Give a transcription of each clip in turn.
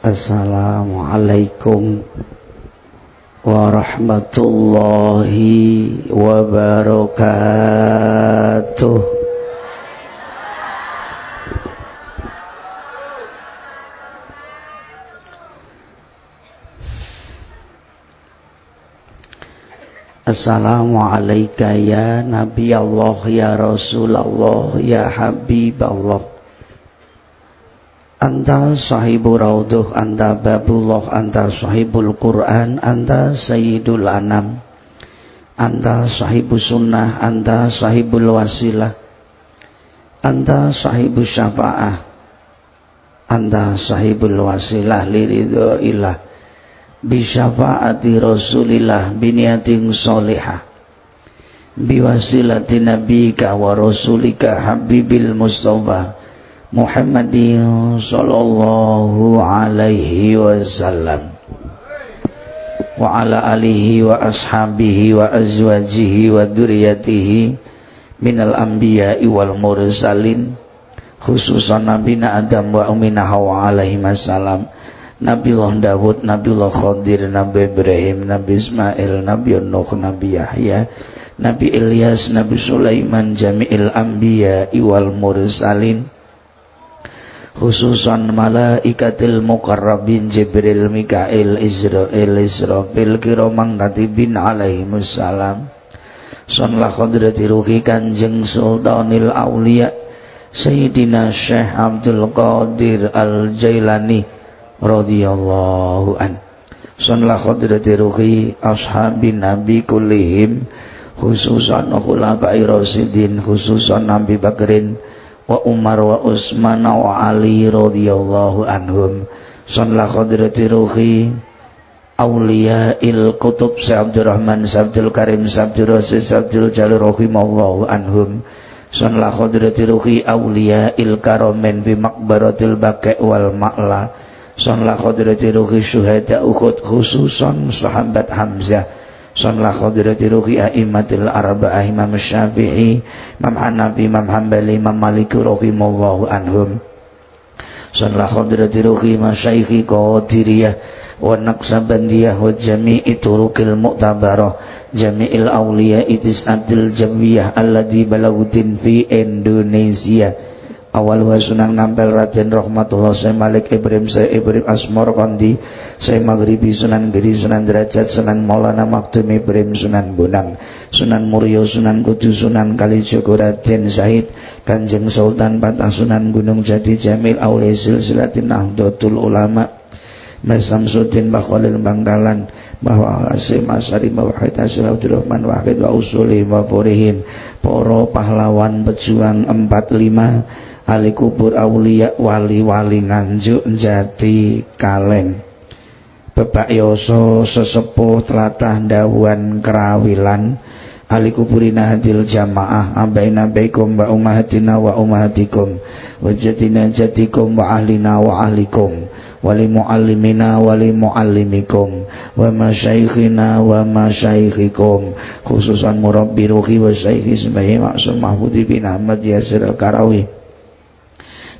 Assalamualaikum warahmatullahi wabarakatuh. Assalamualaikum ya Nabi Allah ya Rasulullah ya Habib Allah Anta sahibu rauduh Anta babullah Anta sahibul Quran Anta sayyidul anam Anta sahibu sunnah Anta sahibul wasilah Anta sahibu syafa'ah Anta sahibul wasilah liridho ilah bisyafaati Rasulillah biniatin solihah biwasilati nabika wa rasulika habibil mustafa Ala alihi wa ashabihi wa azwajihi wa duriyatihi minal anbiya'i wal mursalin. Khususan nabina Adam wa umina Hawa alaihi wasallam Nabiullah Dawud, Nabiullah Khadir, Nabi Ibrahim, Nabi Ismail, Nabi Nuh, Nabi Yahya, Nabi Ilyas, Nabi Sulaiman, Jami'il Anbiya wal Mursalin khususan malaikatil mukarrabin Jibril, Mikail, Israel, Israfil, kiromang katibin alaihimussalam Sonlah khadrati ruhi kanjeng sultanil awliya Sayyidina Syekh Abdul Qadir Al-Jailani radhiyallahu an. Sunlah khadrati ruhi ashabin nabi kullihim khususan khulafa'i rasidin khususan Nabi Bakrin wa Umar wa Utsman wa Ali radhiyallahu anhum. Sunlah khadrati ruhi. Awliya il kutub Syekh Abdurrahman Sabdul Karim Sabdul Rasid Sabdul Jalil rahimallahu anhum. Sunlah khadrati ruhi awliya il karomen fi makbaratil baqi wal ma'la. Sonlah khadrati ruhi syuhada ukhud khususan sahabat Hamzah Sonlah khadrati ruhi a'immatil arba'ah Imam Syafi'i Imam Hanafi Imam Hanbali Imam Malik rahimallahu anhum. Sonlah khadrati ruhi masyaikhi qadiriyah wa naqsabandiyah wa jami'i turukil mu'tabarah jami'il awliya itis adil jamiyah alladhi balagudin fi Indonesia awal wa sunan ngampel Raden Rahmatullah saya Malik Ibrahim saya Ibrahim Asmor Kondi saya Maghribi Sunan Giri Sunan Derajat Sunan Maulana Maktum Ibrahim Sunan Bonang Sunan Muryo Sunan Kudus Sunan Kalijogo Raden Zahid Kanjeng Sultan Patah Sunan Gunung Jati Jamil Aulia Silsilatin Nahdlatul Ulama Mas Samsudin Bakhwalil Bangkalan bahwa Asim Asari Mawahid Asim Abdurrahman Wahid wa Usuli wa Purihin Poro pahlawan pejuang 45 Ali kubur aulia wali-wali nganjuk jati kaleng. Bebak yoso sesepuh telatah dawan kerawilan. Ali kuburina hadil jamaah Abaina baikum wa umahatina wa umahatikum. Wajatina jatikum wa ahlina wa ahlikum. Wali muallimina wali muallimikum. Wa masyaikhina wa masyaikhikum Khususan murabbi ruhi wa syaikhi Sebagai maksum mahmudi bin Ahmad Yasir al-Karawi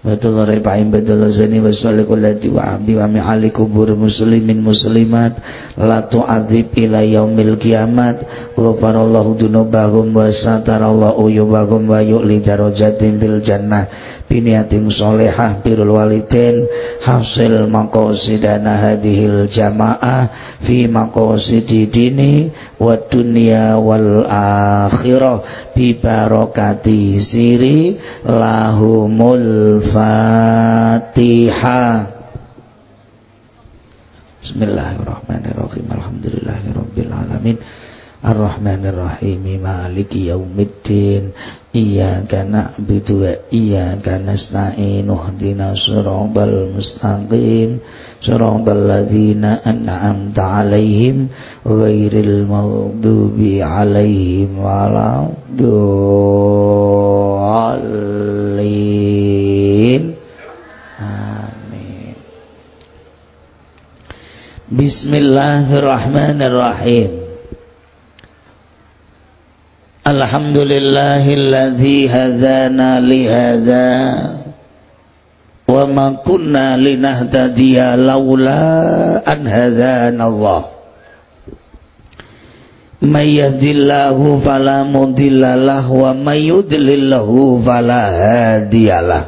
Betul ribaim betul zani wa salikullati wa abdi wa mi'ali kubur muslimin muslimat. La tu'adzib ila yaumil kiamat. Ghafarallahu dunubahum wa satarallahu uyubahum wa yu'li darajatin bil jannah biniatin solehah birul walidin hasil maqasidana hadihil jamaah fi maqasidi dini wa dunia wal akhirah bi barakati siri lahumul fatihah Bismillahirrahmanirrahim الرحمن الرحيم مالك يوم الدين إياك نعبد وإياك نستعين اهدنا صراط المستقيم صراط الذين أنعمت عليهم غير المغضوب عليهم ولا الضالين. آمين. بسم الله الرحمن الرحيم. Amin Bismillahirrahmanirrahim Alhamdulillahilladzi hadana li hadza wa ma kunna linahtadiya laula an hadana Allah. May yahdillahu fala mudhillalah wa may yudlillahu fala hadiyalah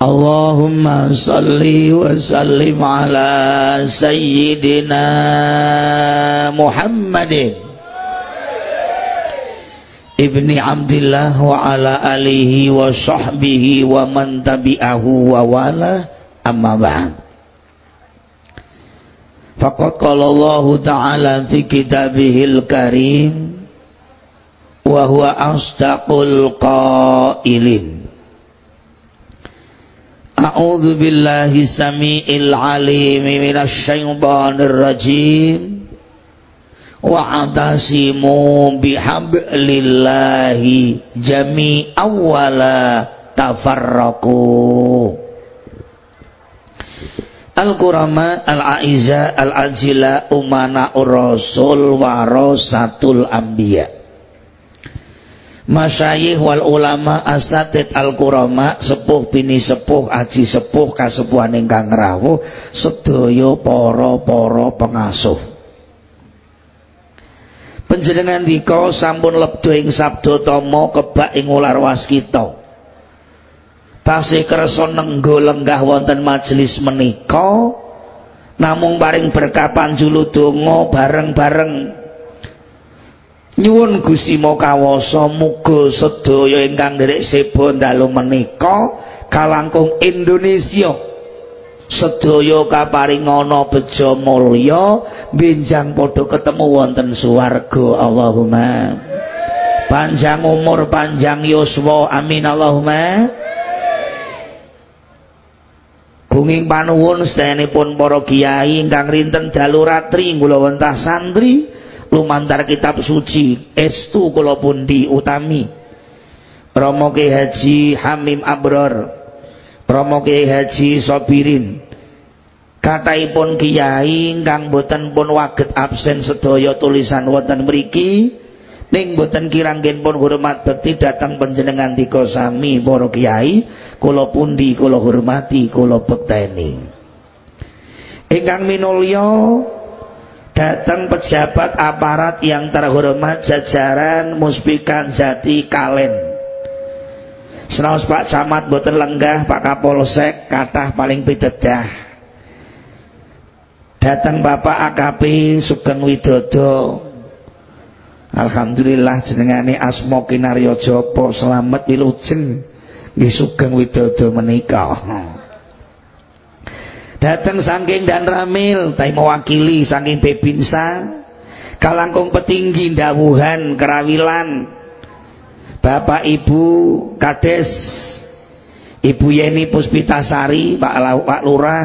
Allahumma salli wa sallim ala sayyidina Muhammadin ibni Abdillah wa ala alihi wa sahbihi wa man tabi'ahu wa wala. Amma ba'd. Faqad qala Allah ta'ala fi kitabihil karim wa huwa asdaqul qailin. A'udzu billahi samiil alim minasy syaithanir rajim wa'atasimu bihablillahi jami awwala tafarraku Al-Qurama Al-Aiza Al-Ajila Umana Rasul Warasatul Anbiya. Masyayih wal ulama asatid al-qurama sepuh bini sepuh aji sepuh kasepuhan ingkang rawuh sedaya para-para pengasuh Panjenengan dika sampun lebdo ing sabda tama kebak ing ular waskita. Tasih kersa nenggo lenggah wonten majelis menika namung paring berkah panjulu donga bareng-bareng nyuwun Gusti Mokawasa muga sedaya ingkang nderek sebo dalu menika kalangkung Indonesia sedaya kaparingana bejo mulya benjang padha ketemu wonten swarga. Allahumma. Panjang umur panjang yuswa. Amin Allahumma. Gunging panuwun sedayanipun para kiai ingkang rinten dalu ratri kula wentah santri lumantar kitab suci estu kula pundi utami. Romo Haji Hamim Abror Romo Kiai Haji Sobirin. Kataipun kiai ingkang boten pun waget absen sedaya tulisan wonten mriki ning boten kiranggen pun hormat bekti datang panjenengan dika sami para kiai kula pundi kula hormati kula bekteni. Ingkang minulya datang pejabat aparat yang terhormat jajaran Muspikan Jati Kalen Senaos Pak Camat boten lenggah Pak Kapolsek kathah paling pitedah. Datang Bapak AKP Sugeng Widodo. Alhamdulillah jenengane Asma Kinarya Japa selamat wilujeng nggih Sugeng Widodo menika. Datang saking dan Ramil, tai mewakili saking Bebinsa, kalangkung petinggi dawuhan kerawilan Bapak Ibu Kades Ibu Yeni Puspitasari Pak, Pak Lurah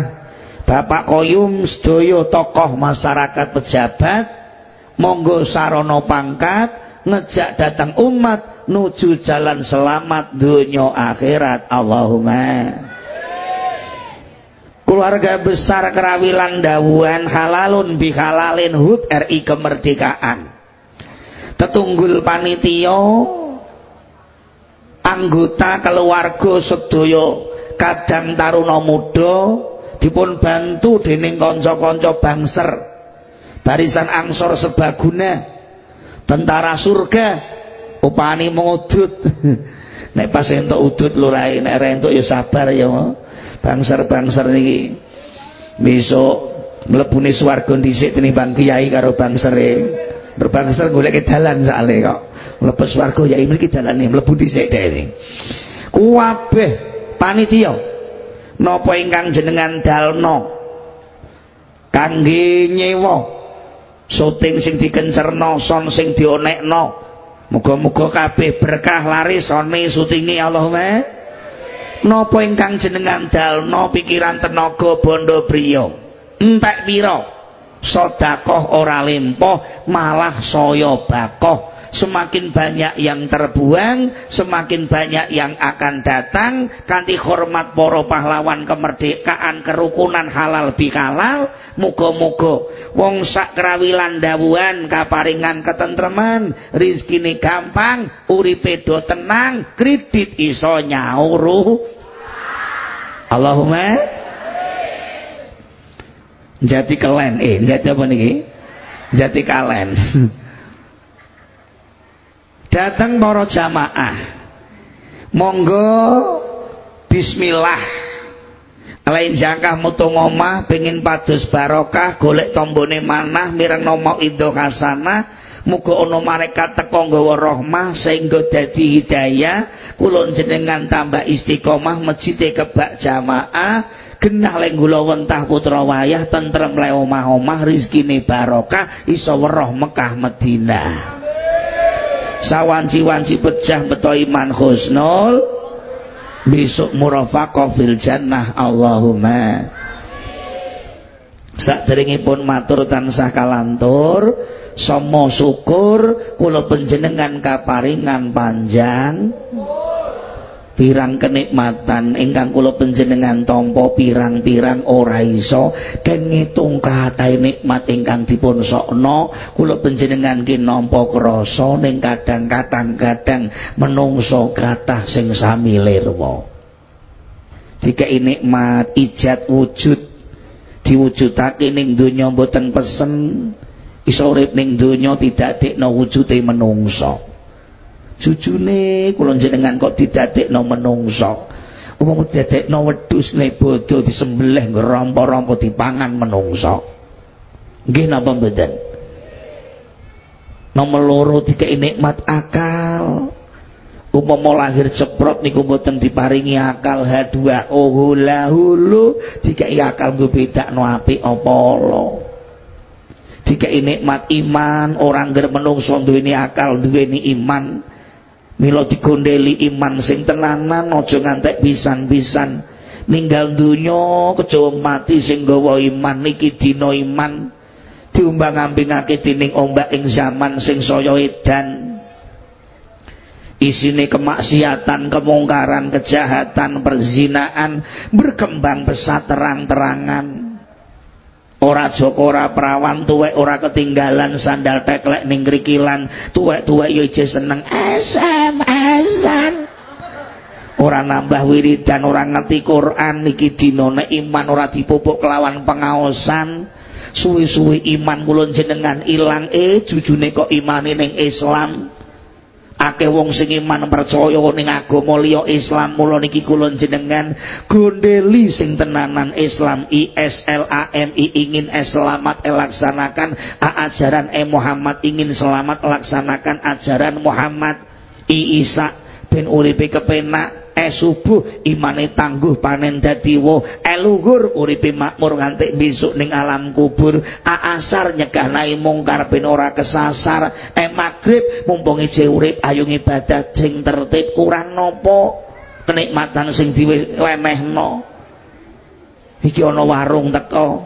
Bapak Koyum sedoyo tokoh masyarakat pejabat monggo sarono pangkat ngejak datang umat nuju jalan selamat dunia akhirat. Allahumma. Keluarga besar kerawilan dawuan halalun bihalalin hud RI kemerdekaan. Tetunggul panitia anggota keluarga sedaya kadang taruna muda dipun bantu dening kanca-kanca bangser. Barisan angsor sebaguna tentara surga upani mengudut nek pas entuk udut lurae nek entuk ya sabar ya bangser-bangser niki besok mlebune swarga dhisik tinimbang kiai karo bangsere berbangser golek dalan sakale kok. Mlebu swarga ya mriki dalane mlebu dhisik dhewe kuwabeh panitia. Napa ingkang jenengan dalno? Kangge nyewa. Syuting sing dikencerno son sing dionekno. Muga-muga kabeh berkah laris sone syutinge Allahumma. Napa ingkang jenengan dalno pikiran tenaga bondo priya? Entek pira sedekah ora lempoh malah saya bakoh. Semakin banyak yang terbuang semakin banyak yang akan datang. Kanthi hormat para pahlawan kemerdekaan kerukunan halal bihalal muga-muga wong sak krawilan dawuhan kaparingan ketentreman rezekine gampang uripe do tenang kredit iso nyauru Allahumma Jati kelen eh jati apa niki? Jati kalen. Datang para jamaah. Monggo bismillah. Lain jangkah mutu ngomah pengin padus barokah golek tombone manah mireng nomo indo kasana Muga ana malaikat teka nggawa rahmah sehingga dadi hidayah kula jenengan tambah istiqomah masjid kebak jamaah genah lek kula wentah putra wayah tentrem le omah-omah rezekine barokah iso weruh Mekah Madinah. Sawanci-wanci pecah beto iman husnul besok murafaqah fil jannah Allahumma. Pun matur tansah kalantur somo syukur kula panjenengan kaparingan panjang pirang kenikmatan ingkang kula panjenengan tampa pirang-pirang ora iso. Ken ngitung kathah nikmat ingkang dipun sokno kula panjenengan ki nampa krasa ning kadang-kadang menungso kathah sing sami lirwa. Dikai nikmat ijat wujud diwujudake ning donya mboten pesen iso urip ning donya tidak dekno wujude menungso jujune kula jenengan kok didadekno menungso. Umum didadekno wedhus ne bodho disembelih ngrompo-rompo dipangan menungso. Nggih napa mboten? Nomor loro dikei nikmat akal. Umpama lahir ceprot niku mboten diparingi akal. H2O hula hulu. Dikei akal nggo bedakno apik apa ala. Dikai nikmat iman. Orang ger menungso duweni akal duweni iman mila digondeli iman sing tenanan aja ngantek pisan-pisan. Ninggal dunya kejawa mati sing gawa iman niki dina iman. Diumbang-ambingake dening ombak ing zaman sing saya edan. Isine kemaksiatan, kemungkaran, kejahatan, perzinaan berkembang pesat terang-terangan ora joko perawan tuwek ora ketinggalan sandal teklek ning krikilan. Tuwek-tuwek yo seneng. Asam asan ora nambah wiridan ora ngerti Quran niki dinane iman ora dipupuk kelawan pengaosan. Suwi-suwi iman kula jenengan ilang. Eh jujune kok imane ning Islam akeh wong sing iman percaya ning agama liya Islam mula niki kula jenengan gondeli sing tenanan Islam ISLAM ingin selamat laksanakan ajaran E Muhammad ingin selamat laksanakan ajaran Muhammad I Isa ben uripe kepenak eh subuh imane tangguh panen dadi wo eh luhur uripe makmur nganti besok ning alam kubur. Aasar nyegah nai mungkar ben ora kesasar. Eh maghrib mumpung ije urip ayo ibadah sing tertib kurang nopo kenikmatan sing diwemehno iki ana warung teko.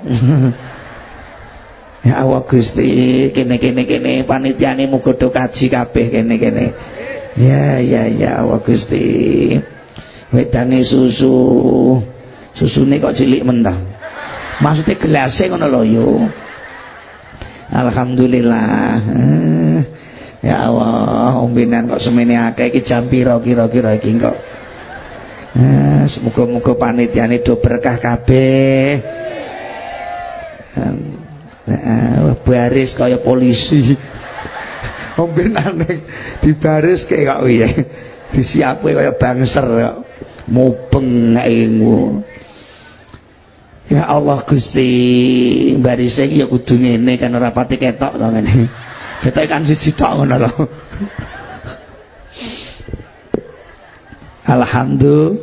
Ya Allah Gusti kene kene kene panitiane muga do kaji kabeh kene kene. Ya ya ya Allah Gusti wedange susu. Susune kok cilik mentah. Maksudnya gelasnya ngono lho yo. Alhamdulillah. Eh, ya Allah ombenan kok semene akeh iki jam pira kira-kira iki kok. Eh, semoga-moga panitiane do berkah kabeh. Eh, baris kaya polisi. Ombenane dibaris kayak kok piye? Disiapke kaya bangser kok mubeng ilmu Ya Allah Gusti barise iki ya kudu ngene kan ora pati ketok to ngene. Ketok kan siji tok ngono lho. Alhamdulillah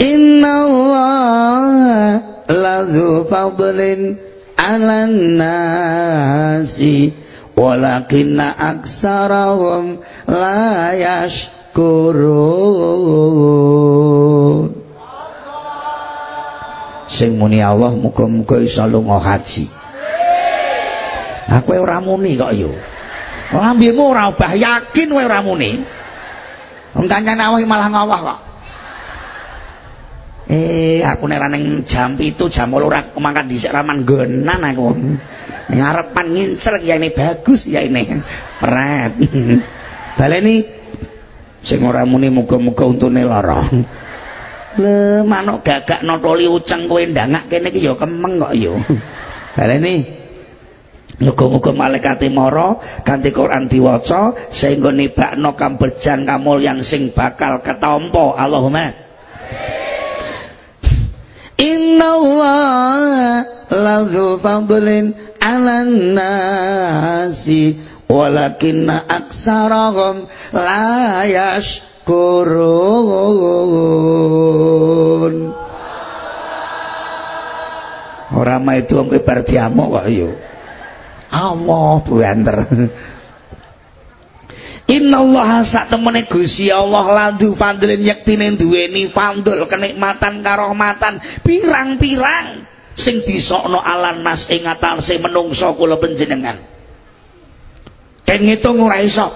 Inna Allah lahu fadlin 'alan nasi walakinna aksarahum la yash kurun. Sing muni Allah muga-muga iso lunga haji. Aku ora muni kok yo. Lambemu ora obah yakin kowe ora muni. Wong kancane awak malah ngawah kok. Eh aku nek ning jam itu jam 8 ora mangkat dhisik raman genan aku. Ngarepan ngincer ya ini bagus ya ini. Pret. Baleni sing ora muni muga-muga untune lara. Le manuk gagak notoli uceng kowe ndangak kene iki ya kemeng kok ya. Baleni Muga-muga malaikat mara kanthi Quran diwaca sehingga nibakno kamberjan kamulyan sing bakal ketampa Allahumma. Inna Allah lazu fadlin 'alan nasi walakinna aksarahum la yashkurun Ora itu wong bar diamuk kok yo. Allah buanter. Inna Allah sak temene Gusti Allah landu fadlin yektine duweni fandul kenikmatan karahmatan pirang-pirang sing disokno alan nas ing atase menungso kula panjenengan. Ken ngitung ora iso.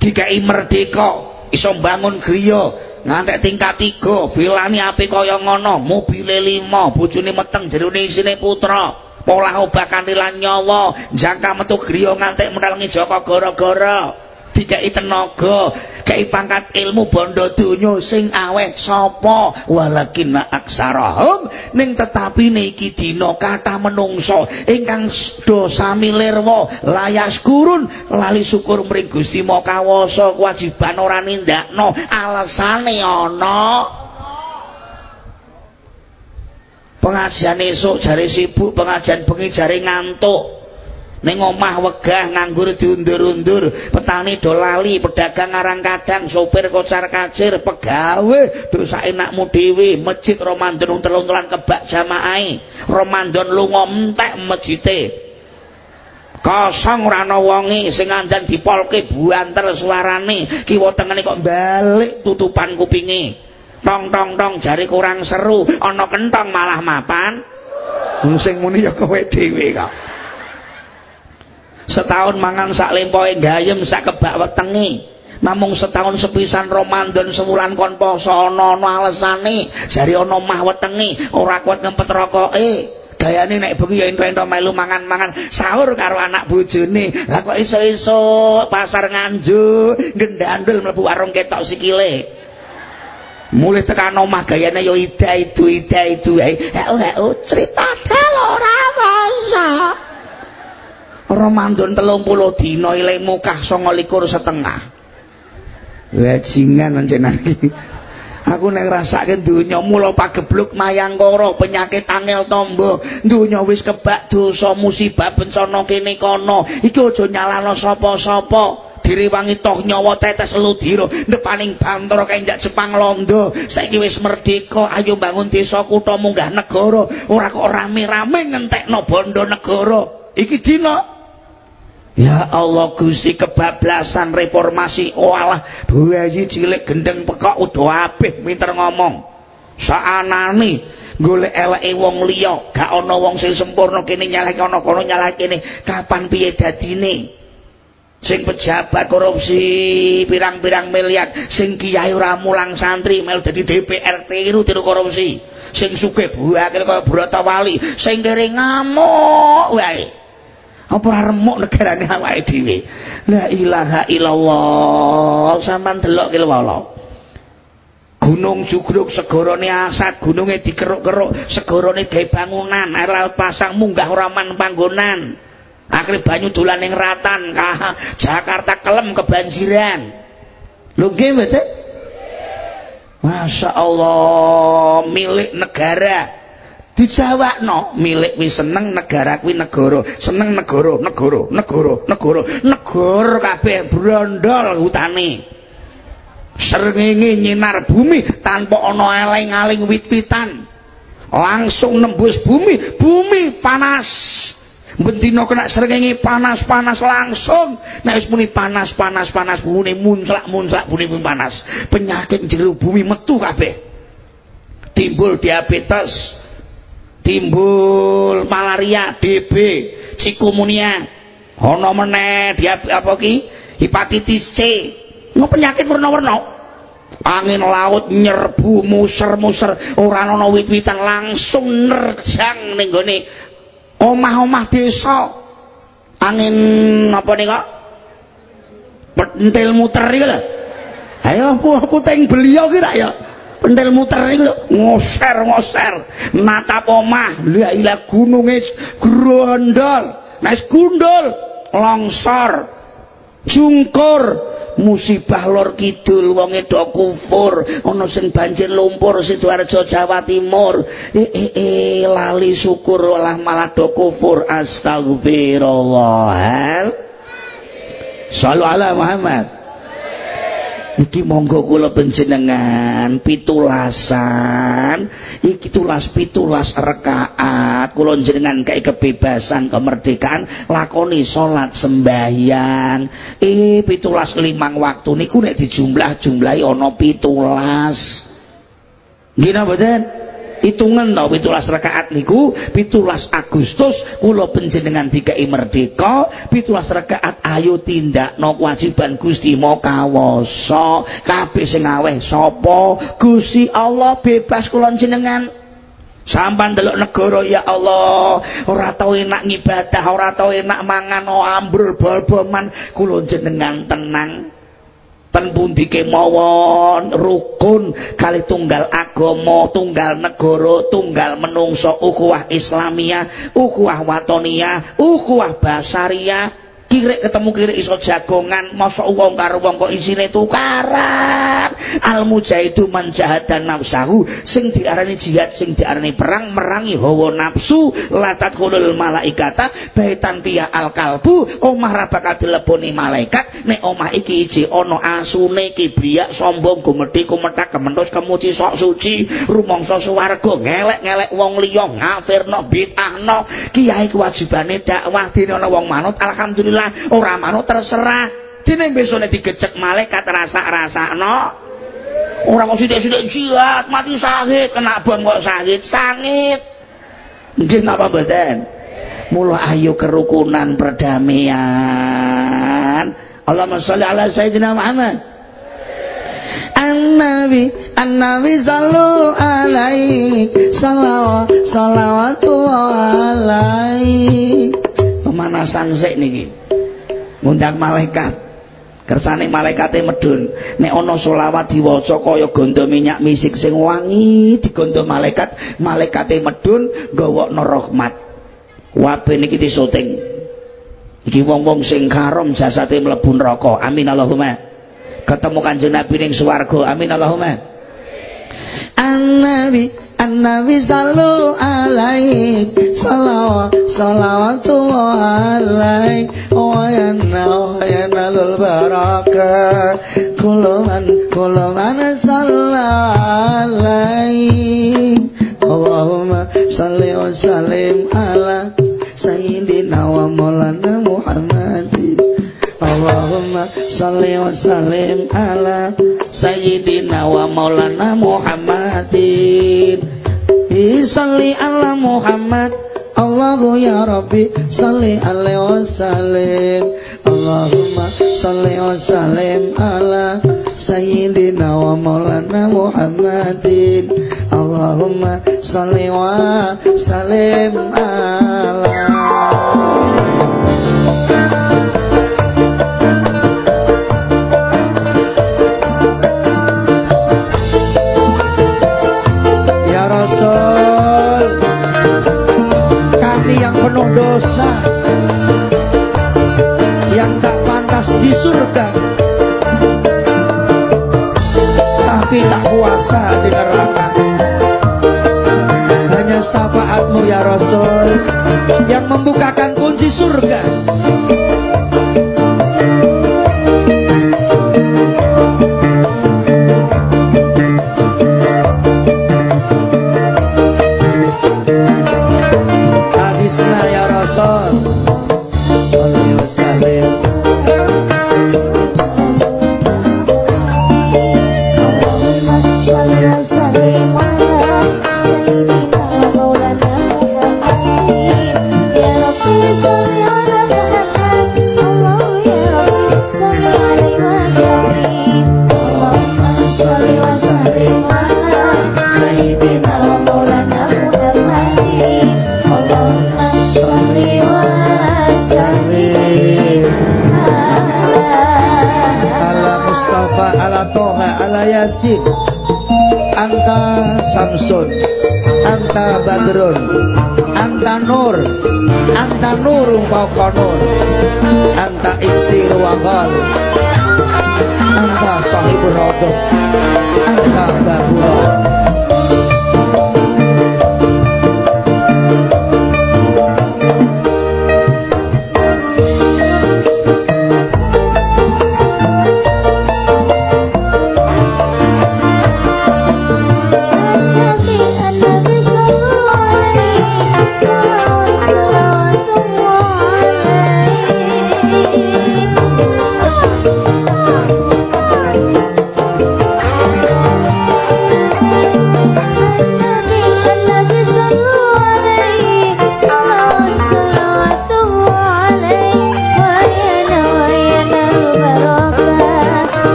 Dikai merdeka, iso bangun griya, ngantek tingkat tiga, vilane apik kaya ngono, mobile lima, bojone meteng jerone isine putra. Pola obakan lan nyawa jangka metu griya ngantek menalengi Joko gara-gara dikai tenaga kei pangkat ilmu bondo donya sing aweh sapa? Walakinna aksarahum. Ning tetapi niki dina kata menungso ingkang dosa milirwa layas kurun lali syukur mring Gusti kawasa kewajiban ora nindakno alasane ana. Pengajian esuk jari sibuk pengajian bengi jari ngantuk ning omah wegah nganggur diundur-undur petani dolali pedagang ngarang kadang sopir kocar kacir pegawe dosa enakmu dhewe masjid Ramadan telung-telan kebak jamaah Ramadan lunga entek masjite kosong ora ana wonge sing andan dipolke buanter suarane. Kiwa tengene kok balik tutupan kupinge. Tong tong tong jari kurang seru. Ana kentong malah mapan. Sing muni ya kowe dhewe kok setahun mangan sak lempoe gayem sak kebak wetenge namung setahun sepisan Ramadan sebulan kon poso ana ana alesane. Jari ana mah wetenge ora kuat ngempet rokoke. Gayane nek bengi ya ento-ento melu mangan-mangan. Sahur karo anak bojone. Lah kok iso-iso pasar nganjuk gendandul mlebu warung ketok sikile. Mulai tekan omah gayane yo ida itu ida itu eh oh cerita ora masa Ramadan telung puluh dino ilai mukah songo setengah. Wajingan anjenan aku nek rasake donya mula pagebluk mayang koro penyakit angel tombo. Donya wis kebak dosa musibah bencana kene kono. Iki aja nyalano sapa-sapa. Direwangi toh nyawa tetes ludira depaning bantara kenjak Jepang londo. Saiki wis merdeka ayo bangun desa kutha munggah negara. Ora kok rame-rame ngentekno bondo negara. Iki dina Ya Allah Gusti kebablasan reformasi. Oh Allah buayi cilik gendeng pekok udah apik minter ngomong. Saanane golek eleke wong liya gak ana wong sing sempurna kene nyalahke ana kono nyalahke kene. Kapan piye dadine? Sing pejabat korupsi pirang-pirang miliar. Sing kiai ora mulang santri melu dadi DPR tiru tiru korupsi. Sing sugih buakil kaya Bratawali sing kere ngamuk wae apa ora remuk negarane awake dhewe? La ilaha illallah. Sampean delok ki Gunung Jugruk segorone asat gununge dikeruk-keruk segorone gawe bangunan air pasang munggah ora man panggonan. Akhirnya banyu dolan yang ratan Jakarta kelem kebanjiran. Lu gimana Masya Allah milik negara dijawab no milik wis seneng negara kuwi negara seneng negara negara negara negara negara kabeh brondol hutane srengenge nyinar bumi tanpa ana eling-aling wit-witan. Langsung nembus bumi bumi panas. Bendina kena srengenge panas-panas langsung. Nek wis muni panas-panas panas bune munclak-munclak bune pun panas. Penyakit jero bumi metu kabeh. Timbul diabetes timbul malaria DB cikumunia ana meneh apa ki? Hepatitis C. No penyakit warna-warna angin laut nyerbu muser-muser. Ora ana wit-witan langsung nerjang ning omah-omah desa. Angin apa nih kok? Pentil muter iki lho. Ayo puting beliau kira ya pendel muter ngoser ngoser. Natap omah la ilah gununge grondol. Nek gundul. Longsor. Jungkur. Musibah lor kidul wonge do kufur. Ana sing banjir lumpur Sidoarjo Jawa Timur. Eh, eh, eh, lali syukur olah malah do kufur. Astagfirullah Sallu ala Muhammad iki monggo kula panjenengan pitulasan. Iki tulas pitulas rekaat. Kula jenengan kayak kebebasan kemerdekaan lakoni salat sembahyang. Eh pitulas limang waktu niku nek dijumlah-jumlahi ana pitulas. Nggih napa hitungan tau pitulas rakaat niku pitulas Agustus kula panjenengan dikai merdeka pitulas rakaat ayo tindak no kewajiban Gusti mau kawoso kabeh sing aweh Gusti Allah bebas kula jenengan. Sampan delok negara ya Allah ora tau enak ngibadah ora tau enak mangan oh ambrul bal-balman kula jenengan tenang ten pundi kemawon? Rukun. Kali tunggal agama tunggal negara tunggal menungso ukhuwah islamiyah ukhuwah watoniyah ukhuwah basariyah kirik ketemu kirik iso jagongan masa wong karo wong kok isine tukaran. Al mujahidu manjahadan nafsahu sing diarani jihad sing diarani perang merangi hawa nafsu. Latat kulul malaikata baitan tiya al kalbu omah ra bakal dileboni malaikat. Nek omah iki iji ana asune kibriya sombong gumedhi kumetak kementus kemuci sok suci rumangsa swarga ngelek-ngelek wong liya ngafirno bid'ahno kiai kewajibane dakwah dene ana wong manut. Alhamdulillah alhamdulillah ora manut terserah. Dene besone digecek malaikat rasa-rasakno ora kok sithik-sithik jihad mati sahid kena bom kok sahid sangit. Nggih napa mboten? Mula ayo kerukunan perdamaian. Allahumma sholli ala sayyidina Muhammad. An-Nabi An-Nabi sallu alaik. Salawat salawatu alaik pemanasan sik niki. Ngundang malaikat. Kersane malaikate medun. Nek ana selawat diwaca kaya gondo minyak misik sing wangi digondo malaikat malaikate medun gawakno rahmat. Wabe niki disuting. Iki wong-wong sing karom jasate mlebu neraka. Amin Allahumma. Ketemu kanjeng Nabi ning swarga. Amin Allahumma. An-Nabi An-Nabi sallu alaik salawat salawatullah alaik wa yanna wa yanna lul baraka kuluman kuluman salla alaik Allahumma salli wa sallim ala sayyidina wa Muhammadin Allahumma salli wa sallim ala sayyidina wa maulana Muhammadin. Salli ala Muhammad. Allahu ya Rabbi salli alaihi wa sallim. Allahumma salli wa sallim ala sayyidina wa maulana Muhammadin. Allahumma salli wa sallim ala penuh dosa yang tak pantas di surga. Tapi tak puasa di neraka. Hanya syafaatmu ya Rasul yang membukakan kunci surga anta nurung fauqa nur. Anta iksir wa anta sahibur radha anta babura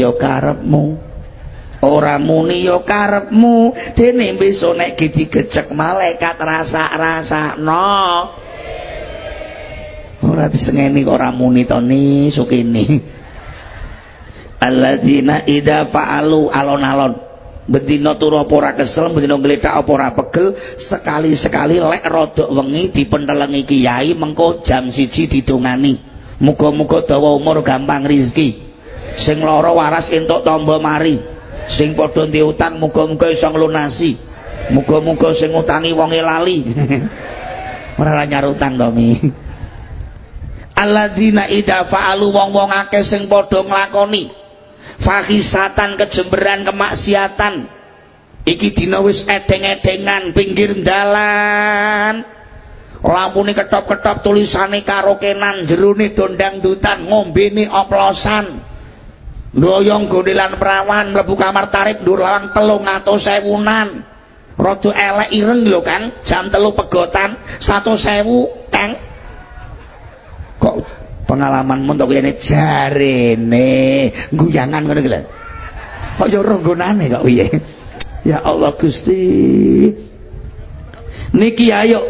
ya karepmu. Ora muni ya karepmu. Dene besok nek digecek malaikat rasa-rasakno ora disengeni kok ora muni to ni sukini alladzina idza fa'alu alon-alon. Bendina turu apa ora kesel bendina ngletak apa ora pegel sekali-sekali lek rodok wengi dipentelengi kiai mengko jam siji didongani. Muga-muga dawa umur gampang rizki sing lara waras entuk tombo mari. Sing padha diutang muga-muga iso nglunasi. Muga-muga sing utangi wonge lali. Ora nyar utang to mi. Alladzina idza fa'alu wong-wong akeh sing padha nglakoni. Fahisatan kejemberan kemaksiatan. Iki dina wis edeng-edengan pinggir dalan. Lampune ketop-ketop tulisane karokenan jerone dondang dutan ngombene oplosan ndoyong gondelan perawan mlebu kamar tarif ndur lawang telung atus sewunan. Rada elek ireng lho kan jam telu pegotan satu sewu kang kok pengalamanmu untuk ini jarene? Guyangan ngono iki kok yo ronggonane kok piye? Ya Allah Gusti. Niki ayo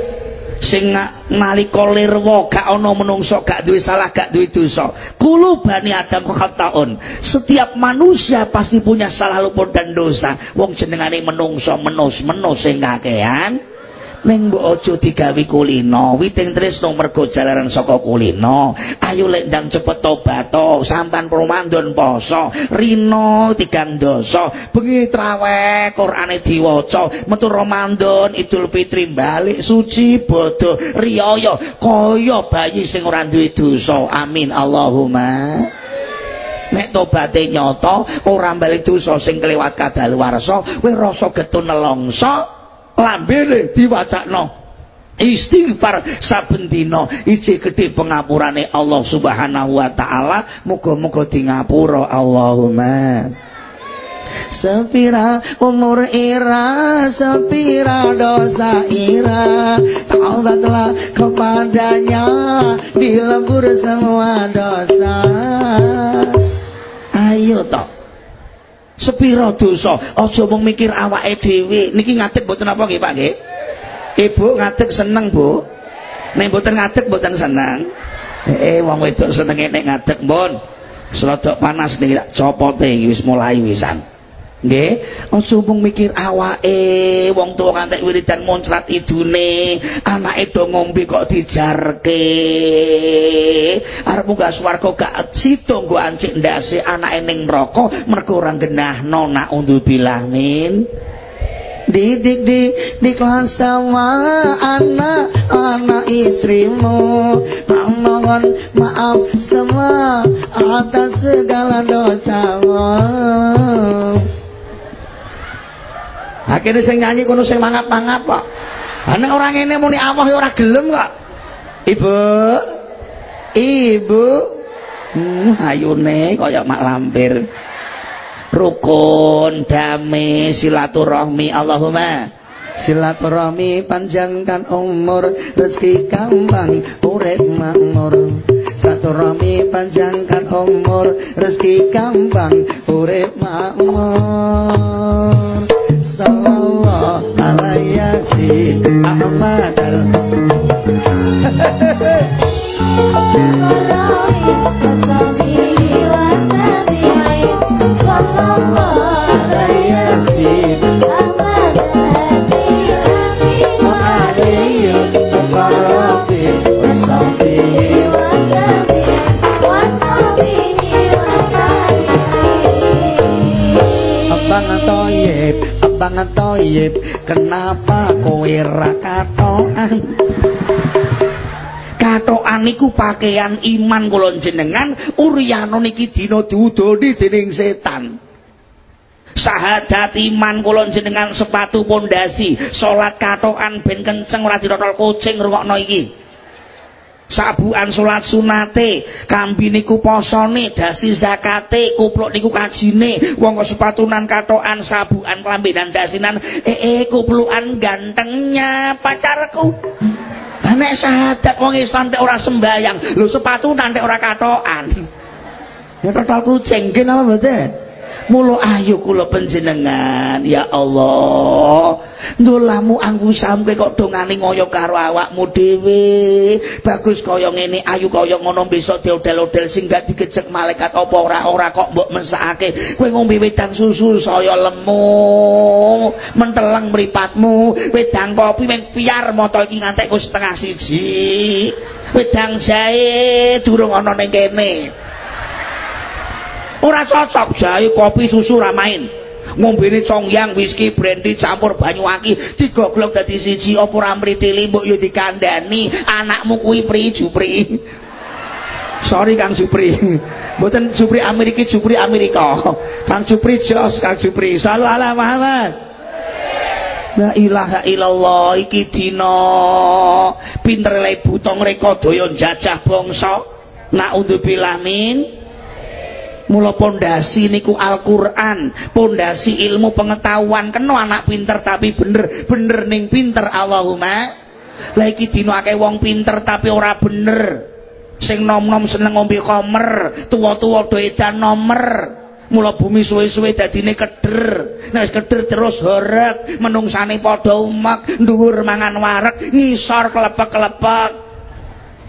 sing nalika lirwa gak ana menungso gak duwe salah gak duwe dosa. Kulo bani adam khataun. Setiap manusia pasti punya salah luput dan dosa. Wong jenengane menungso menus menus sing kakean ning mbok aja digawe kulino witing tresno mergo jalaran saka kulino. Ayo lek ndang cepet tobat sampan promandon poso rino tigang dosa. Bengi traweh Qur'ane metu Ramadan Idul Fitri balik suci bodoh riyaya kaya bayi sing ora duwe dosa. Amin. Allahumma. Nek tobaté nyata ora bali dosa sing kelewat kadaluwarsa kowe rasa getun nelongso lambene diwacakno. Istighfar saben dina iji gedhe pengapurane Allah Subhanahu wa taala. Muga-muga di ngapura Allahumma. Sepira umur ira Sepira dosa ira. Taubatlah kepadanya Dilebur semua dosa. Ayo toh sepira dosa. Aja mung mikir awake dhewe. Niki ngadeg mboten apa nggih Pak nggih? Ibu ngadeg seneng Bu. Nek mboten ngadeg mboten seneng. Eh wong wedok senenge nek ngadeg mbon. Serodok panas niki copote iki wis mulai wisan Nggih, aja mung mikir awake, wong tuwa kantek wiridan muncrat idune, anake do ngombe kok dijarke. Arep munggah swarga gak sida nggo ancik ndase anake ning neraka mergo ora genahno nak undzubillah min. didik di di kelas sama anak anak istrimu mohon maaf semua atas segala dosamu akhirnya saya nyanyi kuno saya mangap-mangap kok. Anak orang ini muni Allah ya orang gelem kok. Ibu ibu hmm, ayune kaya mak lampir. Rukun damai silaturahmi Allahumma. Silaturahmi panjangkan umur rezeki gampang urip makmur. Silaturahmi panjangkan umur rezeki gampang urip makmur sallallahu alaihi Ahmad banget toyib kenapa kowe ra katokan? Katokan niku pakaian iman kula jenengan uryana niki dina diudoni dening setan. Sahadat iman kula jenengan sepatu pondasi salat katokan ben kenceng ora dirotol kucing rungokno iki sabuan salat sunate kambi niku posone dasi zakate kupluk niku kajine. Wong sepatunan katokan sabuan kelambinan dasinan. Eh eh kuplukan gantengnya pacarku. Nek sahadat wong Islam ora sembayang lho sepatu nanti ora katokan. Ya total kucing apa mboten mulo ayo kula panjenengan ya Allah. Ndolamu anggu sampe kok dongane ngoyo karo awakmu dhewe. Bagus kaya ngene ayu kaya ngono besok diodel-odel sing gak digejek malaikat apa ora ora kok mbok mesake. Kowe ngombe wedang susu saya lemu. Menteleng mripatmu wedang kopi men piar moto iki ngantek setengah siji. Wedang jahe durung ana ning kene ora cocok jahe kopi susu ra main. Ngombene congyang whisky brandy campur banyu aki digoglok dadi siji apa ora mritili mbok yo dikandani anakmu kuwi pri jupri. Sorry Kang Jupri. Mboten Jupri Amerika Jupri Amerika. Kang Jupri jos Kang Jupri. Sallallahu alaihi Muhammad. La ilaha illallah iki dina. Pinter le buta ngreka daya jajah bangsa. Naudzubillah min Mula pondasi niku Al-Qur'an, pondasi ilmu pengetahuan kena anak pinter tapi bener, bener ning pinter Allahumma. Lah iki dina wong pinter tapi ora bener. Sing nom-nom seneng ngombe komer, tuwa-tuwa do edan nomer. Mula bumi suwe-suwe dadine keder. Nek keder terus horeg, menungsane padha umek, dhuwur mangan wareg, ngisor klepek-klepek.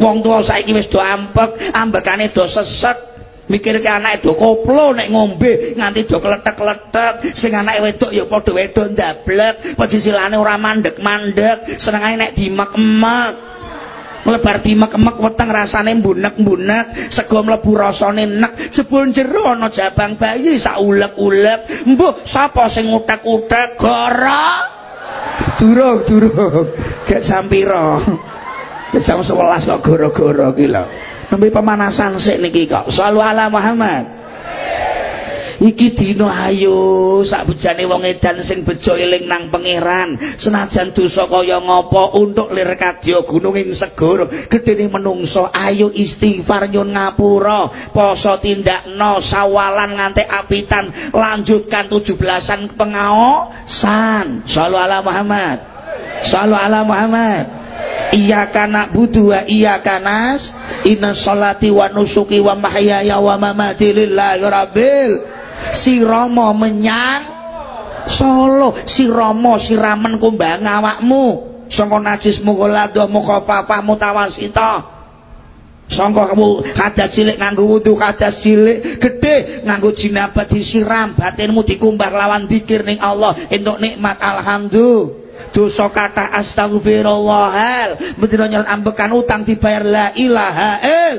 Wong tuwa saiki wis do ampek, ambekane do sesek. Mikir ke anak do koplo nek ngombe nganti do kletek-kletek. Sing anak wedok ya padha wedok ndablek pejisilane ora mandek-mandek. Senengane nek dimek-emek. Mlebar dimek-emek weteng rasane mbunek-mbunek. Sego mlebu rasane nek. Jebul jero ana jabang bayi sak ulek-ulek. Mbuh sapa sing utek-utek? Goro. Durung durung. Gek sampira jam 11 kok goro-goro ki lho nembe pemanasan sik niki kok. Sallu ala Muhammad. Iki dina ayo sak bejane wong edan sing bejo eling nang pangeran. Senajan dosa kaya ngopo untuk lir kadya gunung ing segara gedene menungso ayo istighfar nyun ngapura. Poso tindakno sawalan nganti apitan. Lanjutkan 17-an pengaosan. Sallu ala Muhammad. Sallu ala Muhammad Iyyaka na'budu wa iyyaka nas Inna sholati wa nusuki wa mahyaya wa mamati lillahi rabbil. Si Rama menyang Solo. Si Rama siramen kumbang awakmu saka najis mughalado mukhafafa mutawasita sangka kamu kadas cilik nganggo wudu kadas cilik gede nganggo jinabat disiram batinmu dikumbah lawan dikir ning Allah. Entuk nikmat alhamdulillah dosa kata astagfirullahal bendina ambekan utang dibayar la ilaha il.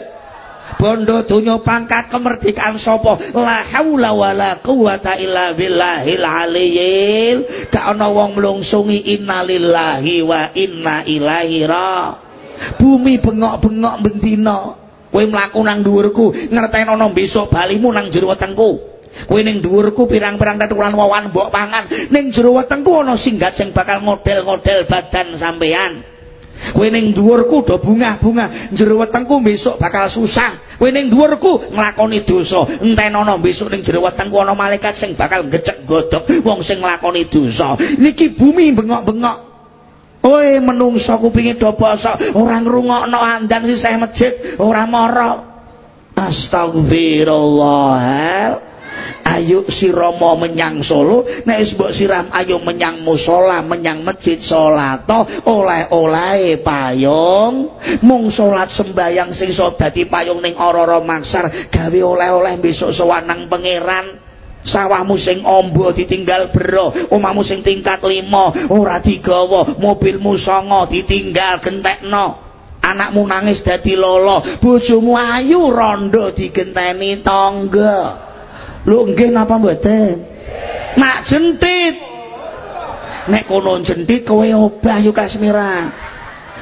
Bondo pangkat kemerdekaan sapa? La haula wala quwata illa billahil aliyil. Gak wong wa inna ilaihi bumi bengok-bengok bendina kowe mlaku nang dhuwurku ngerteni ana besok balimu nang jero wetengku kowe ning dhuwurku pirang-pirang tetulan wawan mbok pangan. Ning jero wetengku ana singgat sing bakal model-model badan sampean kowe ning dhuwurku do bungah-bungah jero wetengku besok bakal susah. Kowe ning dhuwurku nglakoni dosa enten ana besok ning jero wetengku ana malaikat sing bakal ngecek godhog wong sing nglakoni dosa. Niki bumi bengok-bengok. Oi menungso kupinge do poso, ora ngrungokno andan sisih masjid, ora mara. Astagfirullah. Ayo sirama menyang Solo, nek mbok siram ayo menyang musala, menyang masjid salat, oleh-oleh payung. Mung salat sembayang sing iso dadi payung ning ora-ora maksar, gawe oleh-oleh besok sowan pangeran. sawahmu sing ombo ditinggal bero omahmu sing tingkat lima ora digawa mobilmu songo ditinggal gentekno anakmu nangis dadi lolo bojomu ayu rondo digenteni tangga lho nggih napa mboten nak jentit nek kono jentit kowe obah yuk kasmira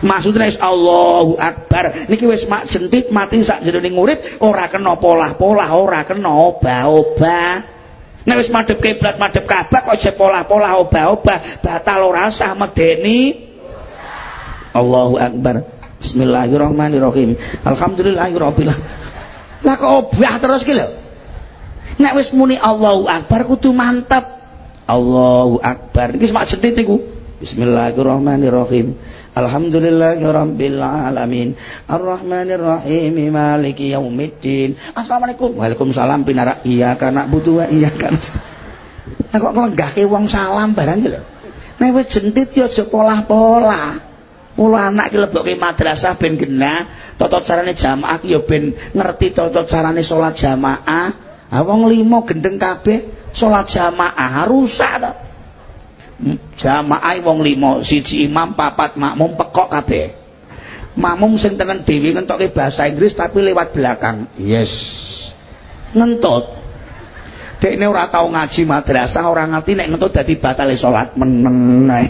maksudnya Allahu Akbar niki wis mak jentit mati sak jroning urip ora kena polah-polah ora kena obah-obah Nek wis madhep kiblat, madhep Ka'bah kok jek pola-pola obah-obah, batal ora sah medeni. Allahu Akbar. Bismillahirrahmanirrahim. Alhamdulillahirabbil Lah kok obah terus ki lho. Nek wis muni Allahu Akbar kudu mantep. Allahu Akbar. Iki mak sedhit iku. Bismillahirrahmanirrahim. Alhamdulillahirabbil alamin. Arrahmanirrahim. Maliki yaumiddin. Assalamualaikum. Waalaikumsalam pinara. Iya kana butuh wa iya kana. Lah kok nglenggahke wong salam barang lho. Nek wis jentit ya aja polah-polah. Mula anak ki lebokke madrasah ben genah, tata carane jamaah ki ya ben ngerti tata carane salat jamaah. Ah wong limo gendeng kabeh salat jamaah rusak to. jamaah wong lima siji imam papat makmum pekok kabeh. Makmum sing tengen dhewe ngentokke bahasa Inggris tapi lewat belakang. Yes. Ngentut. Dekne ora tau ngaji madrasah ora ngerti nek ngentut dadi batale salat meneng ae.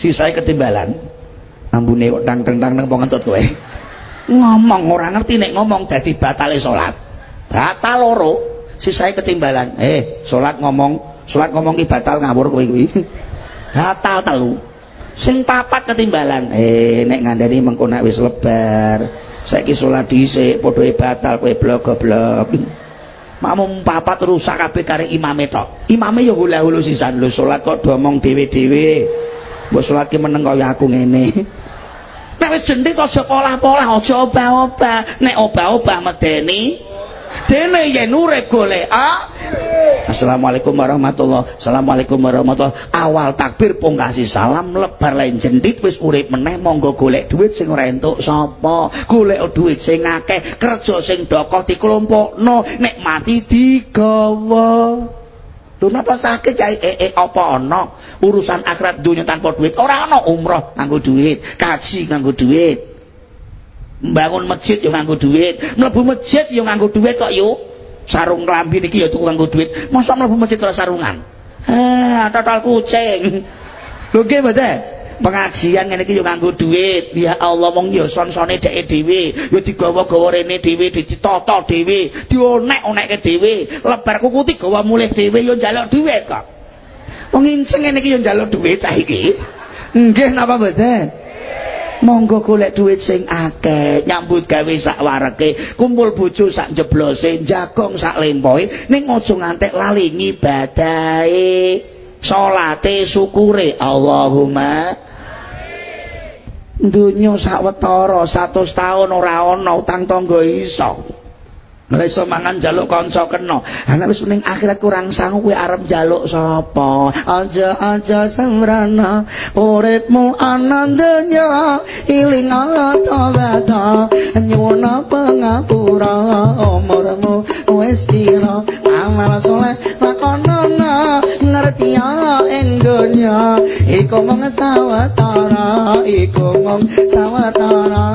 Sisae ketimbalan. Ambune kok tang-tang nang ngentut kowe? Ngomong ora ngerti nek ngomong dadi batale salat batal loro. Sisae ketimbalan. Eh salat ngomong salat ngomong ki batal ngawur kowe kuwi. Batal telu. Sing papat ketimbalan. Eh nek ngandani mengko nek wis lebar saiki salat dhisik padha batal kowe blok-blok makmum papat rusak kabeh kare imame tok. Imame ya hula-hulu sisan. Lho salat kok domong dhewe-dhewe? Mbok salat ki meneng kaya aku ngene. Nek wis jendhit aja polah-polah aja obah-obah. Nek obah-obah medeni dene yen urip ah Assalamualaikum warahmatullah. Assalamualaikum warahmatullah. Awal takbir pungkasi salam lebar lain jendit wis urip meneh monggo golek duit sing ora entuk sapa. Golek duit sing akeh kerja sing dokoh dikelompokno nek mati digawa. Lho napa sakit cai? Eh, eh apa ana urusan akhirat dunia tanpa duit? Ora ana umroh nganggo duit kaji nganggo duit bangun masjid yo nganggo duit. Mlebu masjid yo nganggo duit kok yo. Sarung klambi niki ya tuku nganggo duit. Mosok mlebu masjid ora sarungan? Eh total kucing. Lho nggih mboten pengajian ngene iki yo nganggo duit. Ya Allah wong yo son-sone dheke dhewe. Yo digawa-gawa rene dhewe ditata dhewe dionek-onekke dhewe. Lebar kuku digawa mulih dhewe yo njaluk duit kok. Wong inceng ngene iki yo njaluk duit saiki. Nggih napa mboten monggo golek duit sing akeh nyambut gawe sak wareke kumpul bojo sak jeblose jagong sak lempoe ning aja ngantek lali ngibadahe salate syukure Allahumma. Dunyo sawetara 100 taun ora ana utang tangga iso Iso mangan jaluk kanca kena. Ana wis ning akhirat kurang sangu kuwi arep jaluk sapa? Aja-aja semrana uripmu ana donya iling ta weta nyuwun pangapura umurmu wis kira amal saleh lakonana ngerti ing donya iku mung sawetara iku mung sawetara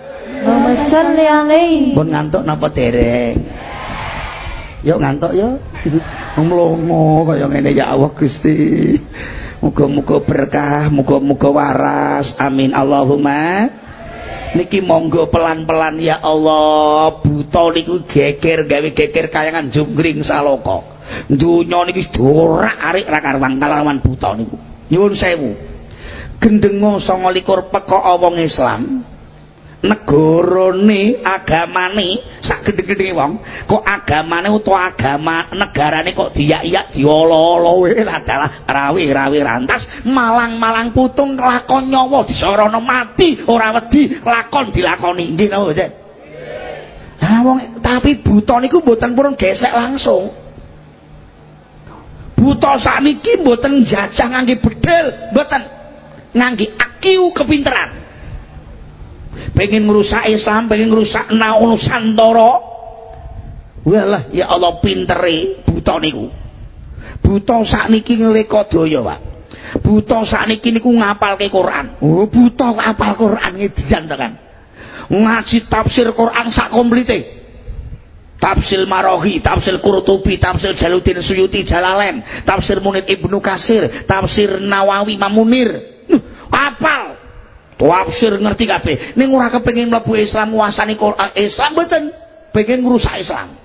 Allahumma sholli alaihi. Ngantuk napa dereng? Yuk ngantuk yo. Mlongo kaya ngene ya Allah Gusti. Muga-muga berkah, muga-muga waras. Amin Allahumma. Niki monggo pelan-pelan ya Allah. Buta niku geger gawe geger kayangan jungkring saloka. Dunya niki dorak-arik ra karwang kalawan buta niku. Nyuwun sewu. Gendengo 29 peko wong Islam. Negarane agamane sak gedhe-gedhe wong kok agamane utawa agama negarane kok diyak-iyak diolo-olo adalah rawi-rawi rantas malang-malang putung lakon nyawa disorono mati ora wedi lakon dilakoni. Nggih napa mboten Ha wong tapi buta niku mboten purun gesek langsung. Buta sakniki mboten jajah ngangge bedil mboten. Ngangge akiu kepinteran pengen merusak Islam pengen merusak Nusantara walah ya Allah pintere buta niku. Buta sakniki ngleka daya Pak. Buta sakniki niku ngapalke Quran. Oh buta ngapal Quran ngedian tekan ngaji tafsir Quran sak komplite. Tafsir Marohi, Tafsir Qurtubi, Tafsir Jaluddin Suyuti Jalalain, Tafsir Munir Ibnu Kasir, Tafsir Nawawi Mamunir. Apal tafsir ngerti kabeh ning ora kepengin mlebu Islam nguasani Quran Islam mboten pengen ngrusak Islam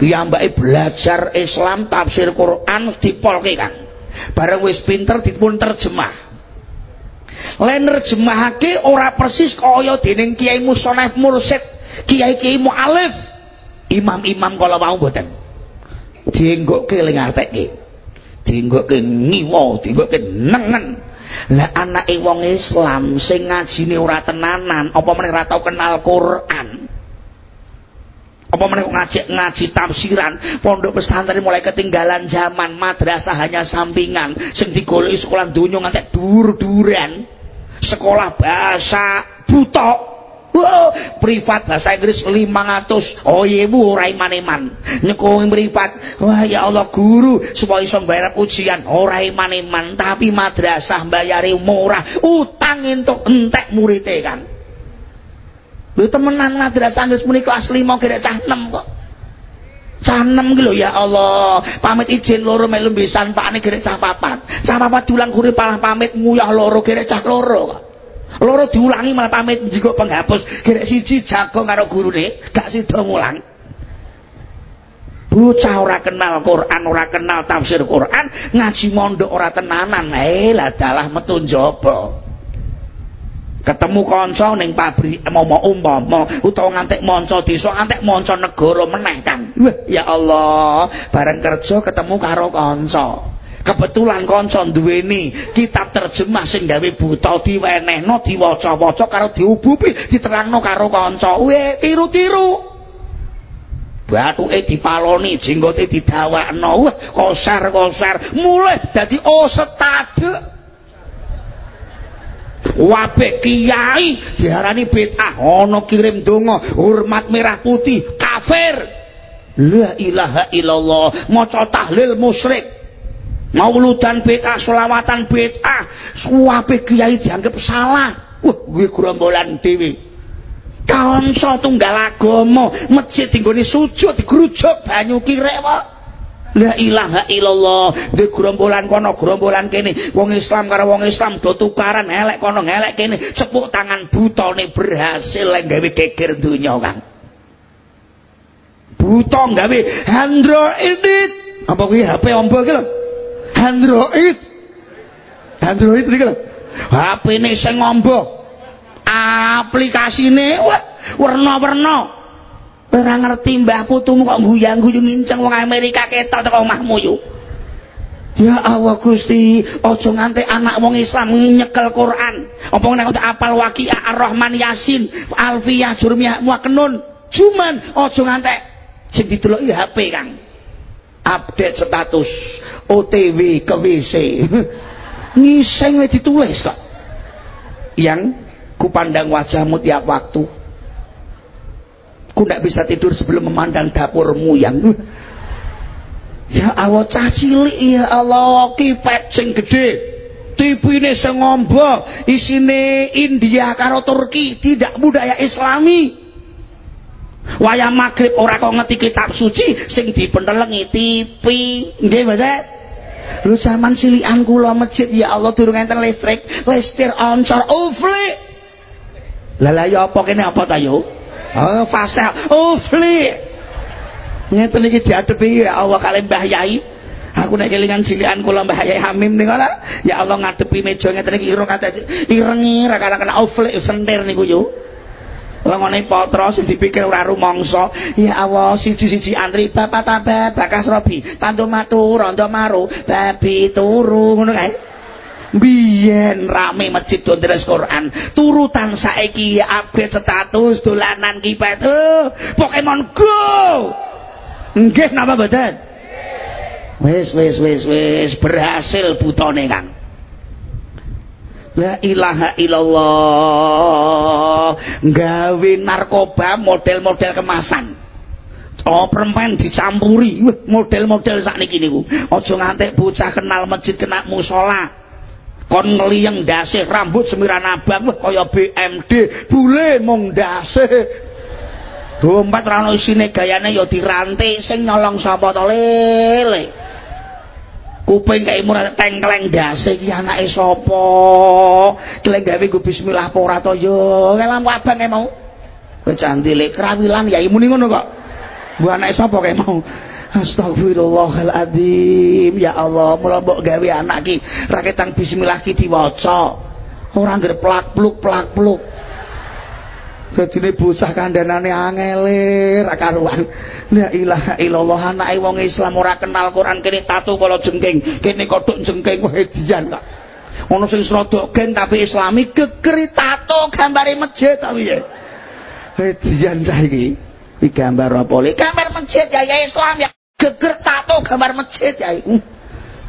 kiyambake belajar Islam tafsir Quran dipolke Kang bareng wis pinter dipun terjemah Lain nerjemahake ora persis kaya dening Kiai Musonef Mursid, Kiai-kiai mualif, imam-imam kala mau mboten. Dienggokke ling artekke. Dienggokke ngiwa, dienggokke nengen. Lah anake wong Islam sing ngajine ora tenanan apa meneh ora tau kenal Quran? Apa meneh ngajak ngaji tafsiran? Pondok pesantren mulai ketinggalan zaman madrasah hanya sampingan. Sing digoleki sekolah donya ngantek dur-duran sekolah bahasa buta Wow, privat bahasa Inggris 500. Oh iya bu, ora iman-iman. Privat. Wah ya Allah guru supaya iso bayar ujian. Ora iman-iman, tapi madrasah bayari murah. Utang entuk entek murite kan. Lho temenan madrasah Inggris muni kelas 5 kira cah 6 kok. Cah 6 ki lho ya Allah. Pamit izin loro melu pisan pakne kira cah 4. Cah 4 diulang guru palah pamit nguyah loro kira cah loro kok. Loro diulangi malah pamit juga penghapus. Kira siji jago karo gurune gak sida mulang bocah ora kenal Quran ora kenal tafsir Quran ngaji mondok ora tenanan. Eh lah dalah metu njaba. Ketemu kanca ning pabrik momo umpama utawa ngantek manca desa ngantek manca negara meneh kan ya Allah bareng kerja ketemu karo kanca kebetulan kanca duweni kitab terjemah sing gawe buta diwenehno diwaca-waca karo diubupi diterangno karo kanca. We tiru-tiru. Bathuke dipaloni jenggote didawakno. Wah kosar-kosar. Mulai dadi osetade wabe kiai diarani bid'ah. Ana kirim donga hormat merah putih kafir. La ilaha illallah maca tahlil musyrik mauludan bid'ah selawatan bid'ah. Suwape kiai dianggap salah. Wah kuwi grombolan dhewe. Kanca tunggal agama. Masjid dinggone sujud digrujuk banyu kirek wae La ilaha illallah. Di gerombolan kono gerombolan kene. Wong Islam karo wong Islam do tukaran elek kono elek kene. Cepuk tangan butone berhasil gawe geger donya Kang. Buta gawe Android apa kuwi HP ombo iki Android Android iki lho HP-ne sing ombo aplikasine warna-warna ora ngerti mbah putumu kok guyang-guyu nginceng wong Amerika ketok teko omahmu yo Ya Allah Gusti, aja nganti anak wong Islam nyekel Quran. Apa nek apal Waqiah Ar-Rahman Yasin, Alfiyah Jurmiyah Muakenun. Cuman aja nganti sing dideloki HP Kang. Update status OTW ke WC. Ngiseng ditulis kok. Yang kupandang wajahmu tiap waktu. Ku ndak bisa tidur sebelum memandang dapurmu yang Ya Allah cah cilik ya Allah kipet sing gede. TV-ne sing ngombo, isine India karo Turki, tidak budaya Islami. Wayah maghrib ora kok ngerti kitab suci sing dipentelengi TV. Nggih mboten? Lu zaman silikan kula masjid ya Allah durung enten listrik, listrik oncor ufli. Lah lah ya apa kene apa ta yo? Oh, fasih ufli ngeten iki diadepi ya Allah kali Mbah Yai aku nek kelingan cilikan kula Mbah Yai Hamim ning ora ya Allah ngadepi meja ngeten iki ireng ra kena oflik sentir niku yo lengone potra sing dipikir ora rumangsa. Ya Allah siji-siji antri bapak tabe bakas robi. Tantu matu rondo maru babi turu ngono kae. Biyen rame masjid Dondres Quran. Turutan saiki update status dolanan kipet oh, Pokemon Go! Nggih napa mboten? Wis wis wis wis. Berhasil butone Kang. La ilaha illallah. Gawe narkoba model-model kemasan. Oh permen dicampuri model-model sakniki niku. Aja ngantek bocah kenal masjid kena musola. Kon ngeliyeng dasih rambut semiran abang kaya BMD, bule mung dasih dompet ra ono isine gayane ya dirantik sing nyolong sapa to lele kuping kae murah tengkleng dase iki anake sapa? Kleng gawe go bismillah apa ora lampu abang mau. Kowe candile krawilan ya muni ngono kok. Mbok anake sapa kae mau? Astagfirullahaladzim Ya Allah Mula mbok gawe anak ki Raketang bismillah ki diwaca. Orang ngger plak pluk plak pluk Dadine bocah kandhanane angele ra karuan. La ilaha illallah anake wong Islam ora kenal Quran kene tatu kala jengking, kene kodhok jengking wah edian kok. Ono sing srodok geng tapi islami gegeri tato gambare masjid ta piye? Edian cah iki. Iki gambar apa? Gambar masjid ya ya Islam ya. Geger tato gambar masjid ya.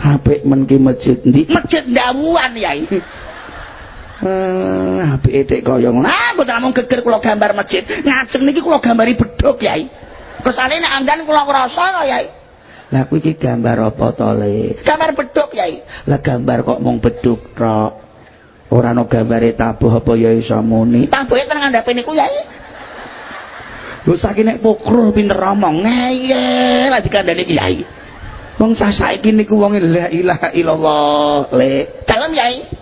Apik men ki masjid ndi? Masjid ndawuan ya. Eh, apike tek kaya ngono. Ah, mboten namung geger kula gambar masjid. Ngajeng niki kula gambari bedhog, Yai. Kesane nek andan kula ngrasa kok, Yai. Lah kuwi iki gambar apa to, Le? Gambar bedhog, Yai. Lah gambar kok mung bedhog tok. Ora ana gambare tabuh apa ya iso muni. Tabuhe teng ngandhape niku, Yai. Lho saiki nek pokro pinter omong, ngeyel lah dikandani Yai. Wong saiki niku wong la ilaha illallah, Le. Dalem, Yai.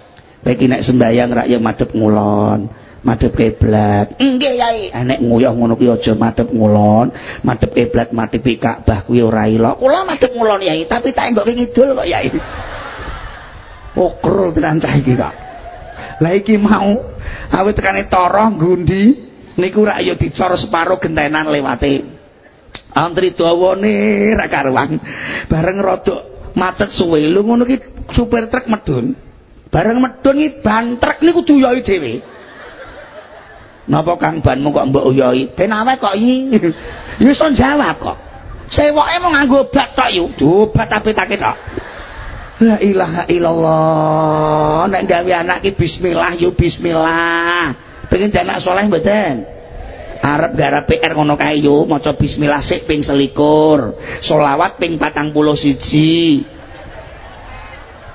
Bagi nek sembayang rak ya madhep ngulon, madhep kiblat. Nggih, Yai. Ah, nek nguyah ngono kuwi aja madhep ngulon, madhep kiblat, madhep Ka'bah kuwi ora ilok. Kula madhep ngulon, Yai, tapi tak enggoke ngidul kok, Yai. Pokrol tenan cah iki kok. Lah iki mau awit tekane toro gundi niku rak ya dicor separo gentenan lewate. Antri dawane ra karuan. Bareng rodok macet suwe. Lu ngono ki supir truk medun. Bareng medun iki ban truk niku duyoi dhewe. Napa kang banmu kok mbok uyoi? Ben kok iki. Ya jawab kok. Sewoke mau nganggo obat tok yo. Obat tapi tak ketok? La ilaha illallah. Nek gawe anak ki bismillah yo bismillah. Pengen anak soleh mboten? Arep garap PR ngono kae yo maca bismillah sik ping selikur. Selawat ping patang puluh siji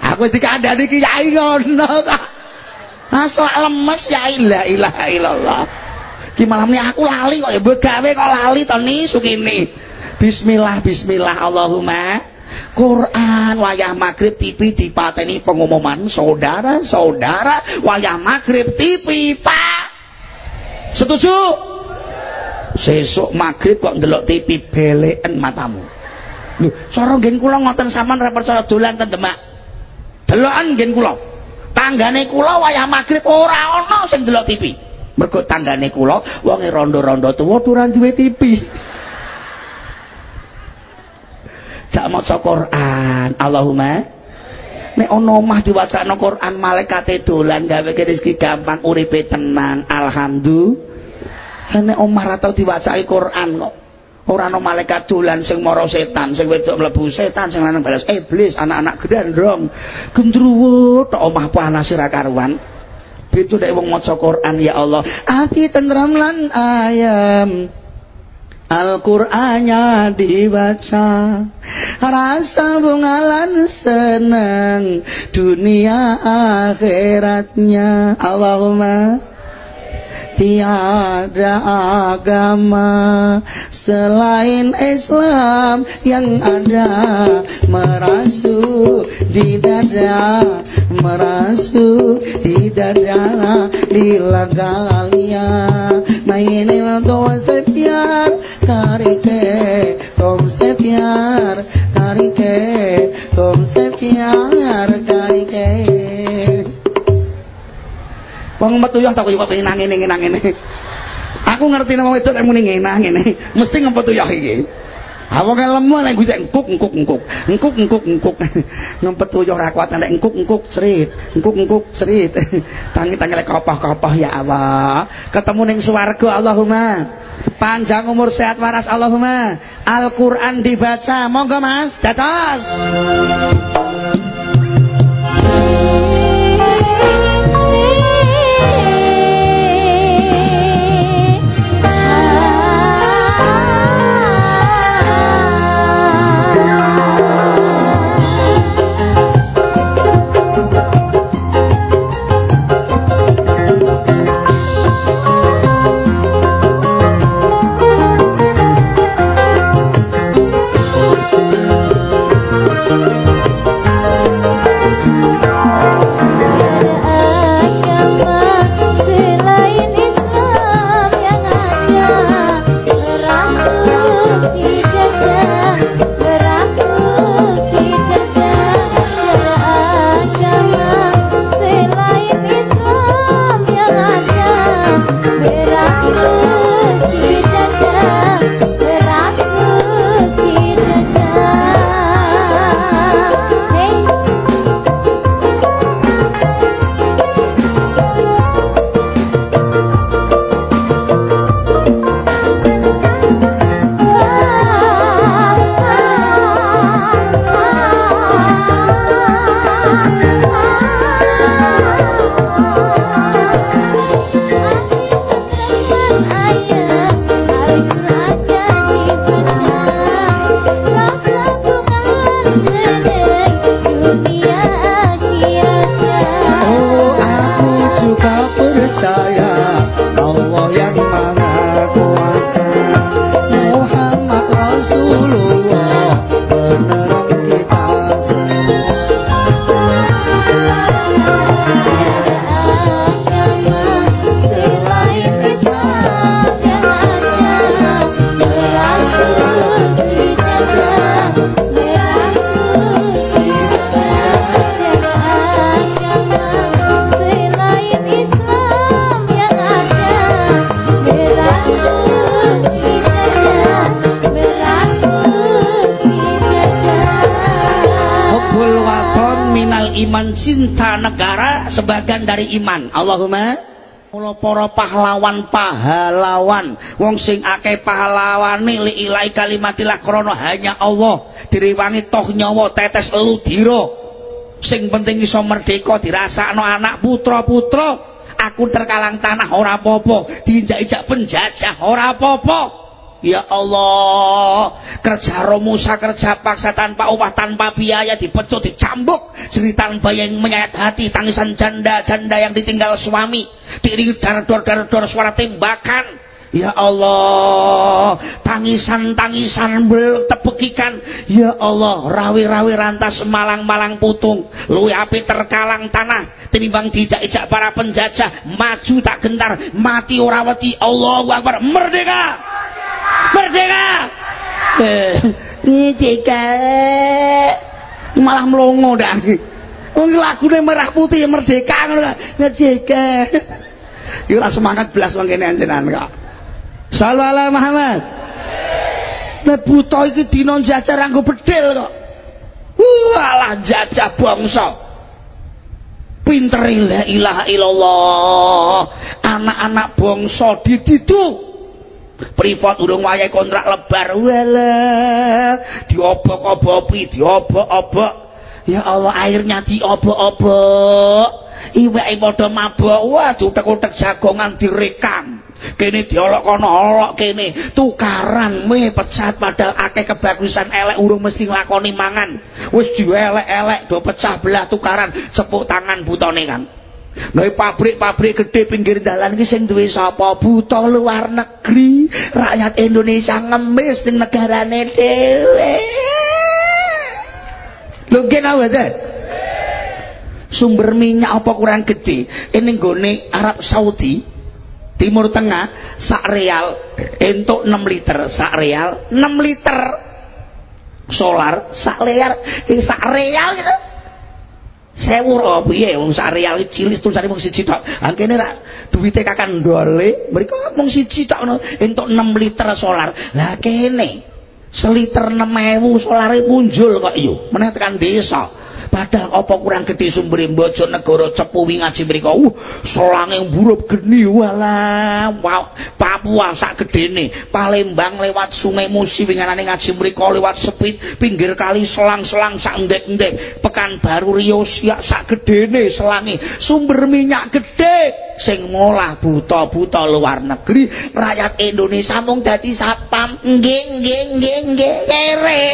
aku dikandani kiai ngono ta. Asal lemes ya la ilaha illallah. Ki malam ini aku lali kok ya begawe kok lali to nisu kene bismillah bismillah Allahumma. Quran wayah maghrib TV dipateni pengumuman saudara-saudara wayah maghrib TV Pak. Setuju? Sesuk maghrib kok ndelok TV beleken matamu. Lho cara ngen kula ngoten sampean ora percaya dolan Demak delokan ngen kula. Tanggane kula wayah maghrib ora ana sing ndelok TV mergo tanggane kula wonge rondo-rondo tuwa ora duwe TV jak maca Quran Allahumma. Nek ana omah diwacana Quran malaikate dolan gawe rezeki gampang uripe tenang alhamdulillah. Nek omah ra tau diwacai Quran kok ora ana malaikat dolan sing mara setan sing wedok mlebu setan sing lanang balas iblis anak-anak gedandrong gendruwo tok omah panas ora karuan. Beto nek wong maca Quran ya Allah. Ati tentram lan ayam. Al-Qur'annya dibaca. Rasa bungalan seneng Dunia akhiratnya. Allahumma Tiada agama selain Islam yang ada. Merasuk di dada merasuk di dada. Di lagalia mainin untuk sepiar karike tom sepiar karike tom sepiar Wong metu yo tak kok pengen ngene ngene. Aku ngerti nama wedok nek muni ngene ngene. Mesti ngempet yo iki. Awak lemu nek gue engkuk engkuk engkuk. Engkuk engkuk engkuk. Ngempet yo ora kuat nek engkuk engkuk serit. Engkuk engkuk serit. Tangi-tangi lek kopoh-kopoh ya Allah. Ketemu ning swarga Allahumma. Panjang umur sehat waras Allahumma. Al-Qur'an dibaca. Monggo Mas, dados. Sebagian dari iman. Allahumma Mula para pahlawan pahlawan. Wong sing akeh pahlawane li ilai kalimatilah krana hanya Allah diriwangi toh nyawa tetes eludira sing penting iso merdeka dirasakno anak putra-putra. Aku terkalang tanah ora apa-apa. Diinjak-injak penjajah ora apa-apa Ya Allah, kerja romusa, kerja paksa tanpa upah, tanpa biaya, dipecut, dicambuk, jeritan bayi yang menyayat hati, tangisan janda-janda yang ditinggal suami, diiringi dar-dor-dar-dor suara tembakan. Ya Allah, tangisan-tangisan tepekikan. Ya Allah, rawi-rawi rantas malang-malang putung. Luwi api terkalang tanah. Tinimbang dijak-ijak para penjajah. Maju tak gentar, mati orawati. Allahu Akbar, merdeka! merdeka eh merdeka malah melongo dah wong lagune merah putih merdeka ngono merdeka iki ora semangat belas wong kene anjenan kok sallallahu Muhammad Nek buta iki dina jajar anggo bedil kok. Walah jajah bangsa. Pinter la ilaha illallah. Anak-anak bangsa dididu. Privat urung wayahe kontrak lebar. Walah, diobok-oboki, diobok-obok. Ya Allah, airnya diobok-obok. Iwake padha mabok. Wah, utek-utek jagongan direkam. kene diolok kono olok kene tukaran me pecat padahal akeh kebagusan elek urung mesti nglakoni mangan wis dielek-elek do pecah belah tukaran cepuk tangan butone kan Nah, pabrik-pabrik gede pinggir dalan iki sing duwe sapa? Buta luar negeri. Rakyat Indonesia ngemis ning negarane dhewe. Lho kena wae Sumber minyak apa kurang gede? Ini nggone Arab Saudi Timur Tengah sak real entuk 6 liter sak real 6 liter solar sak eh, sak real gitu sewu apa piye? Wong sak real cilik tulisane mung siji tok. Angkene ra duwite kakan ndole. Mereka mung siji tok entuk 6 liter solar. Lah kene seliter 6000 solare muncul kok yo meneh tekan desa padahal apa kurang gede sumbere Bojonegoro cepu wi ngaji mriku uh solange mburup geni wala wow, Papua sak gedene Palembang lewat Sungai Musi winganane ngaji mriku lewat Sepit pinggir kali selang-selang sak ndek-ndek Pekanbaru Riau siak sak gedene selange sumber minyak gede sing ngolah buta-buta luar negeri rakyat Indonesia mung dadi satpam nggih nggih nggih nggih kere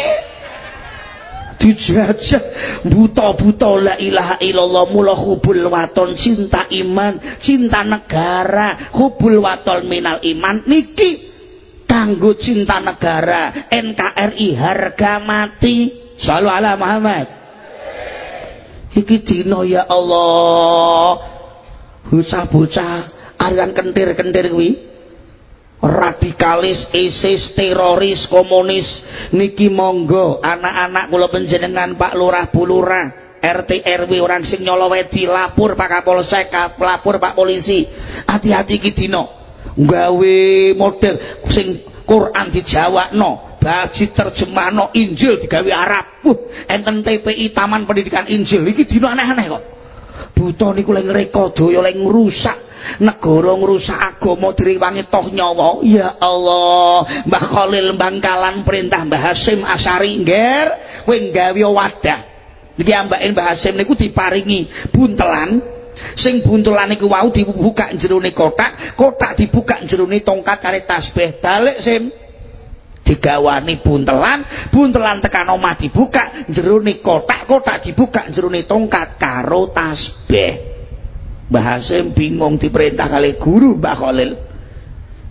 dijajah. Buta-buta la ilaha illallah mula hubul waton cinta iman cinta negara hubul waton minal iman. Niki kanggo cinta negara NKRI harga mati. Selalu ala Muhammad. Iki dino ya Allah. Bocah-bocah arian kentir-kentir kuwi radikalis, ISIS, teroris, komunis. Niki monggo anak-anak kula panjenengan Pak Lurah Bu RT RW orang sing nyolowedi lapor Pak Kapolsek lapor Pak Polisi. Hati-hati iki dina gawe model sing Quran dijawakno baji terjemahno Injil digawe Arab. Uh, enten TPI Taman Pendidikan Injil. Iki dina aneh-aneh kok buta niku lek ngreka daya lek ngrusak. Negara ngrusak agama direwangi toh nyawa. Ya Allah Mbah Khalil Bangkalan perintah Mbah Hasim Asari ngger. Kowe gawe wadah. Niki ambake Mbah Hasim niku diparingi buntelan. Sing buntelan niku wau dibuka jerone kotak. Kotak dibuka jerone tongkat kare tasbih. Balik sim digawani buntelan buntelan tekan omah dibuka jerone kotak kotak dibuka jerone tongkat karo tasbih. Mbah Hasim bingung diperintah kali guru Mbah Khalil.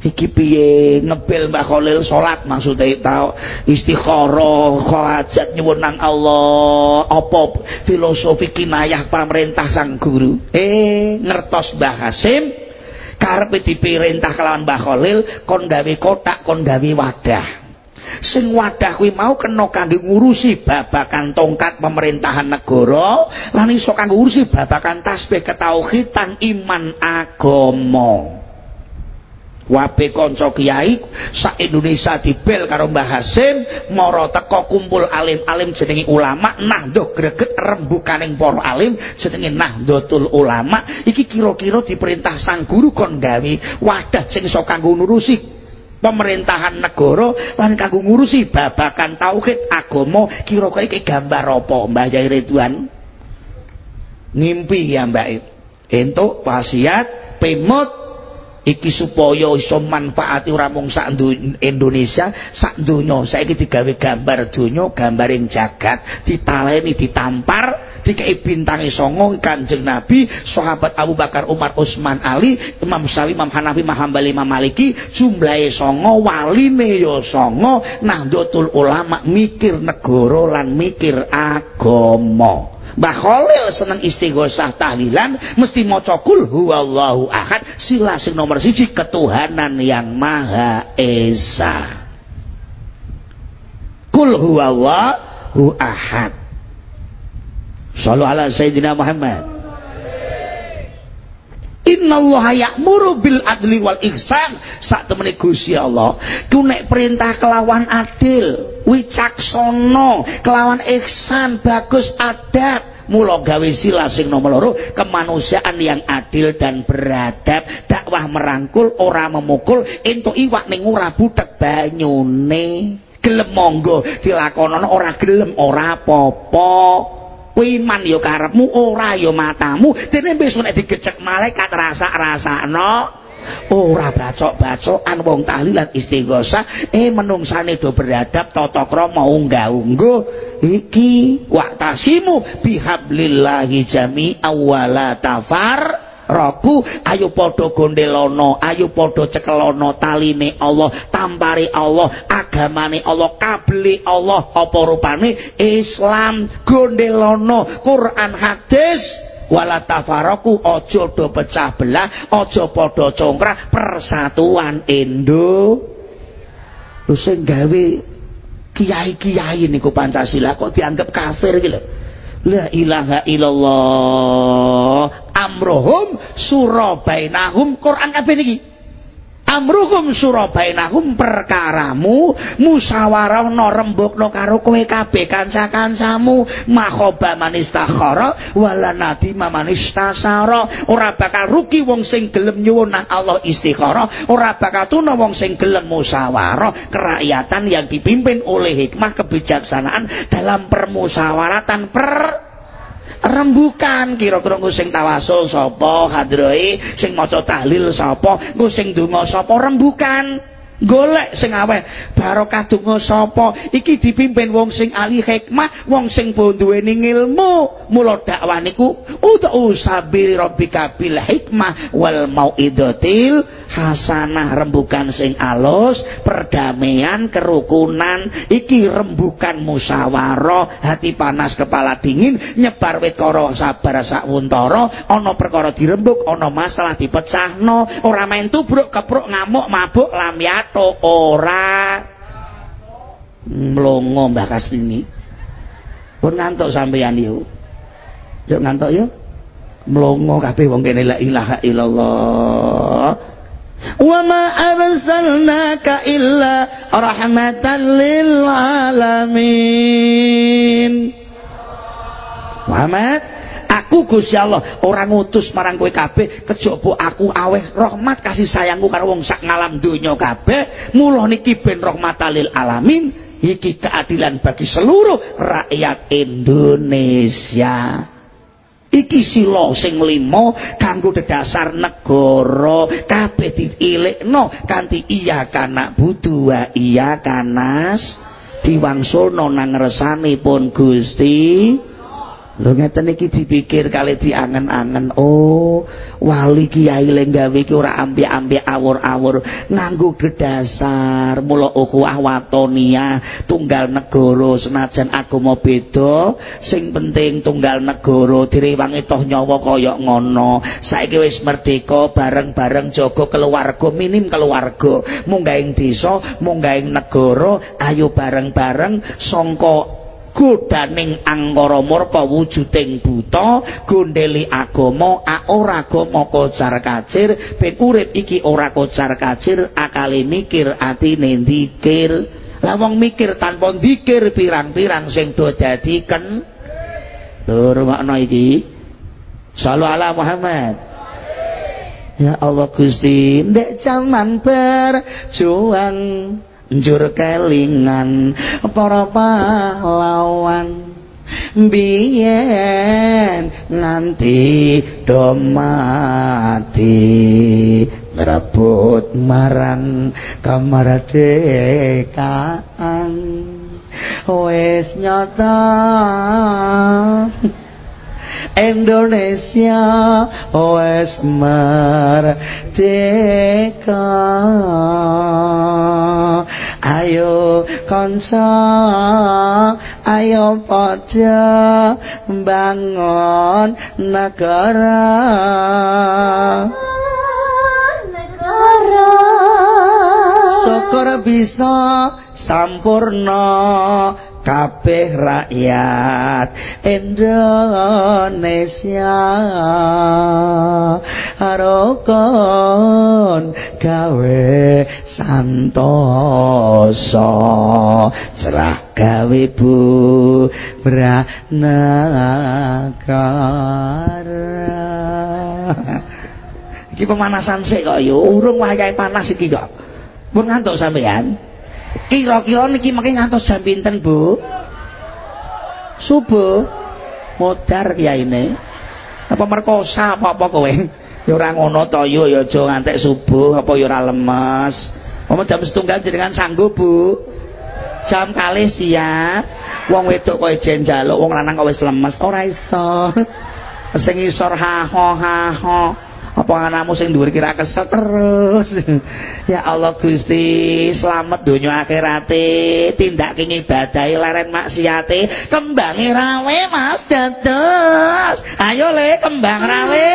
Iki piye? Ngebel Mbah Khalil salat maksudnya tau. Istikharah hajat nyuwun Allah. Apa filosofi kinayah pemerintah sang guru? Eh ngertos Mbah Hasim. Karepe diperintah kelawan Mbah Khalil kon gawe kotak kon wadah sing wadah kuwi mau kena kanggo ngurusi babakan tongkat pemerintahan negara lan iso kanggo ngurusi babakan tasbih ketauhidan iman agama. Wabe kanca kiai sak Indonesia dibel karo Mbah Hasim mara teka kumpul alim-alim jenenge ulama nahdoh greget rembukaning para alim jenenge Nahdlatul Ulama. Iki kira-kira diperintah sang guru kon gawe wadah sing iso kanggo ngurusi pemerintahan negara lan kanggo ngurusi babakan tauhid agama kira-kira iki gambar apa Mbah Yai Ridwan? Ngimpi ya Mbak entuk wasiat pemut iki supaya iso manfaati ora mung sak Indonesia sak donya. Saiki digawe gambar donya gambaring jagat ditaleni ditampar dikei bintangi songo kanjeng Nabi sahabat Abu Bakar Umar Utsman Ali Imam Syafi'i Imam Hanafi Imam Hambali Imam Maliki jumlahe songo waline ya songo Nahdlatul Ulama mikir negara lan mikir agama Mbah Khalil seneng istighosah tahlilan mesti maca kul huwallahu ahad. Sila sing nomor siji ketuhanan yang maha esa. Kul huwallahu ahad. Sallu ala Sayyidina Muhammad. Innallaha ya'muru bil adli wal ihsan. Sak temene Gusti Allah ku nek perintah kelawan adil wicaksana kelawan ihsan bagus adab mula gawe sila sing nomor loro kemanusiaan yang adil dan beradab dakwah merangkul ora memukul entuk iwak ning ora butek banyune gelem monggo dilakonono ora gelem ora apa-apa. Iman ya karepmu ora ya matamu. Dene besok nek digecek malaikat rasa-rasakno ora bacok-bacokan wong tahlilan istighosah eh menungsane do beradab tata krama unggah-ungguh iki waktasimu. Bihablillahi jami awala tafar roku ayo padha gondelono ayo padha cekelono taline Allah tampari Allah agamane Allah kabeli Allah apa rupane? Islam gondelono Quran hadis wala tafaroku ojo do pecah belah ojo podo congkrah persatuan Indo. Lu sing gawe kiai-kiai niku Pancasila kok dianggap kafir gitu La ilaha illallah amrohum surabainahum Quran kabeh niki amruhum surabainahum perkaramu musyawarah no rembukno karo kowe kabeh kanca-kancamu makhoba manistakhara wala nadima manistasara ora bakal rugi wong sing gelem nyuwun Allah istikhara. Ora bakal tuna wong sing gelem musyawarah. Kerakyatan yang dipimpin oleh hikmah kebijaksanaan dalam permusyawaratan per rembukan kira-kira sing tawasul sapa hadroe sing maca tahlil sapa engko sing donga sapa rembukan golek sing aweh barokah donga sapa? Iki dipimpin wong sing ahli hikmah wong sing duweni ilmu mula dakwah niku utu sabil rabbika bil hikmah wal mauidatil hasanah. Rembukan sing alus perdamaian kerukunan. Iki rembukan musyawarah hati panas kepala dingin nyebar wit karo sabar sak wuntara. Ana perkara dirembuk ana masalah dipecahno. Ora main tubruk kepruk ngamuk mabuk lamyato ora? Mlongo Mbah Kastini pun ngantuk sampeyan yo yuk ngantuk yo mlongo kabeh wong kene la ilaha illallah. Wa ma arsalnaka illa rahmatan lil alamin. Muhammad aku Gusti Allah ora ngutus marang kowe kabeh kejaba aku aweh rahmat kasih sayangku karo wong sak ngalam donya kabeh mula niki ben rahmatan lil alamin iki keadilan bagi seluruh rakyat Indonesia. Iki sila sing limo kanggo dedasar negara kabeh diilikno kanthi iya kana budu wa iya kanas. Diwangsulno nang resanipun Gusti Lho ngeten iki dipikir kali diangen-angen. Oh, wali kiai leng gawe iki ora ambek-ambek awur-awur, nganggo gedasar, mula ukhuwah watonia, tunggal negara senajan agama beda, sing penting tunggal negara direwangi toh nyawa kaya ngono. Saiki wis merdeka bareng-bareng jaga keluarga, minim keluarga. Munggah ing desa, munggah ing negara, ayo bareng-bareng sangka godaning angkara murka wujuding buta gondeli agama ora agama kocar kacir ben urip iki ora kocar kacir akale mikir atine ndikir. Lah wong mikir tanpa ndikir pirang-pirang sing do dadi ken lho rumakno iki. Ala Muhammad. Ya Allah Gusti, ndek jaman berjuang njur kelingan para pahlawan. Biyen nganti do mati ngrebut marang kamardikaan wis nyata Indonesia wes merdeka ayo kanca ayo padha bangun negara. Negara. Syukur bisa sampurna kabeh rakyat Indonesia. Rokon gawe santoso. Cerah gawe bu branagara. Iki pemanasan sik kok yo. Urung wayahe panas iki kok. Pun ngantuk sampean kira-kira niki mengke ngantos jam pinten Bu? Subuh. Modar kiyaine. Apa merkosa apa-apa kowe? Ya ora ngono to yo ya ngantek subuh apa ya ora lemes? Mama jam setunggal jenengan sanggup Bu? Jam kali siap. Wong wedok kowe jen njaluk wong lanang kok wis lemes. Ora iso. Sing isor ha ha ha apa anakmu sing dhuwur kira kesel terus? Ya Allah Gusti selamat donya akhirate. Tindak kene ibadahe leren maksiate. Kembange rawe Mas dados. Ayo le kembang rawe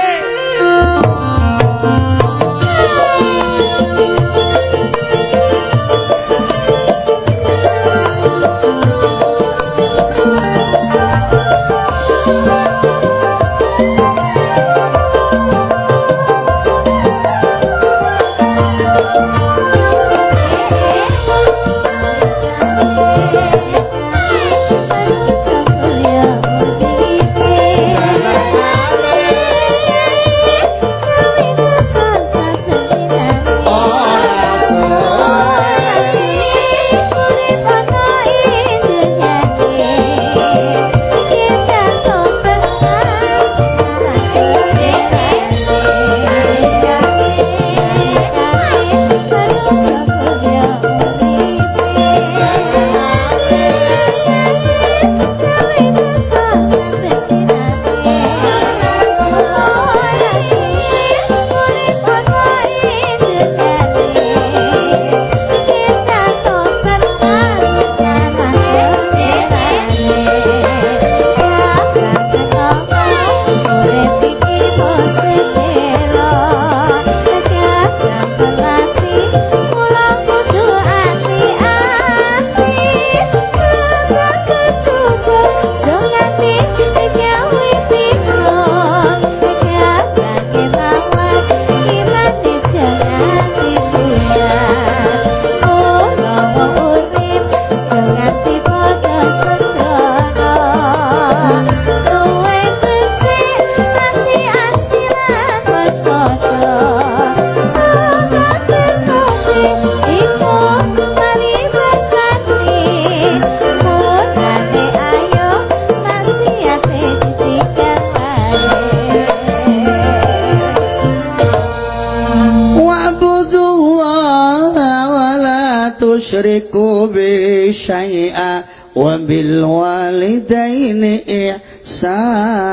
syai'a wa bil walidaini ihsana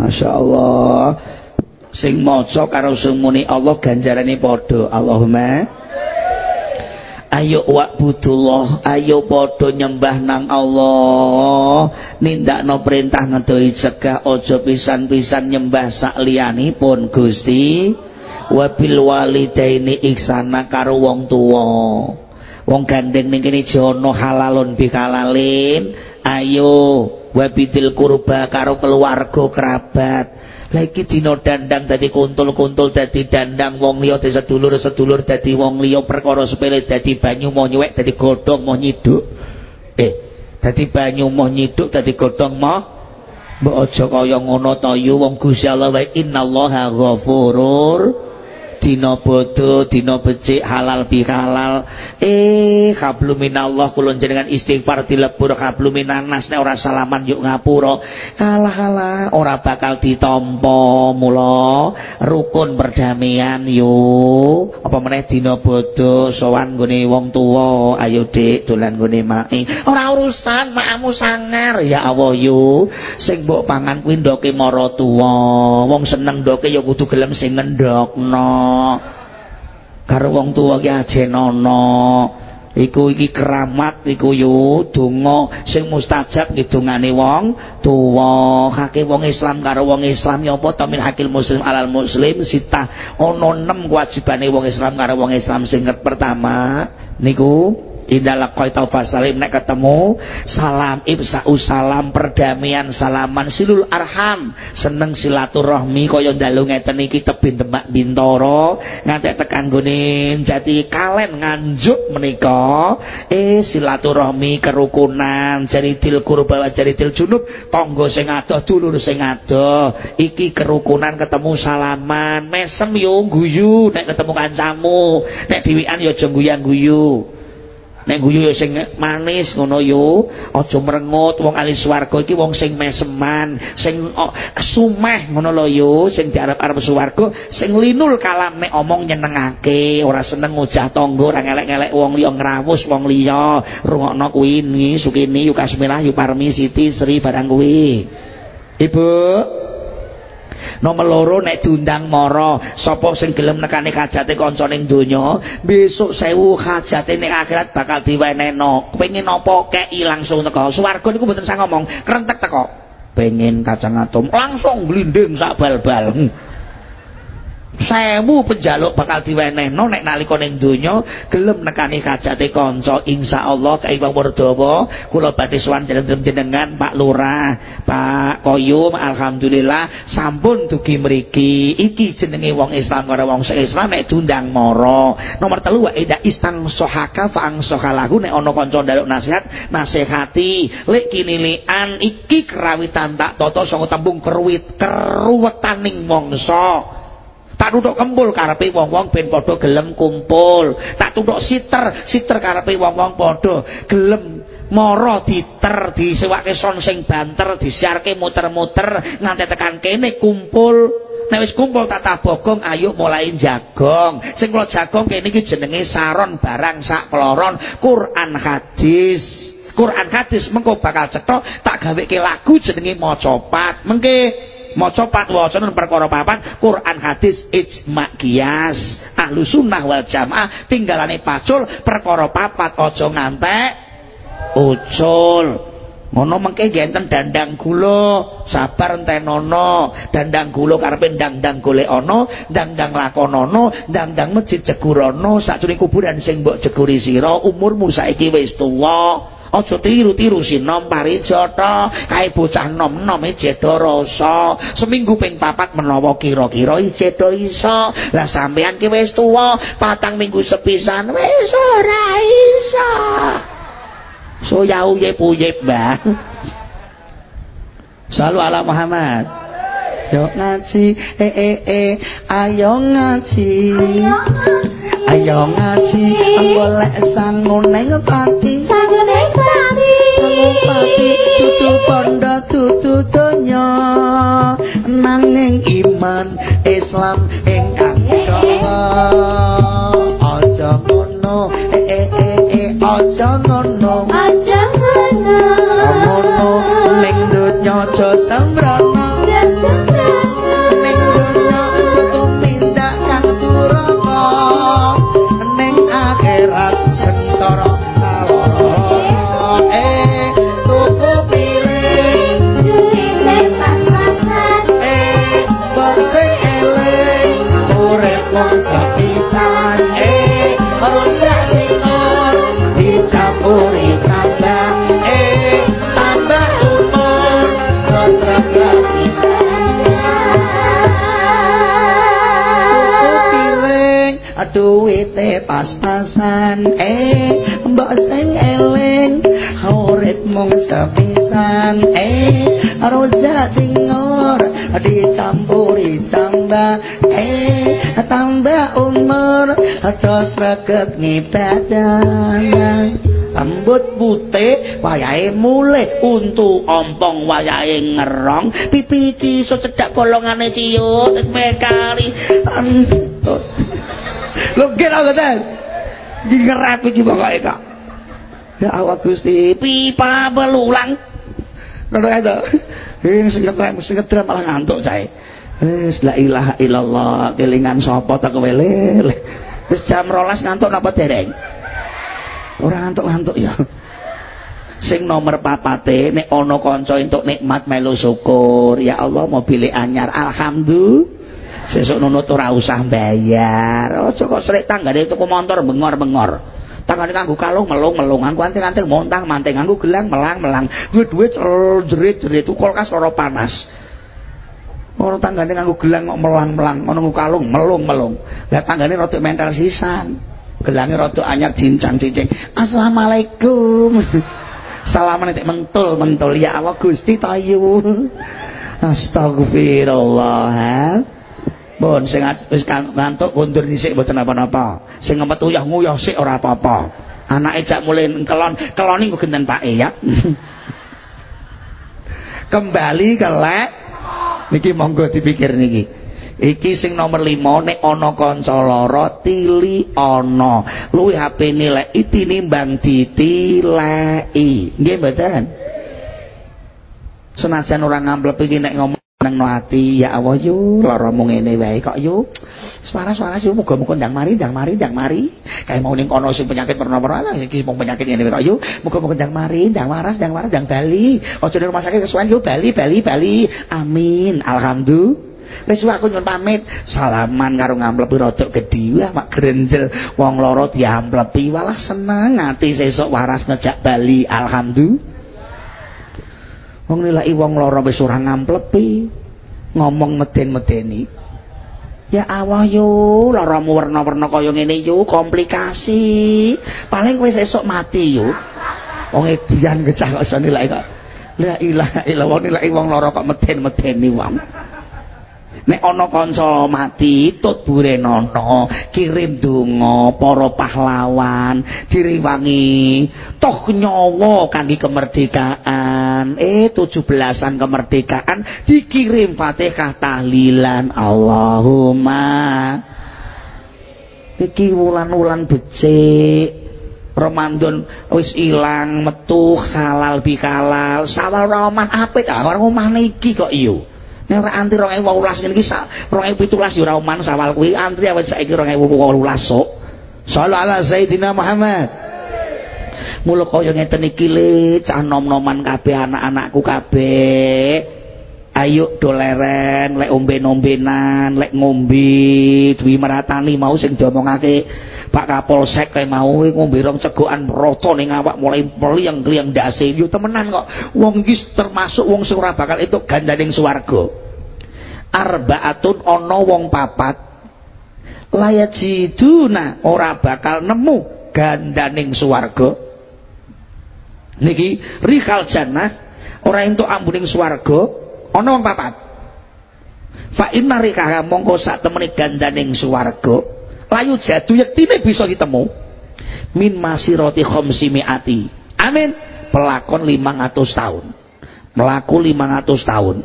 Masya Allah sing maca karo muni Allah ganjarane padha. Allahumma ayo wa'budullah ayo padha nyembah nang Allah. Nindakno perintah ngedohi cegah aja pisan-pisan nyembah sak liyanipun Gusti wabil walidaini iksana karo wong tuwa. Wong gandeng ning kene jono halalun bikalalin ayo wabidil kurba karo keluarga kerabat. Lagi dino dandang dadi kuntul-kuntul dadi dandang wong liya dadi sedulur-sedulur dadi wong liya perkara sepele dadi banyu mau nyuwek dadi godhong mau nyiduk. Eh dadi banyu mau nyiduk dadi godhong mau? Mbok aja kaya ngono ta yu wong Gusti Allah wa innallaha ghafurur dina bodo dina becik halal bihalal. Eh hablum minallah kula jenengan istighfar dilebur hablum minanas nek ora salaman yuk ngapura. Kalah kalah ora bakal ditampa mula rukun perdamaian yuk. Apa meneh dina bodo sowan nggone wong tuwa ayo dik dolan nggone mai ora urusan makmu sangar. Ya Allah yuk. Sing pangan kuwi mara tuwa. Wong seneng ndoke ya kudu gelem sing ngendokno karo wong tuwa ki ajenono iku iki keramat iku yo donga. Sing mustajab ngidungane wong tuwa. Kake wong Islam karo wong Islam ya apa tamil hakil muslim alal muslim? Sita ana 6 kewajibane wong Islam karo wong Islam sing pertama. Niku Indah tau fasalim nek ketemu salam ibsa'u salam perdamaian salaman silul arham. Seneng silaturahmi kaya dalu ngeten iki tebin demak bintoro. Ngantek tekan gone jati kalen nganjuk menika. Eh silaturahmi kerukunan jari til kurba jari til junub. Tangga sing adoh dulur iki kerukunan ketemu salaman. Mesem yo guyu nek ketemu kancamu. Nek diwikan yo aja guyang-guyu nek guyu ya sing manis ngono yo aja mrengut wong ahli swarga iki wong sing meseman sing oh, sumeh ngono lho yo sing diarep-arep swarga sing linul kalam nek omong nyenengake ora seneng ngujah tangga ora ngelek-ngelek wong liya ngrawus wong liya rungokno kuwi sukini yu kasmilah yu parmi siti sri barang kuwi ibu nomor loro nek diundang mara. Sapa sing gelem nekani kajate kanca ning donya? Besok sewu kajate ning akhirat bakal diweneno. Kepengin apa? Kei langsung teko. Swarga niku mboten sang ngomong. Krentek teko. Pengen kacang atom. Langsung glinding sak bal-bal sewu penjaluk bakal diwenehno nek nalika ning donya gelem nekani kajate kanca. Insyaallah kae Bang Wardawa kula badhe sowan jenengan Pak Lurah Pak Koyum alhamdulillah sampun dugi mriki. Iki jenenge wong Islam karo wong Islam nek diundang mara. Nomor telu wa ida istang sohaka fa ang sohalahu nek ana kanca njaluk nasihat nasihati. Lek kinilian iki kerawitan tak tata saka tembung keruwit keruwetaning mangsa tak tutuk kempul karepe wong-wong ben padha gelem kumpul. Tak tutuk siter siter karepe wong-wong padha gelem mara diter disewake son sing banter disiarke muter-muter nganti tekan kene kumpul. Nek wis kumpul tak tabogong ayo mulai jagong. Sing kula jagong kene iki jenenge saron barang sak kloron Quran hadis. Quran hadis mengko bakal cetha tak gaweke lagu jenenge macapat mengke maca patwacana perkara papat Quran hadis ijma kias ahlu sunnah wal jamaah tinggalane pacul perkara papat aja ngantek ucul ngono mengke genten dandang gula sabar entenono dandang gula karepe ndang-ndang golek ana ndang-ndang lakonono ndang-ndang masjid jegurono sakjroning kuburan sing mbok jeguri sira umurmu saiki wis tuwa aja tiru-tiru sinom parijata kae bocah nom-nome jeda rasa. Seminggu ping papat menawa kira-kira jeda iso. Lah sampean ki wis tuwa patang minggu sepisan wis ora iso. So yauye puye mbah. Salu ala Muhammad. Yo ngaji eh eh eh. Ayo ngaji. Ayo ngaji ayo ngaji golek sanguneng pati. Sanguneng pati. Pati tutu pondo tutu donya. Nanging iman Islam ingkang kala aja ngono eh eh eh eh aja ngono. Aja ngono ning donya aja pas-pasan. Eh mbok sing eling urip mung sepisan eh rojak cingur dicampuri camba. Eh tambah umur terus reget ngibadah rambut putih wayahe mulih untu ompong wayahe ngerong. Pipi iki iso cedhak bolongane ciut mekali Lho nggih lho ngoten. Iki ngerap iki pokoke kok. Ya Allah Gusti, pipa belulang. Ngono to. Eh sing ngetrem sing ngetrem malah ngantuk cae. Wis la ilaha illallah, kelingan sapa ta kowe Wis jam 12 ngantuk napa dereng? ora ngantuk-ngantuk ya sing nomor papate nek ana kanca entuk nikmat melu syukur ya Allah mobil anyar alhamdulillah sesuk nunut ora usah bayar. Aja kok srek tanggane tuku motor bengor-bengor. Tanggane kanggo kalung melung-melung nganggo anting-anting montang manting. Nganggo gelang melang-melang. Duwe duit jerit-jerit. Kulkas ora panas. Ora tanggane nganggo gelang kok melang-melang, ngono nganggo kalung melung-melung. Lah tanggane rada mental sisan. Gelange rada anyar cincang-cincing. Assalamualaikum. salaman nek mentul mentul ya Allah Gusti tayu astagfirullah Bon sing wis ngantuk kundur dhisik mboten apa-apa. Sing ngempet uyah-nguyah sik ora apa-apa. Anake jak mulai kelon, keloni ku genten pake ya. Kembali ke lek niki monggo dipikir niki. iki sing nomor 5 nek ana kanca lara tili ana luwih HP nilai tinimbang ditileki nggih mboten senajan ora ngamplep iki nek ngomong nang ati ya Allah yo lara mung ngene wae kok yo suara-suara yo muga-muga ndang mari ndang mari ndang mari. Kae mau ning kono sing penyakit pernah-pernah iki mung penyakit ngene kok yo muga-muga ndang mari ndang waras ndang waras ndang bali. Aja ning rumah sakit kesuwen yo bali bali bali. Amin. Alhamdulillah. Wis aku nyuwun pamit, salaman karo ngamplepi rada gedhi, wah mak grenjel. Wong loro diamplepi, walah seneng ati sesuk waras ngejak bali. Alhamdulillah. Wong nilai wong loro wis ora ngamplepi, ngomong meden-medeni. Ya Allah yo, laramu warna-warna kaya ngene yo, komplikasi. Paling kowe sesuk mati yo. Wong edian gecah kok iso nilai kok. La ilaha illallah nilai wong loro kok meden-medeni wong. Nek ana kanca mati tut burenono kirim donga para pahlawan diriwangi toh nyawa kangge kemerdekaan. Eh 17-an kemerdekaan dikirim Fatihah tahlilan. Allahumma. Iki wulan-wulan becik. Ramadan wis ilang metu halal bihalal. Sawal roman apik ah omah niki kok iyo Nek ora anti 2018 ngene iki 2017 ya ora oman sawal kuwi antri awet saiki 2018 sok. Sallallahu ala Sayyidina Muhammad. Mula kaya ngeten iki le cah nom-noman kabeh anak-anakku kabeh. Ayo doleren lek omben-ombenan, lek ngombe duwi meratani mau sing diomongake Pak Kapolsek kae mau ngombe rong cegokan rata ning awak mulai mliyeng-kliyeng ndase yo temenan kok. Wong iki termasuk wong sing ora bakal entuk gandaning swarga. Arbaatun ana wong papat layajiduna ora bakal nemu gandaning swarga. Niki rikal jannah ora entuk ambuning swarga ana wong papat fa inna rikaha mongko sak temene gandaning swarga layu jadu yektine bisa ditemu min masirati khamsi miati. Amin. Pelakon 500 tahun. Melaku 500 tahun.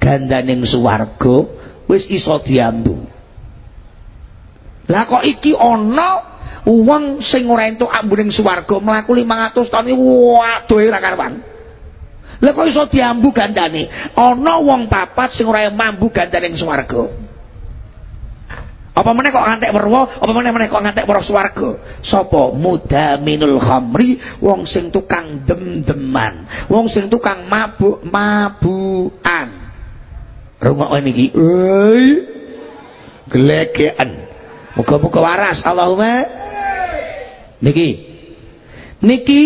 Gandaning swarga wis iso diambu. Lah kok iki ana wong sing ora entuk ambuning swarga mlaku 500 tahun iki waduh ora karuan. Lah kok iso diambu gandane? Ana wong papat sing ora mambu gandane ing swarga. Apa meneh kok ngantek werwa, apa meneh meneh kok ngantek weruh swarga? Sapa? Mudaminul khamri, wong sing tukang dem-deman, wong sing tukang mabuk-mabukan. Rungokne niki. Oi. Gelegean. Muga-muga waras Allahumma. Niki. Niki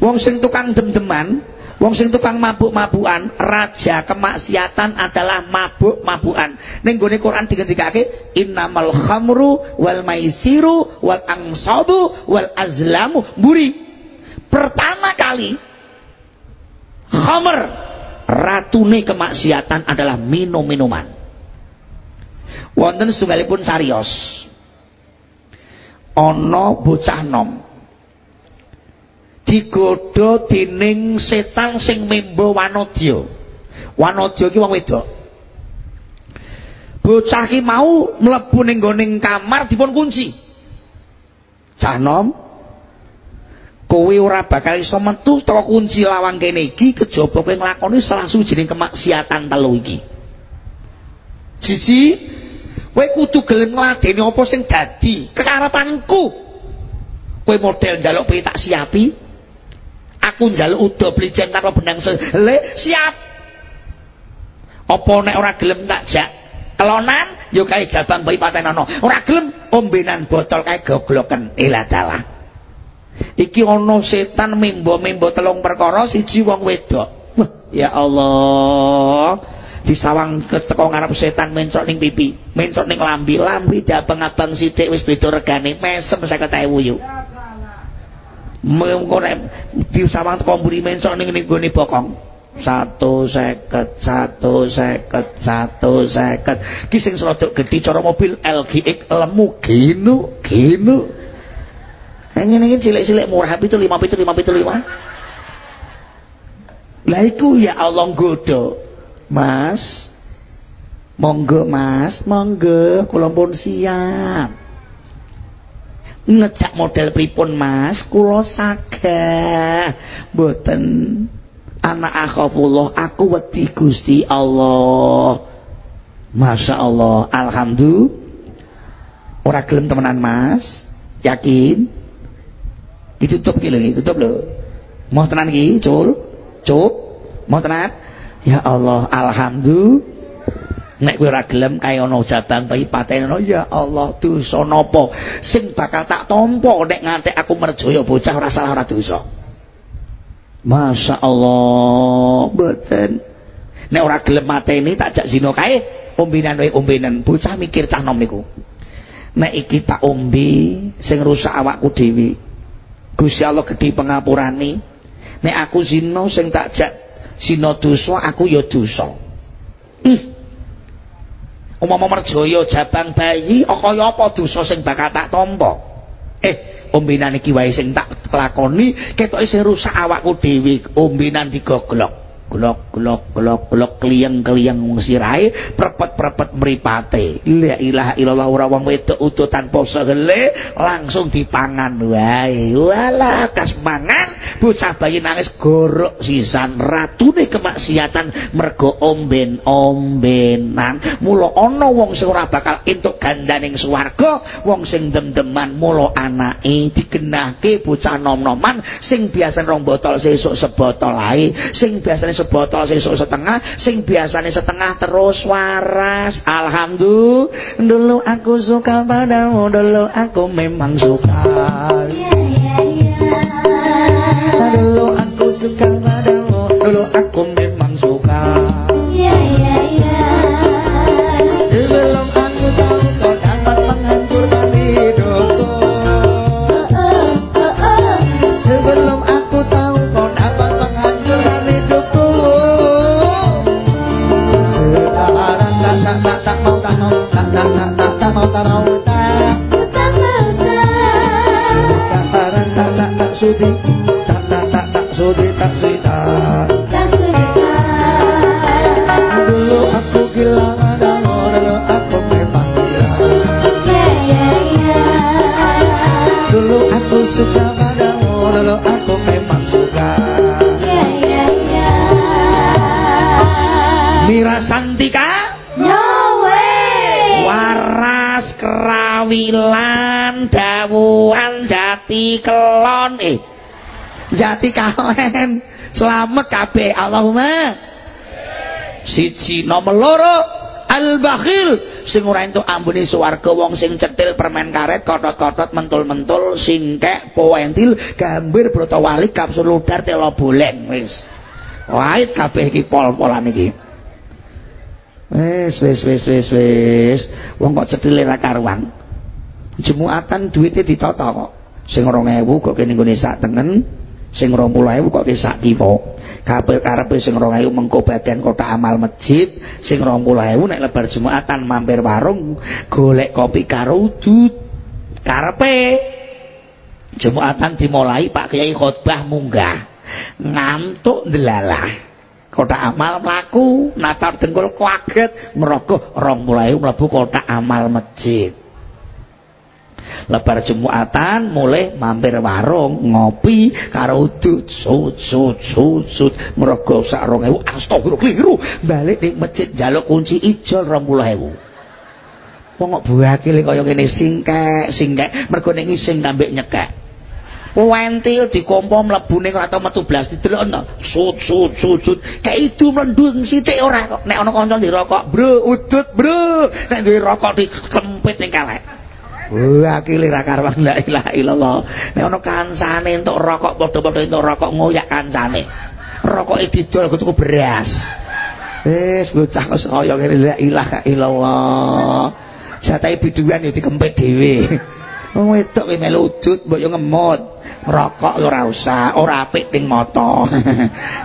wong sing tukang dem-deman, Wong sing tukang mabuk-mabukan, raja kemaksiatan adalah mabuk-mabukan. Ning gone Quran digendikake innamal khamru wal maisiru wal angsabu wal azlamu mburi. Pertama kali khamr ratune kemaksiatan adalah minum-minuman. Wonten setunggalipun carios. Ana bocah nom digodha dening setan sing memba wanodya. Wanodya ki wong wedok. Bocah ki mau mlebu ning nggoning kamar dipun kunci. Cah nom, kowe ora bakal iso metu teko kunci lawang kene iki kejaba kowe nglakoni salah suwijining kemaksiatan telu iki. Siji, kowe kudu gelem ngladeni apa sing dadi kekarepanku. kowe model njaluk piye tak siapi aku njaluk udo blijen tanpa benang le siap. Apa nek ora gelem tak jak? Kelonan yo kae jabang bayi patenono ora gelem ombenan botol kae gogloken. Iladala iki ana setan mimbo-mimbo telung perkara siji wong wedok. Ya Allah. Disawang ke teko ngarep setan mencok ning pipi mencok ning lambi. Lambi diabang-abang sithik wis beda regane. Mesem 50000 yuk mengko nek disawang teko mburi mencok ning nggone bokong. Satu seket satu seket satu seket. Kising serodok gede cara mobil LGX lemu gino gino ini ini cilik-cilik murah itu lima itu lima itu lima. Lah iku ya Allah godo Mas monggo Mas monggo kula siap ngejak model pripun Mas? Kula sagah. Mboten. Anak akhafullah aku wedi Gusti Allah. Masya Allah. Alhamdulillah. Ora gelem temenan Mas. Yakin? Ditutup iki lho ditutup lho. Mau tenan iki? Cul. Cuk. Mau tenan? Ya Allah, alhamdulillah. Nek kowe ora gelem kaya ana jabang bayi patenono ya Allah dosa napa sing bakal tak tampa nek ngantek aku merjaya bocah ora salah ora dosa. Masya Allah, mboten. Nek ora gelem mateni tak jak zina kae, ombenan wae ombenan. Bocah mikir cah nom niku. Nek iki tak ombe sing rusak awakku dhewe. Gusti Allah gedhi pengapurane. Nek aku zina sing tak jak Sina dosa aku ya dosa. Hmm. Umama merjaya jabang bayi kaya apa dosa sing bakal tak tampa? Eh, ombenan iki wae sing tak lakoni ketoke sing rusak awakku dhewe, ombenan digoglok. Glok glok glok glok kliyeng wong sirahe prepet prepet mripate la ilaha illallah ora wong wedok utuh tanpa segele langsung dipangan wae. Wala kas mangan bocah bayi nangis gorok sisan. Ratune kemaksiatan mergo omben ombenan mula ana wong sing ora bakal entuk gandaning swarga wong sing dem-deman mula anake. Digenahke bocah nom-noman sing biasa rong botol sesuk sebotol ae. Sing biasane sebotol sesuk setengah sing biasanya setengah terus waras. Alhamdulillah dulu aku suka padamu dulu aku memang suka. Dulu aku suka padamu kalen selamat kabeh Allahumma. Siji nomor loro al bakhil sing ora entuk ambune swarga wong sing cetil permen karet kotot-kotot mentul-mentul singkek poentil gambir broto walik kapsul udar telo boleng wis. Wait kabeh iki pol-polan iki. Wis wis wis wis wis. Wong kok cethile ra karuan? Jemuatan duitnya ditata kok. Sing 2000 kok kene nggone sak tengen sing 20000 kok sak kiwa. Karepe sing 2000 mengko bagian kota amal masjid sing 20000 nek lebar jumatan mampir warung golek kopi karo udut. Karepe jumatan dimulai Pak Kiai khotbah munggah. Ngantuk ndelalah. Kota amal mlaku natar dengkul kaget mergo rong mulai mlebu kota amal masjid lebar jumuatan mulai mampir warung ngopi karo udut sut sut sut sut. Mergo sak 2000 astagfirullah balik ning masjid njaluk kunci ijol 20000 wong kok buakile kaya ngene singkek singkek. Mergo ning ising kambek nyekek. Wentil dikompo mlebu ning ora tau metu blas didelok to sut sut sut. Sut kaidu mlendung sithik ora kok. Nek ana kanca dirokok bro udut bro nek duwe rokok dikempit ning kalek Wah, kile ra karuan la ilaha illallah. Nek ana kancane entuk rokok padha-padha entuk rokok ngoyak kancane. Rokoke didol tuku beras. Wis bocah kok kaya ngene la ilaha illallah. Jatahe biduan ya dikempit dhewe. Wong wedok ki melu udut mbok yo ngemut. Rokok ora usah, ora apik ning mata.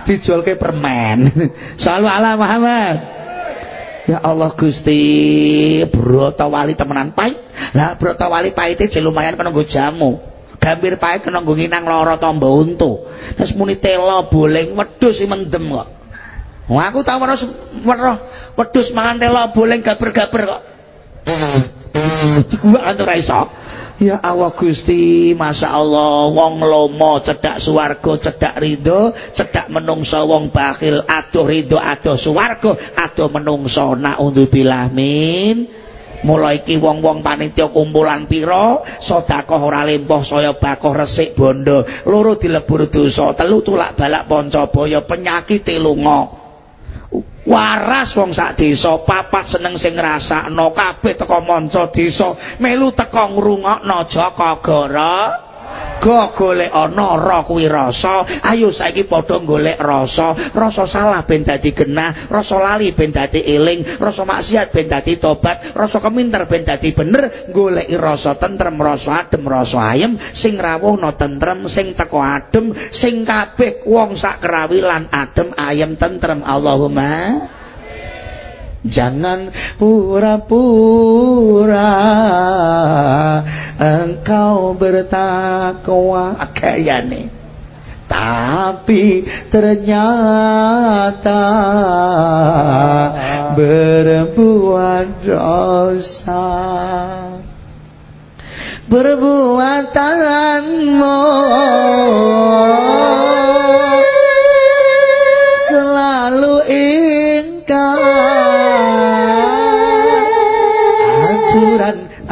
Permen. Sallu ala Muhammad. Ya Allah Gusti, broto wali temenan pahit. Lah broto wali pahite je lumayan kena jamu. Gambir pahit kena nggo nginang lara tamba untu. Terus muni telo boleng wedhus mendem kok. Wah aku tau weruh weruh wedhus mangan telo boleng gaber-gaber kok. Dikuwak ora iso. Ya Allah Gusti, Masya Allah wong lomo cedak suwargo cedak ridho cedak menungso wong bakil aduh ridho aduh suwargo aduh menungso. Naudzubillah min mulai ki wong-wong panitia kumpulan piro sedekah ora lempoh saya bakoh resik bondo. Loro dilebur dosa telu tulak balak pancabaya penyakit lunga waras wong sak desa papat seneng sing ngrasakno kabeh teko manca desa melu teko ngrungokno Goro go golek ana ra kuwi rasa. Ayo saiki padha golek rasa. Rasa salah ben dadi genah rasa lali ben dadi eling rasa maksiat ben dadi tobat rasa keminter ben dadi bener goleki rasa tentrem rasa adem rasa ayem sing rawuhna tentrem sing teko adem sing kabeh wong sak kerawi adem ayem tentrem. Allahumma Jangan pura-pura engkau bertakwa kayane. Tapi ternyata berbuat dosa. Perbuatanmu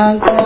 Alto.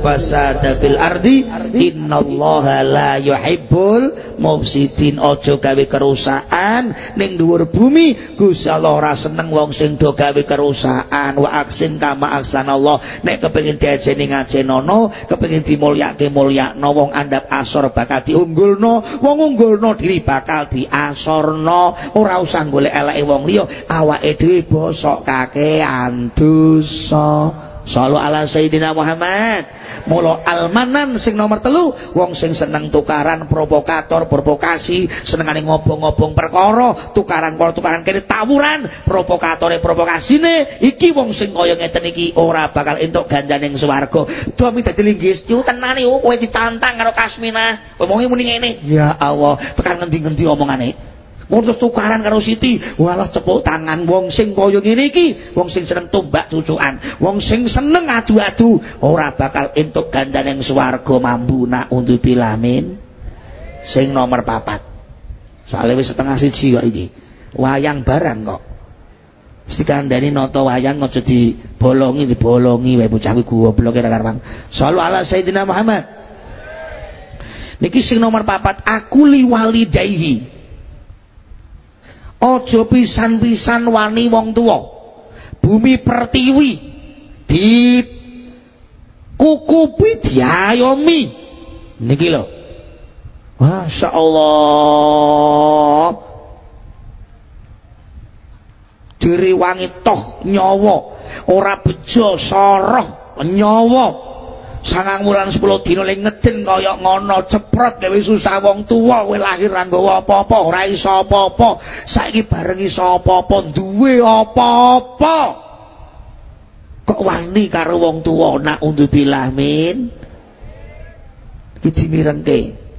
Fasada fil ardi innallaha la yuhibbul mufsidin. Aja gawe kerusakan ning dhuwur bumi Gusti Allah ora seneng wong sing do gawe kerusakan. Wa aksin kama aksanallah nek kepengin diajeni ngajenono kepengin dimulyake mulyakno wong andap asor bakal diunggulno wong unggulno diri bakal diasorno. Ora usah golek eleke wong liya awake dhewe bosok kakean dosa Sallu ala Sayyidina Muhammad. Mula almanan sing nomor telu, wong sing seneng tukaran provokator, provokasi, senengane ngobong-ngobong perkara, tukaran karo tukaran kene tawuran, provokatore provokasine, iki wong sing kaya ngeten iki ora bakal entuk ganjaning swarga. Domi dadi linggis, yo tenane kowe ditantang karo Kasminah. Omongi muni ngene. Ya Allah, tekan ngendi-ngendi omongane. Murtus tukaran karo Siti, walah cepuk tangan wong sing kaya ngene iki, wong sing seneng tombak cucukan, wong sing seneng adu-adu, ora bakal entuk gandaning swarga mambuna untuk bilamin. Sing nomor papat. Soale wis setengah siji kok iki. Wayang barang kok. Mesti kandhani nata wayang aja dibolongi, dibolongi wae bocah kuwi goblok ora karwan. Sallu ala Sayyidina Muhammad. Niki sing nomor papat aku liwalidaihi. Ojo pisan-pisan wani wong tua bumi pertiwi. Di kukupi diayomi niki lho. Masya Allah diriwangi toh nyawa. Ora bejo soroh nyawa sangang wulan 10 dina ling ngeden kaya ngono ceprot gawe susah wong tuwa kowe lahir ra nggawa apa-apa ora iso apa-apa. Saiki bareng iso apa-apa duwe apa-apa. Kok wani karo wong tuwa nak undzubillah min? Iki dimirengke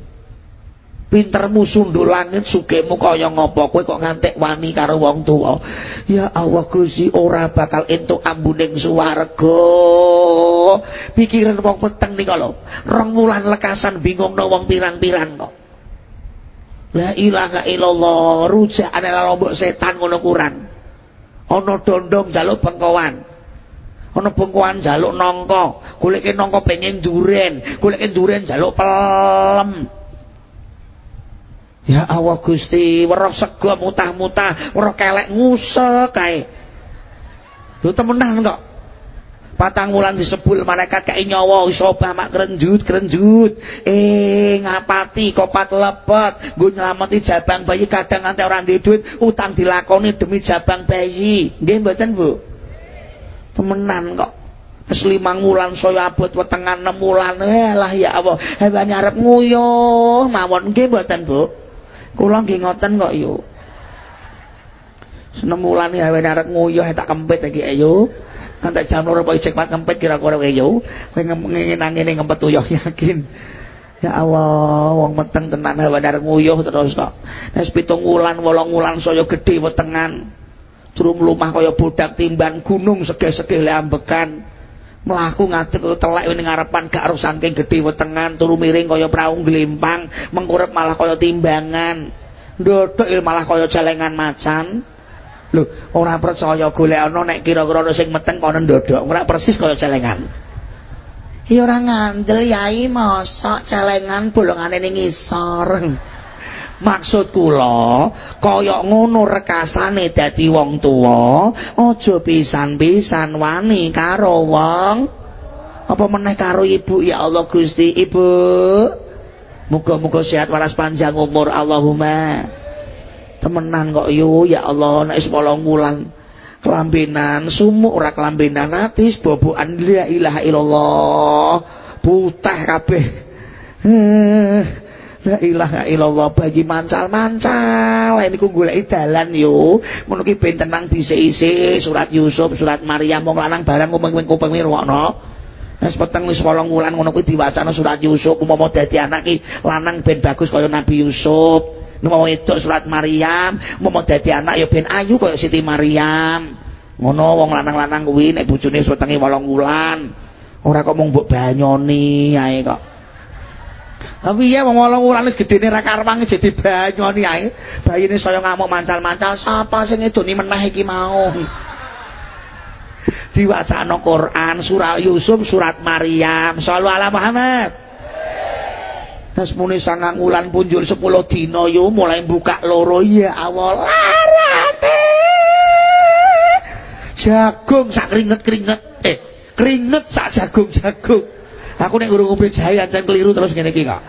pintermu sundul langit sugihmu kaya ngopo? Kowe kok ngantek wani karo wong tuwa? Ya Allah Gusti ora bakal entuk ambuning swarga. Pikiran wong peteng nika lho rong wulan lekasan bingungno wong pirang-pirang kok. La ilaha illallah rujak adalah lombok setan ngono kurang. Ana dondong jaluk bengkowan ana bengkowan jaluk nangka goleke nangka pengen duren. Goleke duren jaluk pelem Ya Allah Gusti, weruh sego mutah-mutah, weruh kelek ngusek kae. Lho temenan kok. Patang wulan disebul malaikat kae nyawa iso mak krenjut krenjut. Eh ngapati kopat lepet, nggo nylameti jabang bayi kadang nganti ora duwe duit, utang dilakoni demi jabang bayi. Nggih mboten, Bu? Temenan kok. Wis limang wulan saya abot wetengan 6 wulan. Eh lah ya Allah, hewane arep nguyuh mawon nggih mboten, Bu? Kula nggih ngoten kok yo. Ya ben arek nguyuh tak kempit iki ayo. Nanti jam loro pokoke cek kempit kira-kira ayo. Kowe ngene ngempet uyuh yakin. Ya Allah, wong meteng tenan hawa arek nguyuh terus kok. Wis pitung wulan, wolong wulan saya gedhe wetengan. Durung lumah kaya bodak timban gunung sege-sege le ambekan. Mlaku ngadeg telek ning ngarepan gak arep saking gedhe wetengan turu miring kaya prau glimpang mengkurep malah kaya timbangan. Ndodok malah kaya celengan macan. Lho ora percaya golek ana nek kira-kira sing meteng kono ndodok ora persis kaya celengan iya ora ngandel yai mosok celengan bolongane ning ngisor maksud kula kaya ngono rekasane dadi wong tuwa aja pisan-pisan wani karo wong. Apa meneh karo ibu? Ya Allah Gusti ibu. Muga-muga sehat waras panjang umur Allahumma. Temenan kok yo. Ya Allah nek wis wulan kelambinan sumuk ora kelambinan atis bobokan la ilaha illallah. Putih kabeh La ilaha illallah bayi mancal-mancal. Ini ku golek dalan yo. Ngono ki ben tenang dhisik-isik surat Yusuf, surat Maryam wong lanang barang kuping kuping mirwakno. Wis peteng wis 8 wulan ngono kuwi diwacana surat Yusuf umpama dadi anak ki lanang ben bagus kaya Nabi Yusuf. Umpama wedok surat Maryam, umpama dadi anak ya ben ayu kaya Siti Maryam. Ngono wong lanang-lanang kuwi nek bojone wis wetenge 8 wulan. Ora kok mung mbok banyoni ae kok. Tapi ya wong wong wulan gedene ra karwange jadi banyoni ae. Bayine saya ngamuk mancal-mancal sapa sing ngedoni meneh iki mau. Diwacana Quran surah Yusuf surat Maryam sallu ala Muhammad. Terus muni sangang wulan punjul 10 dina yo mulai buka loro ya Allah larate. Jagung sak keringet-keringet eh keringet sak jagung-jagung. Aku nek guru ngombe jahe ancen keliru terus ngene iki kok.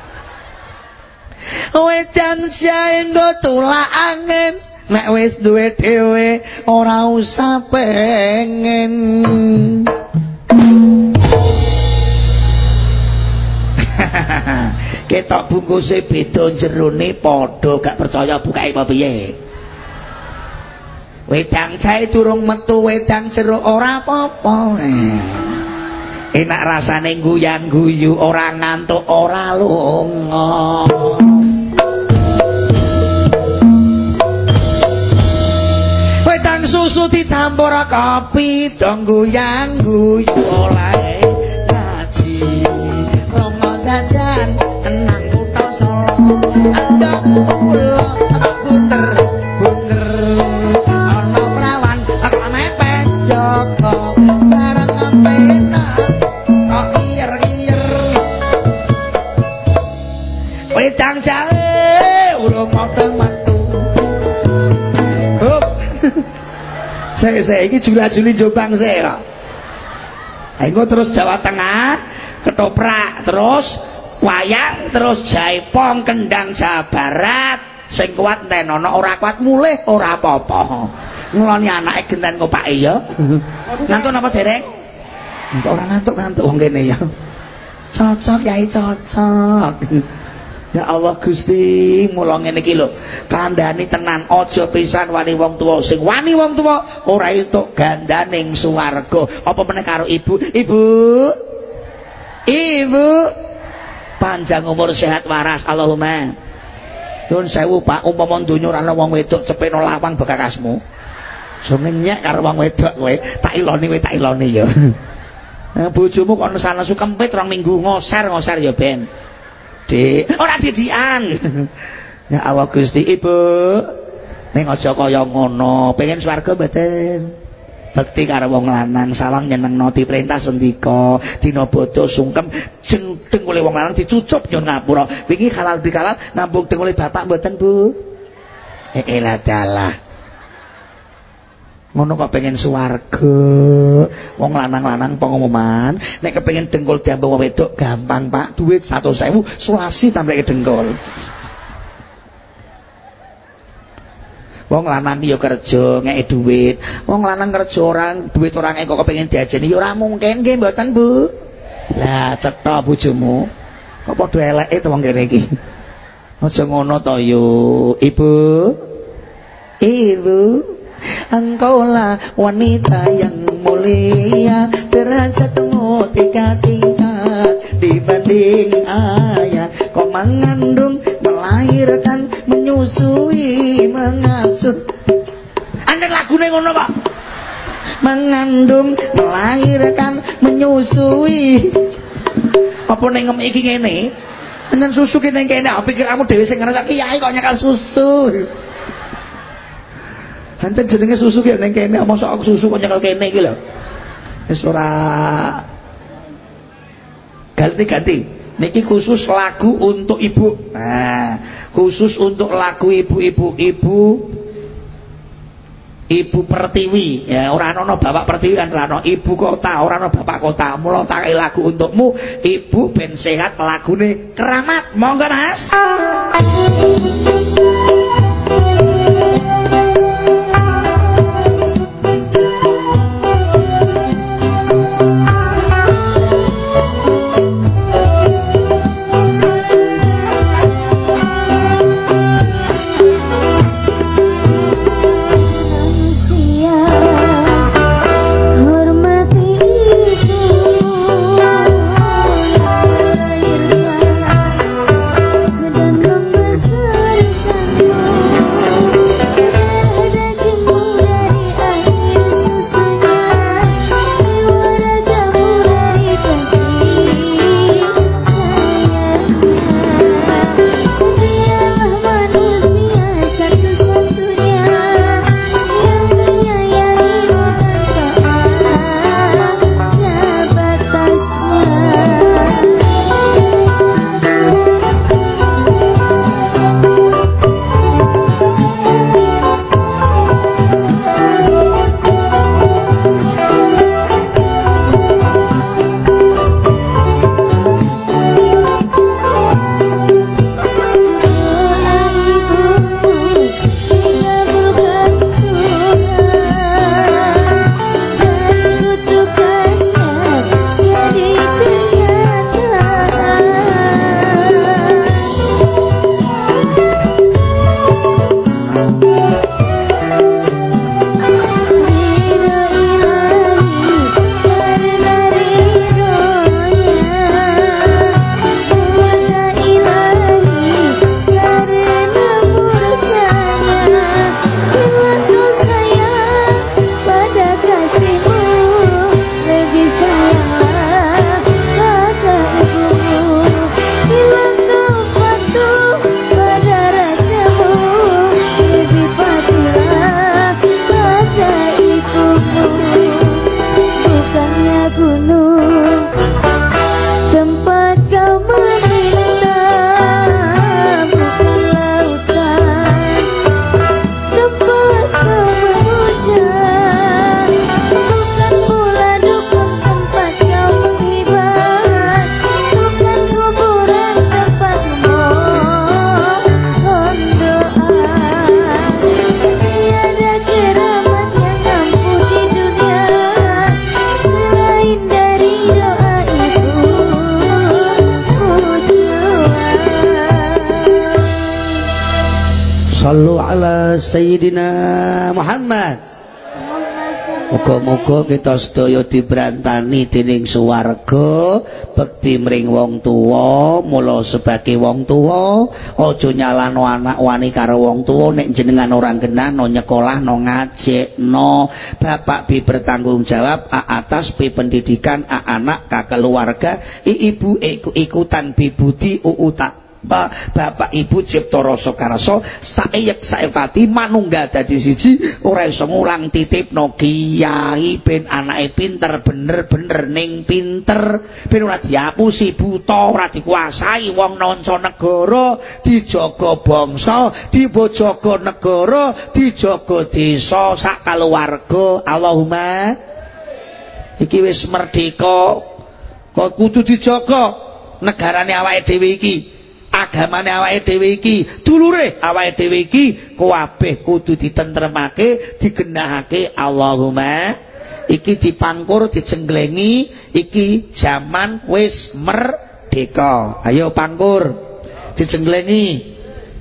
Wedang jahe nggo tulak angin. Nek wis duwe dhewe ora usah pengen. Ketok bungkuse beda jerone padha gak percaya bukake apa piye. Wedang jahe durung metu wedang jeruk ora apa-apa. Eh. Enak rasane guyang guyu ora ngantuk ora lunga. Wetang susu dicampur kopi dong guyang guyu oleh ngaji. Lunga jajan tenang kutha solo ada wedang jahe urung modong metu. Hup. Saya saya ini jula-juli Jombang saya kok Ayo terus Jawa Tengah ketoprak terus wayang terus jaipong kendang Jawa Barat sing kuat tenono ora kuat mulih ora apa-apa. Ngeloni anake genten ngopake ya ngantuk napa dereng? Ora ngantuk-ngantuk wong kene ya. Cocok yai cocok Ya Allah Gusti, mula ngene iki lho. Kandhani tenan aja pisan wani wong tuwa. Sing wani wong tuwa ora entuk gandaning swarga. Apa meneh karo ibu? Ibu. Ibu. Panjang umur sehat waras Allahumma. Nuwun sewu Pak, umpama donya ora ana wong wedok cepeno lawang bekakasmu. So ngenyek karo wong wedok kowe, tak iloni kowe tak iloni ya. Bojomu kok sana su kempit rong minggu ngoser ngoser ya ben. Dik, ora didian. ya Allah Gusti Ibu. Ning aja kaya ngono, pengen swarga mboten. Bekti karo wong lanang sawang nyenengno diperintah sendika, dina bodho sungkem jeng dengkule wong lanang dicucup nyun ngapura. Wingi halal bikalal nambung dengkule bapak mboten, Bu? Eh elah dalah. Ngono kok pengen swarga? Wong lanang-lanang pengumuman. Nek kepengin dengkul diambil wong wedok gampang Pak. Duit 100.000 sulasi tambah dengkul. Wong lanang yo kerja ngeke duit. Wong lanang kerja orang duit orang kok kepengin diajeni yo ora mungkin nggih mboten Bu. Lah cetha bojomu. Kok padha eleke to wong kene iki? Aja ngono to yo. Ibu? Ibu Engkaulah wanita yang mulia Derajatmu tiga tingkat. Dibanding ayah Kau mengandung, melahirkan Menyusui, mengasuh. Angkat lagunya ngono pak. Mengandung, melahirkan Menyusui. Apa nengem iki ngene? Dengan susu kene kene pikir kamu dewi sing ngerasa kiai kok nyekal susu Hanten jenenge susu ki ning kene mosok aku susu kok nyekel kene iki lho. Wis ora. Ganti-ganti. Niki khusus lagu untuk ibu. Nah, khusus untuk lagu ibu-ibu ibu. Ibu Pertiwi. Ya ora ana bapak Pertiwi kan ora ibu kota ora ana bapak kota. Mula tak lagu untukmu ibu ben sehat lagune keramat. Monggo Mas Muga-muga kita sedaya dibrantani dening suwarga, bekti mring wong tuwa, mula sebagai wong tuwa, aja nyalano anak wani karo wong tuwa nek jenengan ora genah no nyekolah no ngajekno. Bapak bi bertanggung jawab a atas bi pendidikan a anak ka keluarga, i ibu ikutan bi budi uu Bapak Ibu Cipta Rasa Karsa saeyek saepati manunggal dadi siji ora iso ngulang titipno kiai ben anake pinter bener-bener ning pinter. Ben ora diapusi buta ora dikuasai wong nonco negara dijaga bangsa dibojaga negara dijaga desa sak kaluwarga Allahumma iki wis merdeka. Kok kudu dijaga? Negarane awake dhewe iki agamane awake dhewe iki. Dulure awake dhewe iki kabeh kudu ditentremake digenahake Allahumma iki dipangkur dijenglengi iki zaman wis merdeka. Ayo pangkur dijenglengi.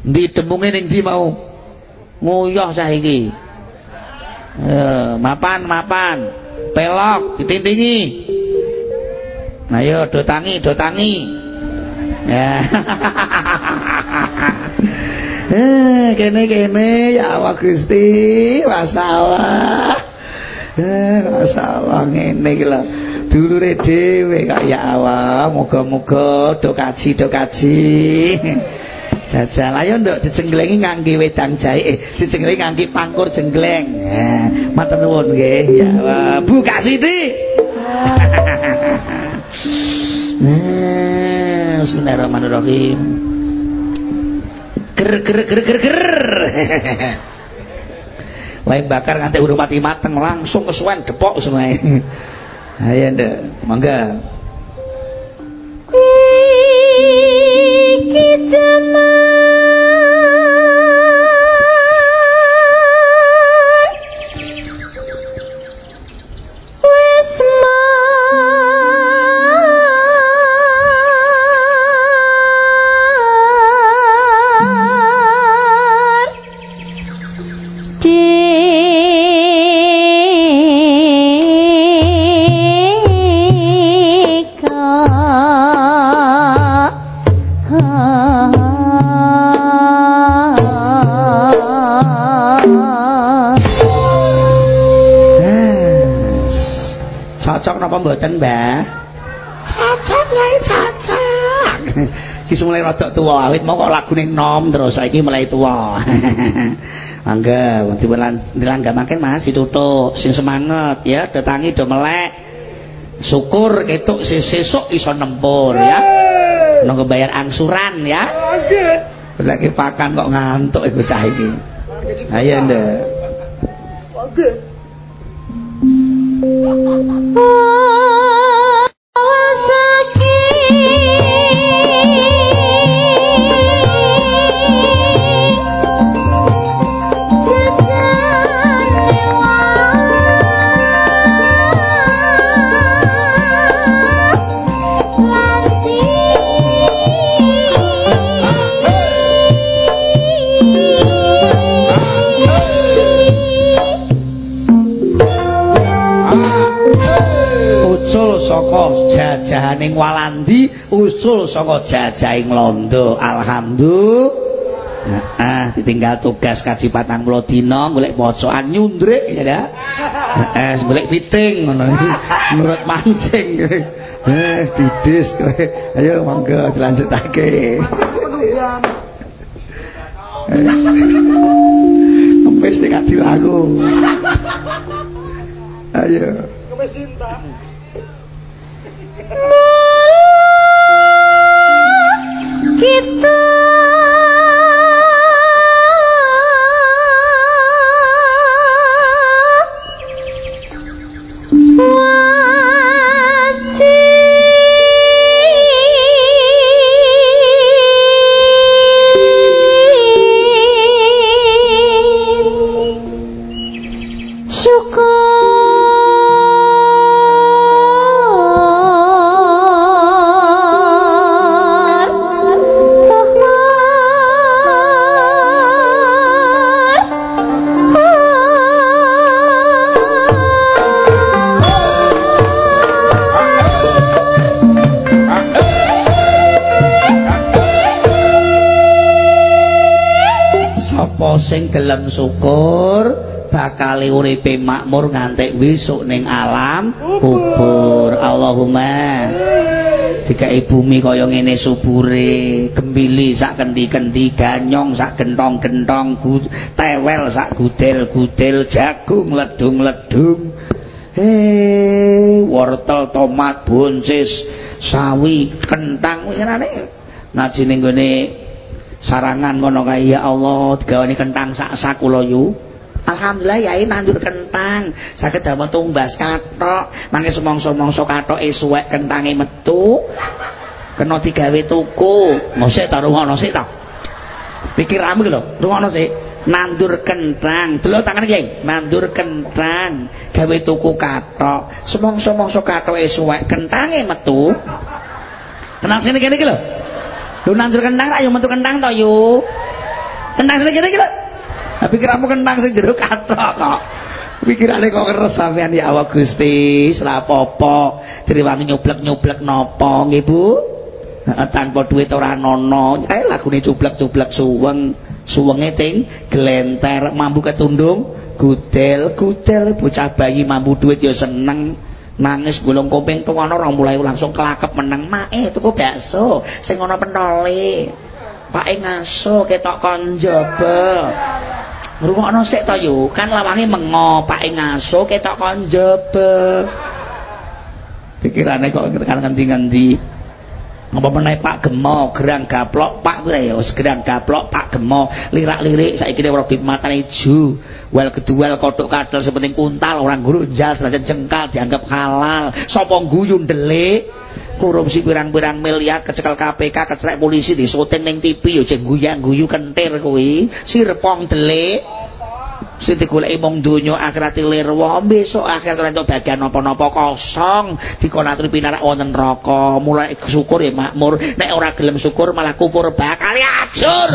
Ndi demunge ning ndi mau? Nguyah saiki. Eh, mapan mapan. Pelok ditindingi. Ayo do tangi do tangi Ya. eh, kene kene ya Allah Gusti, masalah. Eh, masalah ngene iki lho. Dhewe kaya Allah, muga-muga do kaji do kaji. Jajal ayo nduk dijenglengi ngangge wedang jahe, eh, dijenglengi ngangge pangkur jenggleng. Eh, matur nuwun nggih. Ya Allah, buka siti. Nah, bismillahirrahmanirrahim. Ger ger ger ger ger. Lain bakar nganti urung mati mateng langsung kesuwen depok semuanya. Ayo ndek, mangga. Kita napa mboten, Mbah? Cocok wae cocok. Ki mulai rada tuwa, awit mau kok lagune nom terus saiki mulai tuwa. Mangga, dilanggamake Mas ditutuk sing semangat ya, datangi do melek. Syukur ketuk sesuk iso nempur ya. Nunggu bayar angsuran ya. Nggih. Lagi pakan kok ngantuk iku cah iki. Ayo, Ndek. Nggih. Walandi usul saka jajahing Londo. Alhamdulillah. Ah ditinggal tugas kaji patang puluh dina golek pocokan nyundrik ya eh golek piting ngono. Menurut mancing. Eh didis kowe. Ayo monggo dilanjutake. Wis nek dilaku. Ayo. Kemis cinta. Sing gelem syukur bakal uripe makmur ngantek wisuk ning alam kubur. Allahumma. Dikai bumi kaya ngene subure gembili sak kendi-kendi ganyong sak gentong-gentong tewel sak gudel-gudel jagung ledung-ledung. He wortel tomat buncis sawi kentang ngene ngaji ning sarangan ngono kae ya Allah digaweni kentang sak-sak kula yu. Alhamdulillah yai nandur kentang. Saged damel tumbas kathok. Mangke sumangsa-mangsa kathoke suwek kentange metu. Kena digawe tuku. Mosok ta rungono sik ta. Pikiramu iki lho rungono sik. Nandur kentang. Delok tangan iki nandur kentang. Gawe tuku kathok. Sumangsa-mangsa kathoke suwek kentange metu. Tenang sini kene iki lho Lu nandur kentang ayo metu kentang to yu. Kentang sing kene iki lho. Pikiranmu kentang sing jero katok kok. Pikirane kok keres sampean ya Allah Gusti, ora apa-apa. Direwangi nyoblek-nyoblek napa nggih Bu? tanpa duit ora nono. Kae lagune cublek-cublek suweng, suwenge ting glenter, mambu ketundung, gudel, gudel bocah bayi mambu duit ya seneng. Nangis gulung kuping tuh ana orang mulai langsung kelakep meneng mae tuku bakso sing ana pentole. Pake ngaso ketok kon jaba ngrungokno sik to yo kan lawange mengo pake ngaso ketok kon jaba pikirane kok ngendi-ngendi apa meneh Pak Gemo gerang gaplok Pak kuwi ya gerang gaplok Pak Gemo lirak-lirik saiki ora matane ju. Wel keduel kotok kadal sepenting kuntal orang grunjal senajan jengkal dianggap halal. Sapa guyu ndelik? Korupsi pirang-pirang miliar kecekel KPK kecelek polisi di syuting ning TV yo jeng guyang-guyu kentir kuwi. Sirpong delik sing digoleki mung donya akhirat lirwa besok akhirat entuk bagian napa-napa kosong. Dikonaturi pinarak wonten neraka. Mulai syukur ya makmur. Nek ora gelem syukur malah kufur bakal ajur.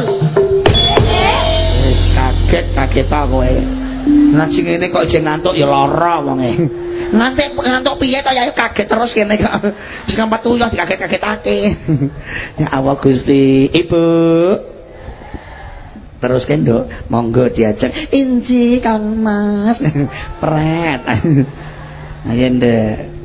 Wis kaget kaget ta kowe nah sing ngene kok jeng ngantuk ya lara wonge. Nanti ngantuk piye to ya? Kaget terus kene kok. Wis ngampat tuyuh dikaget-kagetake ya Allah Gusti. Ibu terus kendo monggo diajak inci kang mas. Pret. Ayo ndek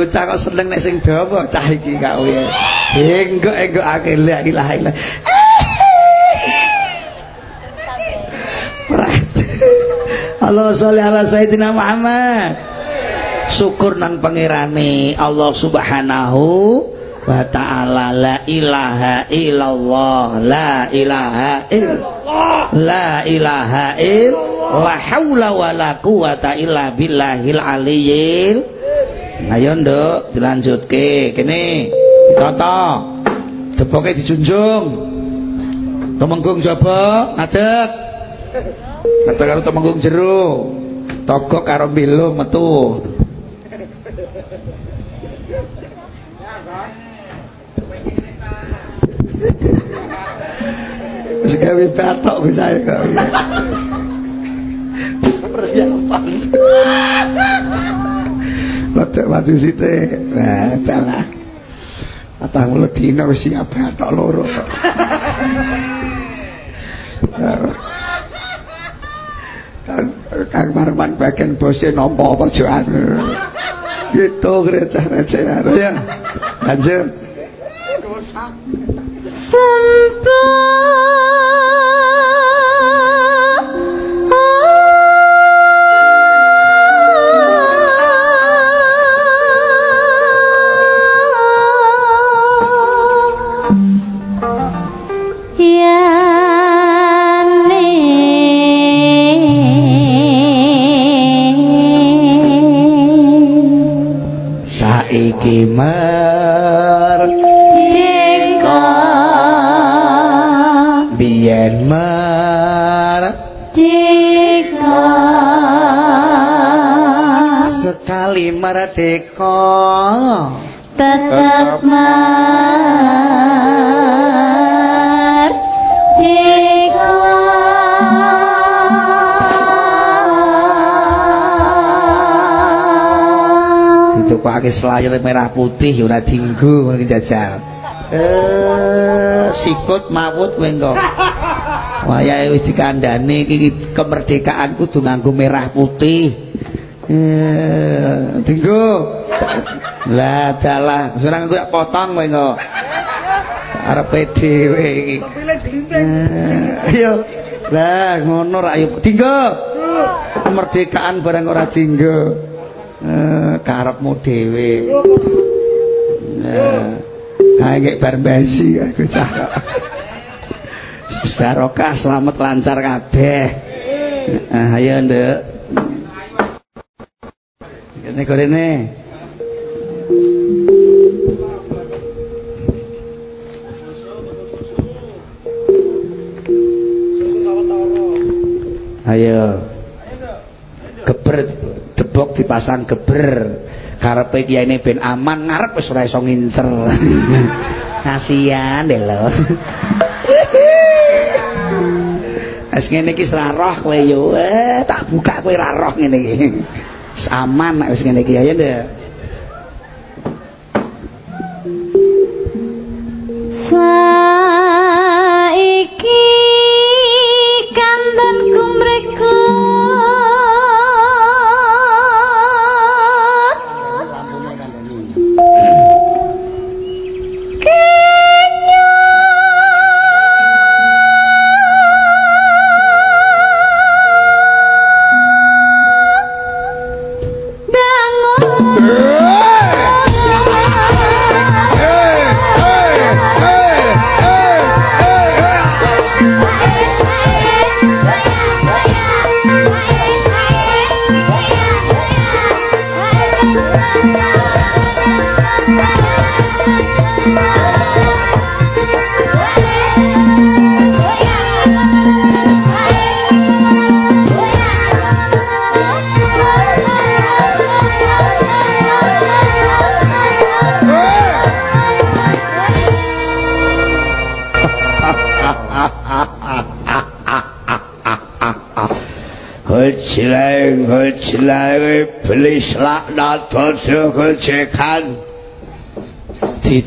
bocah kok seneng nek sing dawa cah iki kowe. Enggak enggak akeh la ilaha illallah Allah sholli ala sayyidina Muhammad. Syukur nang pangerane Allah subhanahu wa ta'ala la ilaha illallah la ilaha illallah la ilaha illallah la haula wa la quwata illa billahil aliyyil ayo nduk. Dilanjutke. Kene. Tata deboke dijunjung. Temenggung jaba. Ngadeg. Kata karo temenggung jero. Togok karo milo metu. Wis gawe batok ku saya kok. Persiapan Rodok maju site. Nah, dalah. Patang mulut dina wis siap batok loro. Kang Marman bagian bose nampa apa joan. Gitu receh-recehan ya. Lanjut. kimar yen ka biyen mar dika sekali mardeka tetap mar ditukake selayar merah putih ora dinggo ngono jajal. Eh sikut mawut kowe engko. Wayahe wis dikandhani iki kemerdekaan kudu nganggo merah putih. Eh dinggo. Lah dalah. Serang aku potong kowe engko. Arepe dhewe iki. Eh, ayo lah ngono ra ayo dinggo. Kemerdekaan barang ora dinggo. Eh karepmu dhewe nah kayak bar basi aku cah barokah selamat lancar kabeh. Nah, ayo ini korene ayo dipasang geber. Karepe kiyane ben aman ngarep wis ora iso ngincer. Kasihan deh lo. Wis ngene iki ra roh kowe yo. Eh tak buka kowe ra roh ngene iki. Aman nek wis ngene iki. Ayo ndek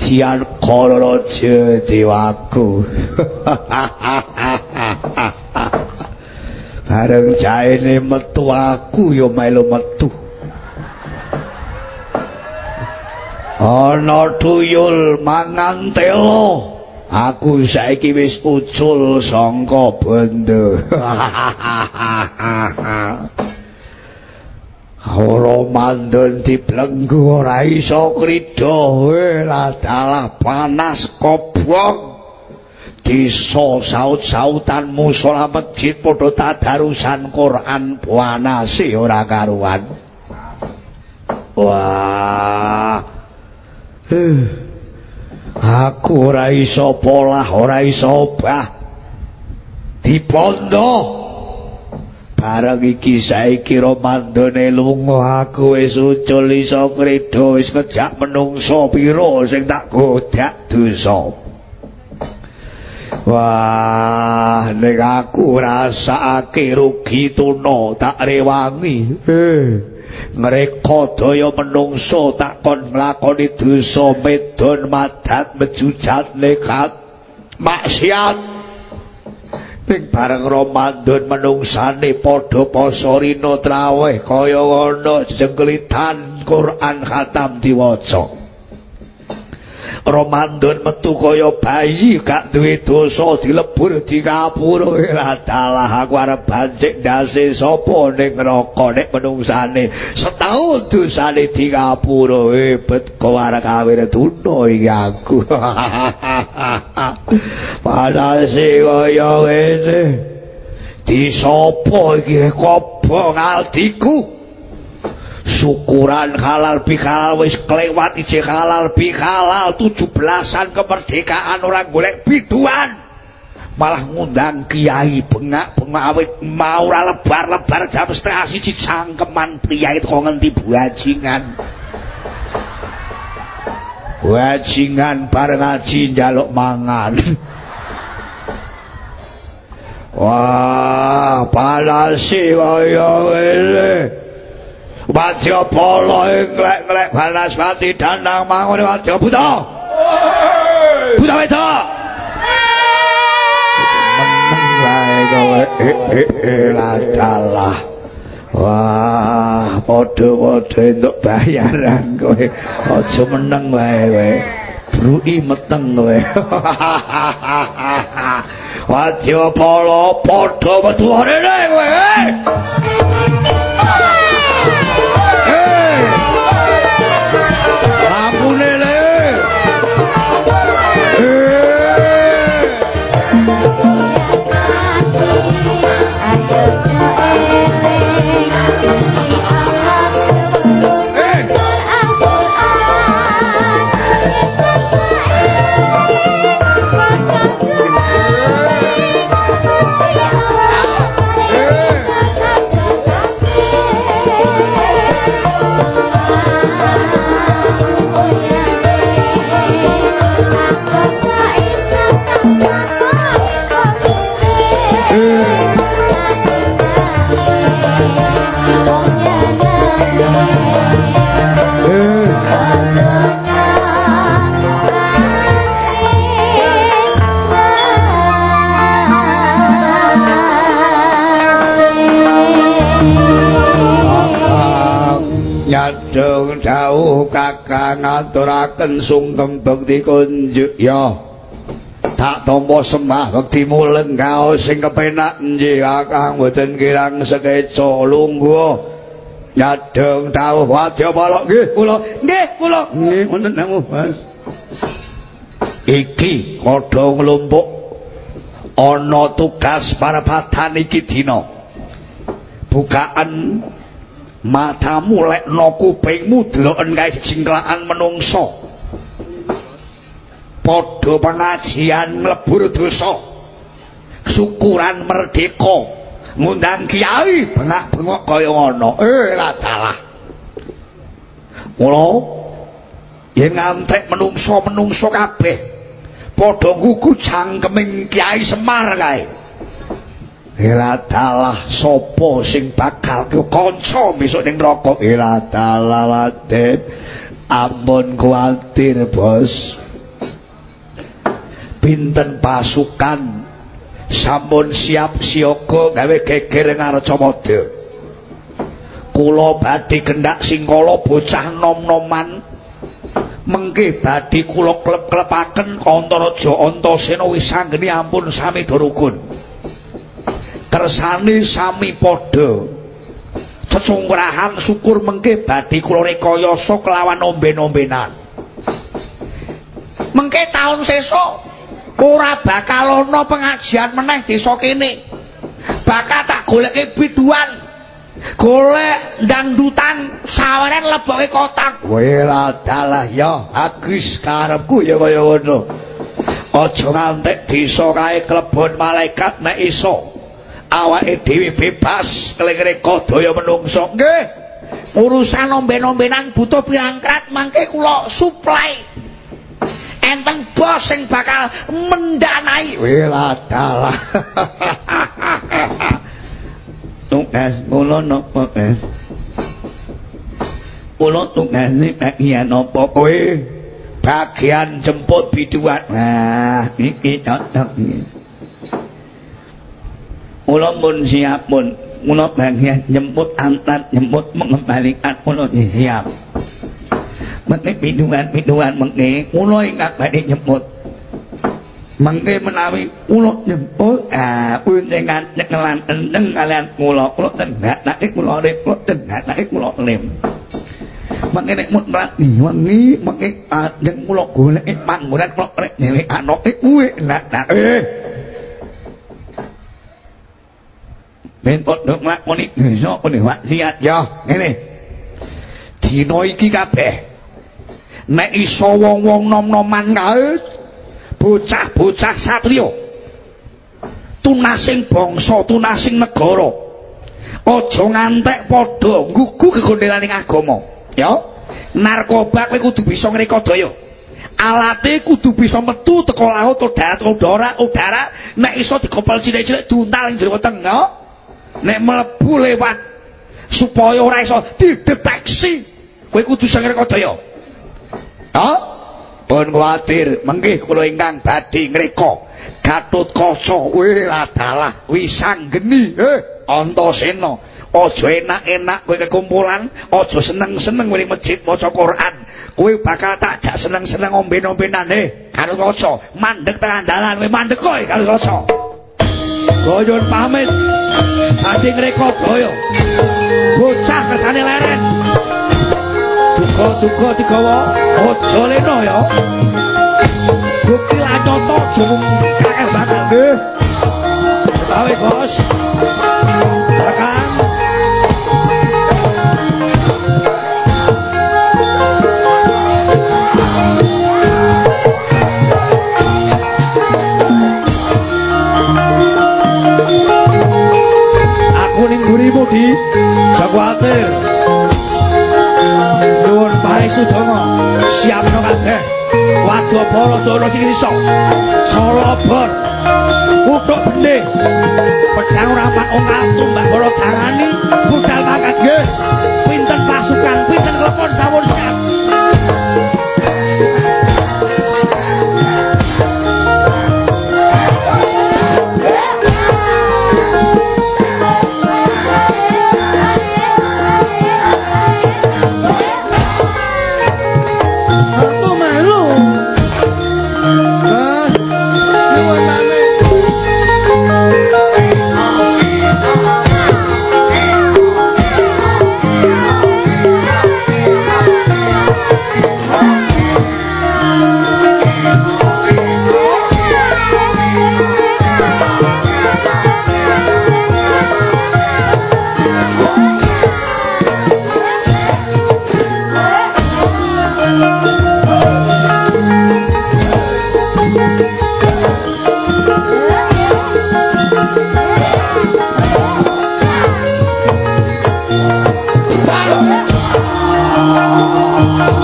Didian koloraja dewaku. Bareng jaene metu aku ya melu metu. Ana tuyul mangan telo. Aku saiki wis ucul sangka bondo. Ora mandon diblenggu ora iso krida lah dalah panas kobong. Disa saut-sautan musala masjid padha tadarusan Quran panase ora karuan. Wah. Uh. Aku ora iso polah, ora iso obah. Dipondo. Barang iki saiki romandone lunga aku wis ucul iso kredo wis ngejak menungso pira sing tak godak dosa. Wah, nek aku rasake rugi tuna tak rewangi. Eh. ngreka daya menungso takon nglakoni dosa medon madat mejujat nekat maksiat ning bareng Ramadan menungsane padha poso rina traweh kaya ngono jenglitan Quran khatam diwaca Ramadan metu kaya bayi gak duwe dosa dilebur dikapura lah dalah aku arep bancik ndase sapa ning neraka nek menungsane. Setahun dosane dikapura hebet kok arek tuna iki aku. Panase kaya ngene di iki? Kobong altiku syukuran halal bihalal wis kelewat ije halal bihalal. 17-an kemerdekaan orang golek biduan. Malah ngundang kiai bengak-bengak awit mau lebar-lebar jam setengah siji cangkeman itu kok ngendi buajingan. Buajingan bareng ngaji njaluk mangan. Wah palasi kaya ngene Wajya pola ngelek-ngelek balas pati danang mangun wajya buta Buta weta Wah podo-podo untuk bayaran kowe. Ojo meneng wae wae. Rui meteng kowe. Wajya pola podo betul hari ini kowe. Wajya pola podo betul hari ini kowe dawuh kakang ngaturaken sungkem bekti kunjuk ya. Tak tampa sembah bekti muleng kaos sing kepenak nggih kakang mboten kirang sekeca lungguh. Nyadong dawuh wadya balok nggih kula. Nggih kula. Nggih. Wonten namu Mas. Iki padha nglumpuk. Ana tugas parapatan iki dina. Bukaan matamu lekno kupingmu deloken kae jingklakan menungso. Padha pengajian mlebur dosa. Syukuran merdeka. Ngundang kiai bengak-bengok kaya ngono. Eh ladalah mula yen ngantek menungso-menungso kabeh padha gugu cangkeming kiai Semar kae Iladalah sopo sing bakal kanca besok ning neraka? Iladalah waden ampun kuatir bos. Pinten pasukan? Sampun siap siaga gawe geger ngarcamada kula badhe kendak singkala bocah nom-noman. Mengke badhe kula klep-klepaken Antaraja Antasena wis sanggeni ampun sami durukun kersane sami padha. Cecungrahan syukur mengke badhe kula rekayasa kelawan omben-ombenan mengke taun sesuk ora bakal ana pengajian meneh desa kene. Bakal tak goleke biduan. Golek dangdutan sawaren leboke kotak. Wela dalah ya agus karepku ya kaya ngono. Aja ngantek desa kae klebon malaikat nek iso awake dhewe bebas kelengere kadaya menungso. Nggih. Urusan omben-ombenan butuh pirangkat mangke kula supply. Enten bos sing bakal mendanai. Weladalah tugas kula napa eh kula tugas iki napa? Kowe bagian jemput biduan. Nah iki cocok iki Kula pun siap pun. Kula bagian jemput angkat, jemput mengembalikan kula siap. Mengke pidungan-pidungan mengke kula ingkang badhe jemput. Mengke menawi kula jemput ah punjenengan nyekelan endeng kalian kula kula tendhake kula rek kula tendhake kula lem. Mengke nek mut rati wengi mengke ajeng kula golek panggonan kula rek nyelek anake kuwe nak eh ben padha nglakoni dosa pune maksiat ya ngene dina iki kabeh nek iso wong-wong nom-noman kae bocah-bocah satriya tunasing bangsa tunasing negara aja ngantek padha nggugu gegondelaning agama ya narkoba kowe kudu bisa ngreka daya alate kudu bisa metu teko laut udara udara nek iso dikopal cilik-cilik duntal ing jero tengah nek mlebu lewat supaya ora iso dideteksi. Kowe kudu sing ngreka daya ha? Pun kuwatir. Mengki kula ingkang badhe ngreka. Gatut Kaca. We adalah wisanggeni. Eh Antasena aja enak-enak kowe kekumpulan aja seneng-seneng kowe masjid maca Quran. Kowe bakal tak jak seneng-seneng omben-ombenan. Eh karo kaca. Mandek tekan dalan kowe mandek kowe karo kaca. Goyon pamit badhe ngreka daya. Bocah kesane leren. Duka-duka digawa. Aja leno ya. Bukti lanyoto jumung kakek bakal nggih Awe bos gurimu di Jakuatir Nyuwun paring sudama siapno kabeh. Waduh bolo dono sing iso? Solobor Utuk bening pedang rapat ongkal tumbak bolo darani. Budal makat nggih. Pinten pasukan pinten klepon sawun apa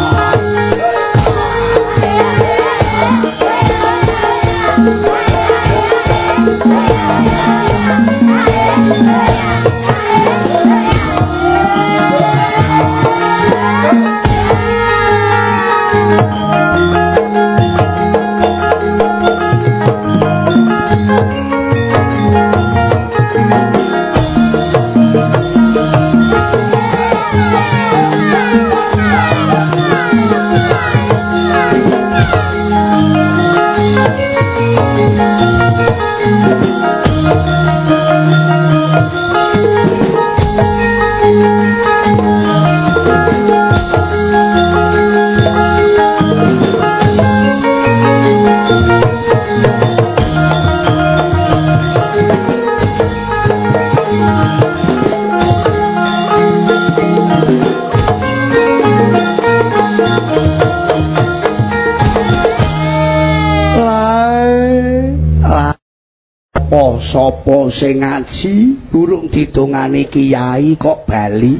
sing ngaji durung didongani kiai kok bali.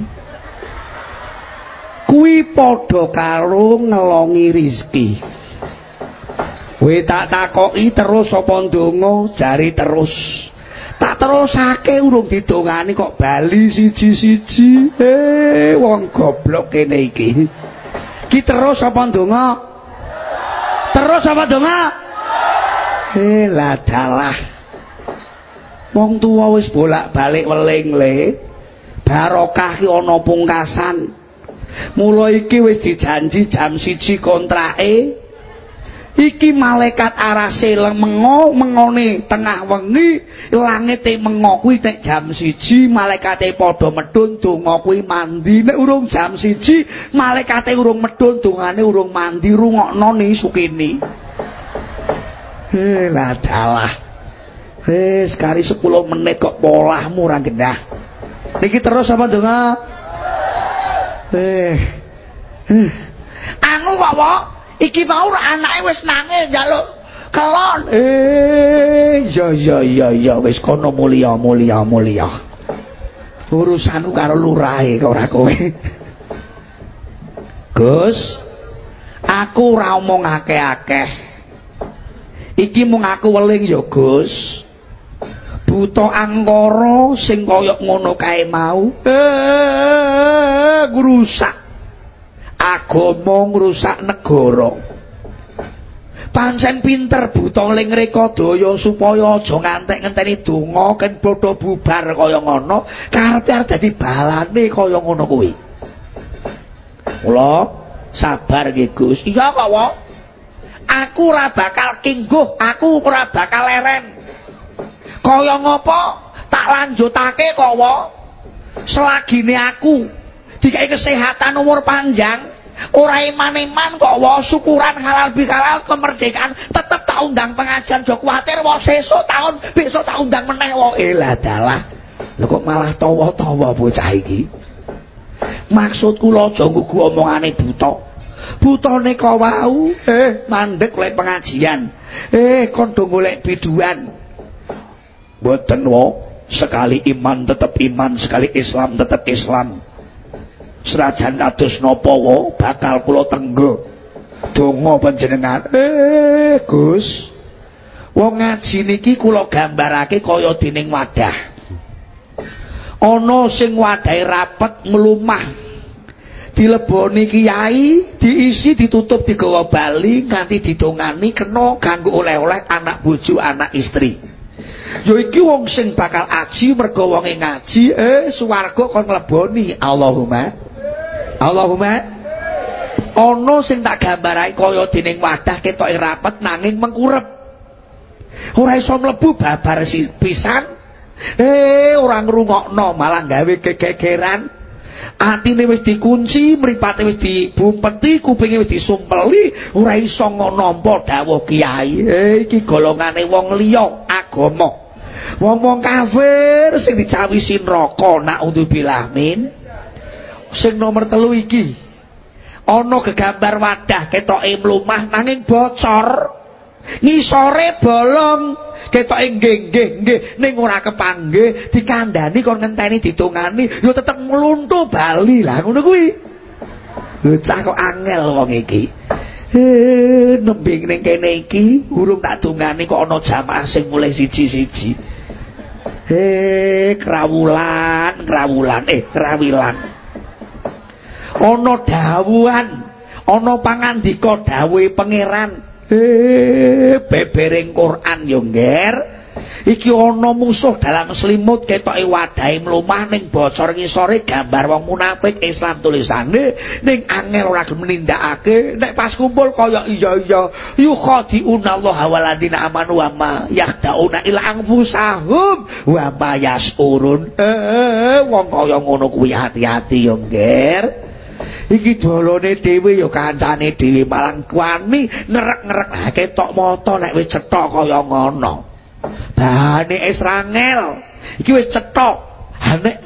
Kuwi padha karo ngelongi rizki. Kowe tak takoki terus apa ndonga? Jari terus. Tak terusake urung didongani kok bali siji-siji. Eh wong goblok kene iki. Ki terus apa ndonga? Terus apa ndonga? Eh lah dalah wong tuwa wis bolak-balik weling le. Barokah ki ana pungkasan. Mula iki wis dijanji jam siji kontrake. Iki malaikat arase mengo mengone tengah wengi langite mengo kuwi nek jam siji malaikate padha medhun donga kuwi mandi. Nek urung jam siji malaikate urung medhun dongane urung mandi rungokno ni sukini. Eh lah dalah Wis kari 10 menit kok polahmu ora gendah. Niki terus apa donga? Eh, anu kok iki mau anake wis nangis njaluk kelon. Eh iya iya iya iya wis kono mulia mulia mulia. Urusanku karo lurahe kok ora kowe. Gus aku ora omong akeh-akeh. Iki mung aku weling ya Gus buta angkara sing kaya ngono kae mau. Eh ngrusak. Agama ngrusak negara. Pancen pinter buta ling reka daya supaya aja ngantek ngenteni donga ken padha bubar kaya ngono karepe arep dadi balane kaya ngono kuwi. Kula sabar nggih Gus. Iya kok aku ora bakal kingguh aku ora bakal leren kaya ngopo? Tak lanjutake kok Wok selagine aku dikai kesehatan umur panjang ora iman-iman kok syukuran halal bihalal kemerdekaan tetep tak undang pengajian. Jo kuwatir wa sesuk tahun besok tak undang meneh wa. Elah dalah. Lho kok malah tawa-tawa bocah iki? Maksud kula aja nggugu omongane buta. Butane kok wau eh mandek lek pengajian. Eh kon do golek biduan mboten wa sekali iman tetap iman sekali Islam tetap Islam. Serajan kados napa wa bakal kula tenggo. Donga panjenengan. Eh Gus. Wong ngaji niki kula gambarake kaya wadah. Ana sing wadahe rapet nglumah. Dileboni kiai diisi ditutup digawa bali nganti didongani kena kanggo oleh-oleh anak bojo anak istri ya iki wong sing bakal aji mergo wonge ngaji eh swarga kon ngleboni. Allahumma Allahumma. Ana sing tak gambarai kaya dening wadah ketoke rapet nanging mengkurep. Ora iso mlebu babar pisan. Eh ora ngrungokno malah gawe gegegeran atine wis dikunci mripate wis dibumpeti kupinge wis disumpeli ora iso nampa dawuh kiai. Eh iki golongane wong liya agama wong-wong kafir sing dicawisi neraka naudzubillah min. Sing nomor telu iki. Ana gegambar wadah ketoke mlumah nanging bocor. Ngisore bolong ketoke nggih nggih nggih. Ning ora kepanggih dikandani kon ngenteni ditungani. Yo tetep mluntu bali. Lah ngono kuwi. Bocah kok angel wong iki Eh, nembing ning kene iki urung tak dungani kok ana jamaah sing mulai siji-siji. Eh, krawulan, krawulan, eh, krawilan. ana dawuhan ana pangandika dawuhe pangeran eh bebering Quran yo iki ana musuh dalam selimut ketoke wadahe mlumah ning bocor ngisore gambar wong munafik Islam tulisane ning angel ora gelem nindakake nek pas kumpul kaya iya iya. Yukhadiuna Allah waladina amanu wa ma yakhdauna ila anfusahum wa ma yasurun. Eh wong kaya ngono kuwi hati-hati yo ngger iki dolone dhewe ya kancane dhewe. Malang kuani ngerek-ngerek. Ha ketok mata nek wis cetok kaya ngono bahane Israel iki wis cetok. Ha nek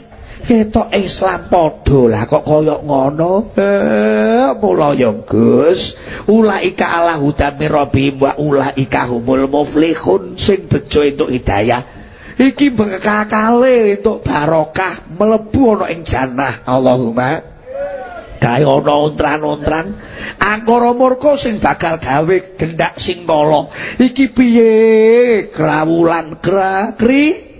ketok Islam padha lah kok kaya ngono? Eh mula ya Gus. Ulaika ala hudami rabbihim wa ulaika humul muflihun. Sing bejo entuk hidayah. Iki bekakale entuk barokah mlebu ana ing Allahumma gawe ana ontran-ontran. Angkara murka sing bakal gawe gendak sing kala iki piye? Krawulan kra kri?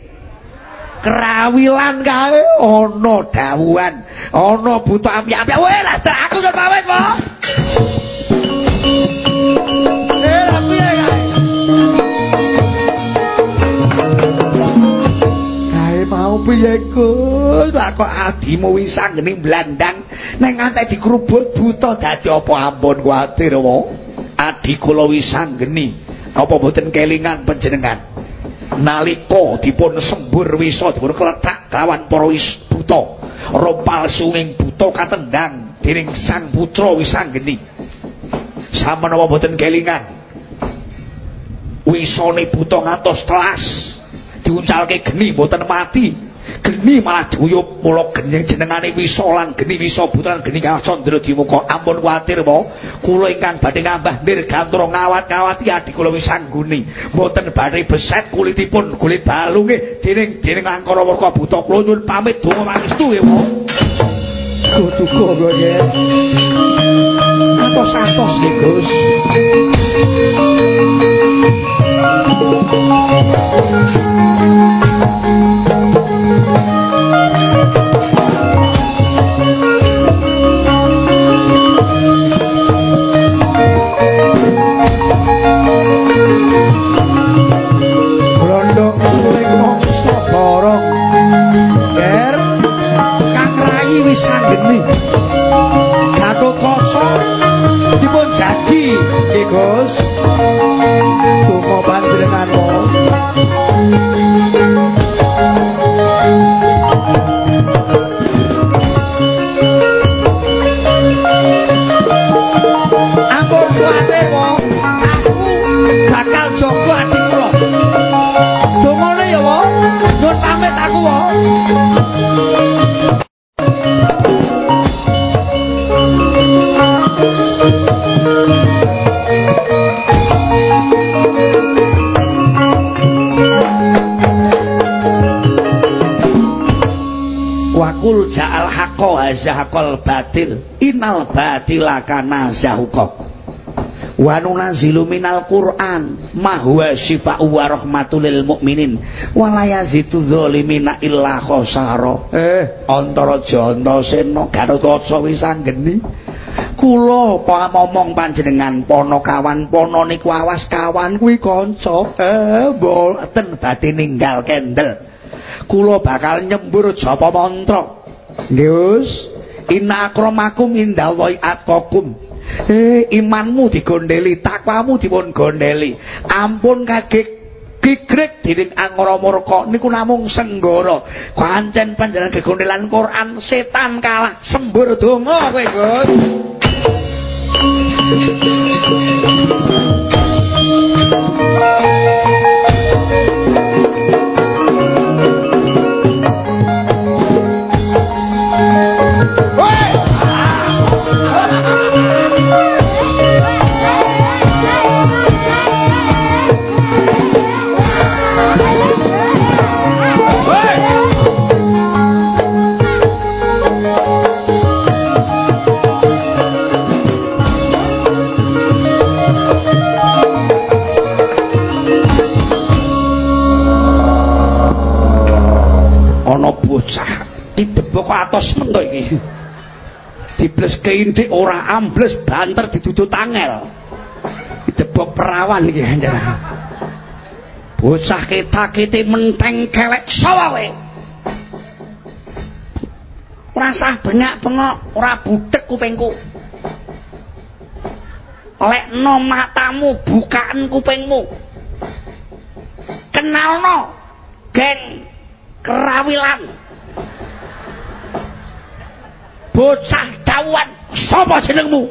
Krawilan kae? Ana dawuhan. Ana buta ampi-ampi wae lah aku jan pamit po piye Gus? Lah kok adimu wis sanggene blandang? Nek ngantek dikrubut buta dadi apa ampun kuwatir wae adi kula wis sanggeni apa mboten kelingan panjenengan? Nalika dipun sembur wisa dipun kletak kawan para wis buta. Rompal sunging buta katendang dening sang putra wis sanggeni samana mboten kelingan? Wisane buta ngantos telas. Diuncalke geni mboten mati geni malah diuyup mula geni jenengane wisa lan geni wisa butan geni kang candra dimuka. Ampun kuwatir po kula ingkang badhe ngambah dirgantara ngawat-ngawati adi kula wis angguni mboten badhe beset kulitipun. Kulit balu nggih. Dening dening angkara warka buta. Kula nyuwun pamit. Donga pangestu nggih po kutuku nggih. Atos-atos nggih Gus. Brondok anggeni Gatut kaca dipun jadi nggih Gus. Donga panjenengan hazahaqal batil Inal batila kana zahuqa Wa nunazilu minal Qur'an ma huwa syifa'u wa rahmatul lil mukminin wa la yazidu illa khasara. Eh, antara Jantasena Garutaca wis anggeni. Kula apa ngomong panjenengan pono kawan pono niku awas kawan kuwi kanca. Eh, mboten badhe ninggal kendel. Kula bakal nyembur japa mantra. Gus. Inna akramakum indallahi atqakum. Eh, imanmu digondeli, takwamu dipun gondeli. Ampun kagek gigrek dening angara murka niku namung senggara. Pancen panjenengan gegondelan Quran, setan kalah. Sembur donga kowe. Bocah. Didebok atos men to iki? Dibleske indik ora ambles banter didudut tangel. Didebok perawan iki anjana bocah ketak-kete menteng kelek sawa kowe ora sah banyak bengok ora budek kupingku. Lekno matamu bukaan kupingmu. Kenalno geng kerawilan bocah dawan. Sapa jenengmu?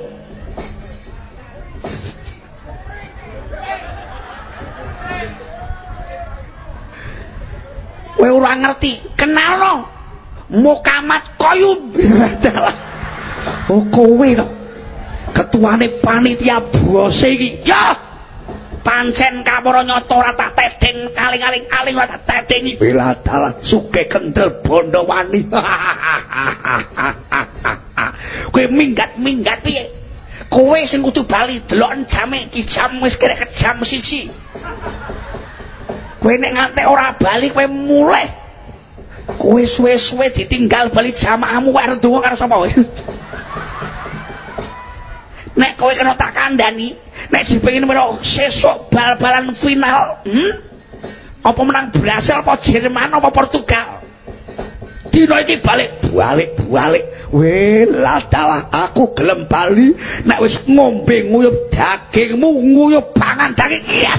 Kowe ora ngerti. Kenalno Mukamat Koyum. Oh kowe ketuane panitia bose iki. Ya pancen kawara nyata ora tak tedeng kaling-aling aling ora tak tedengi bela dalah suge kendel bondo wani. Kowe minggat-minggat piye? Kowe sing kudu bali delok jame iki jam wis kira ke jam siji. Kowe nek ngantek ora bali kowe mulai kowe suwe-suwe ditinggal bali jamaahmu arep donga karo sapa nek kowe kena tak kandhani nek dipengin menawa sesuk bal-balan final hmm? apa menang Brasil apa Jerman apa Portugal? Dina iki balik balik. Balik we ladalah aku gelem bali. Nek wis ngombe nguyup dagingmu nguyup pangan daging iya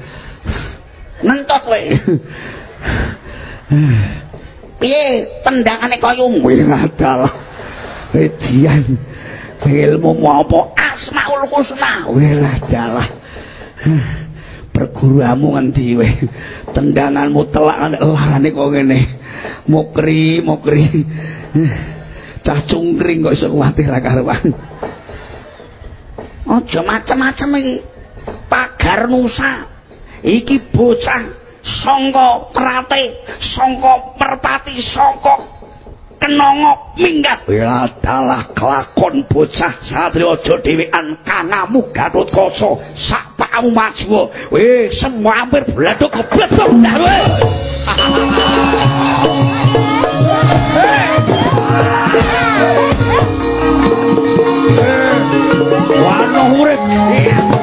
nentot kowe. Piye tendangane koyum? Kowe ngadal. Edian ilmu apa? Asmaul husna. Welah dalah perguruanmu ngendi we tendanganmu telak larane kok ngene. Mukri mukri. Cah cungkring kok iso kuwatir ra karuan. Aja macem-macem iki. Pagar nusa iki bocah sangka trate sangka merpati sangka kenongo minggat. Ya dalah kelakon bocah satri aja dhewean kangamu gatut kaca. Sak pakmu maju weh semua hampir bladok kebletok dah weh. Wano urip.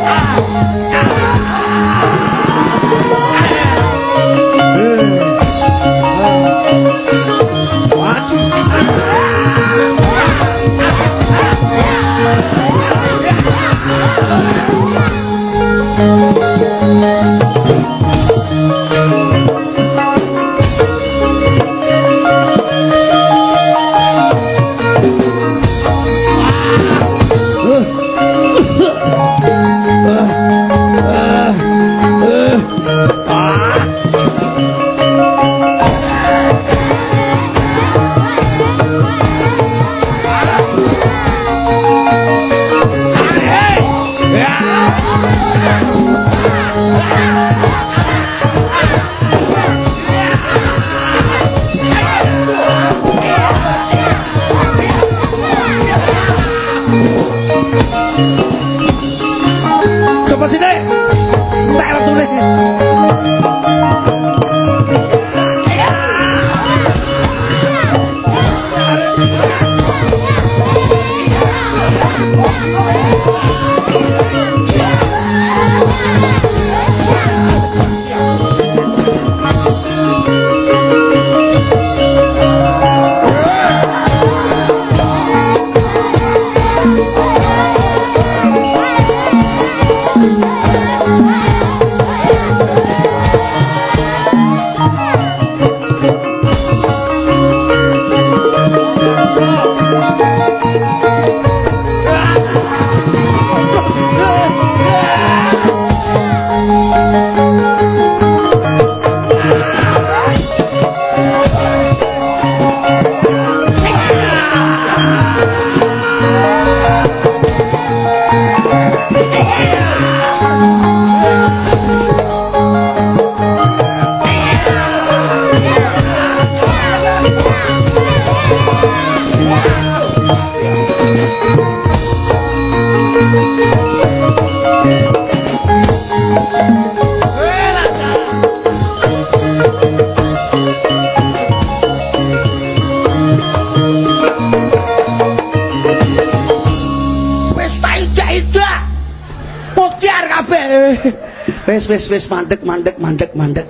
Mandek mandek mandek mandek.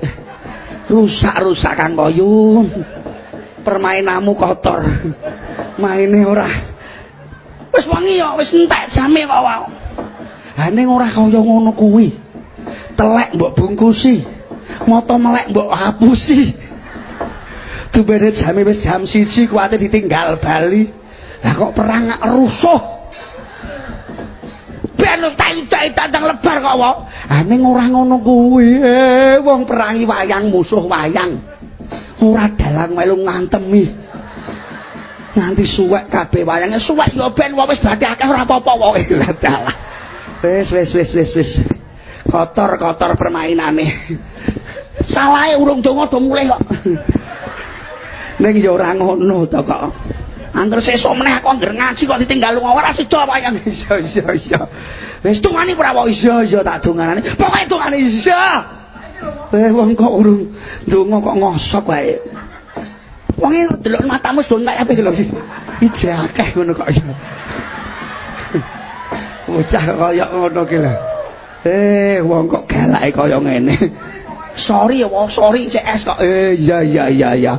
Rusak-rusak Kang Koyun. Permainanmu kotor. Maine ora. Wis wengi ya, wis entek jame kok wae. Ha ning ora kaya ngono kuwi. Telek mbok bungkusi. Mata melek mbok hapusi. Tubene jame wis jam 1 kuwate ditinggal bali. Lah kok perang rusuh. Kok. Ah ning ora ngono kuwi. Eh, wong perangi wayang musuh wayang. Ora dalang melu ngantemi. Nganti suwek kabeh wayange suwek ya ben wis badhe akeh ora apa-apa wae dalah. Wis wis wis wis wis. Kotor-kotor permainane. Salahe urung donga do mulih kok. Ning ya ora ngono to kok. Angger sesuk meneh aku angger ngaji kok ditinggal lunga ora sida wayang. Iya iya iya. Wis tungani ora wae iya iya tak donganane. Pokoke tungani iya. Eh wong kok urung ndonga kok ngosok wae. Wonge delok matamu apa iki lho. Ije akeh ngono kok ya. Bocah kaya ngono ki lho. Eh wong kok galake kaya ngene. Sorry ya, sorry CS kok. Eh iya iya iya iya.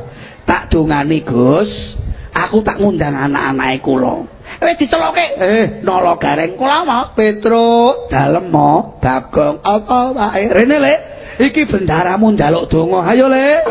Tak dongani Gus. Aku tak ngundang anak-anake kula. Wis diceloke. Eh, nolo gareng kula mau Petruk, dalem mo, Bagong apa wae. Rene, Lek. Iki bendaramu njaluk donga. Ayo, Lek.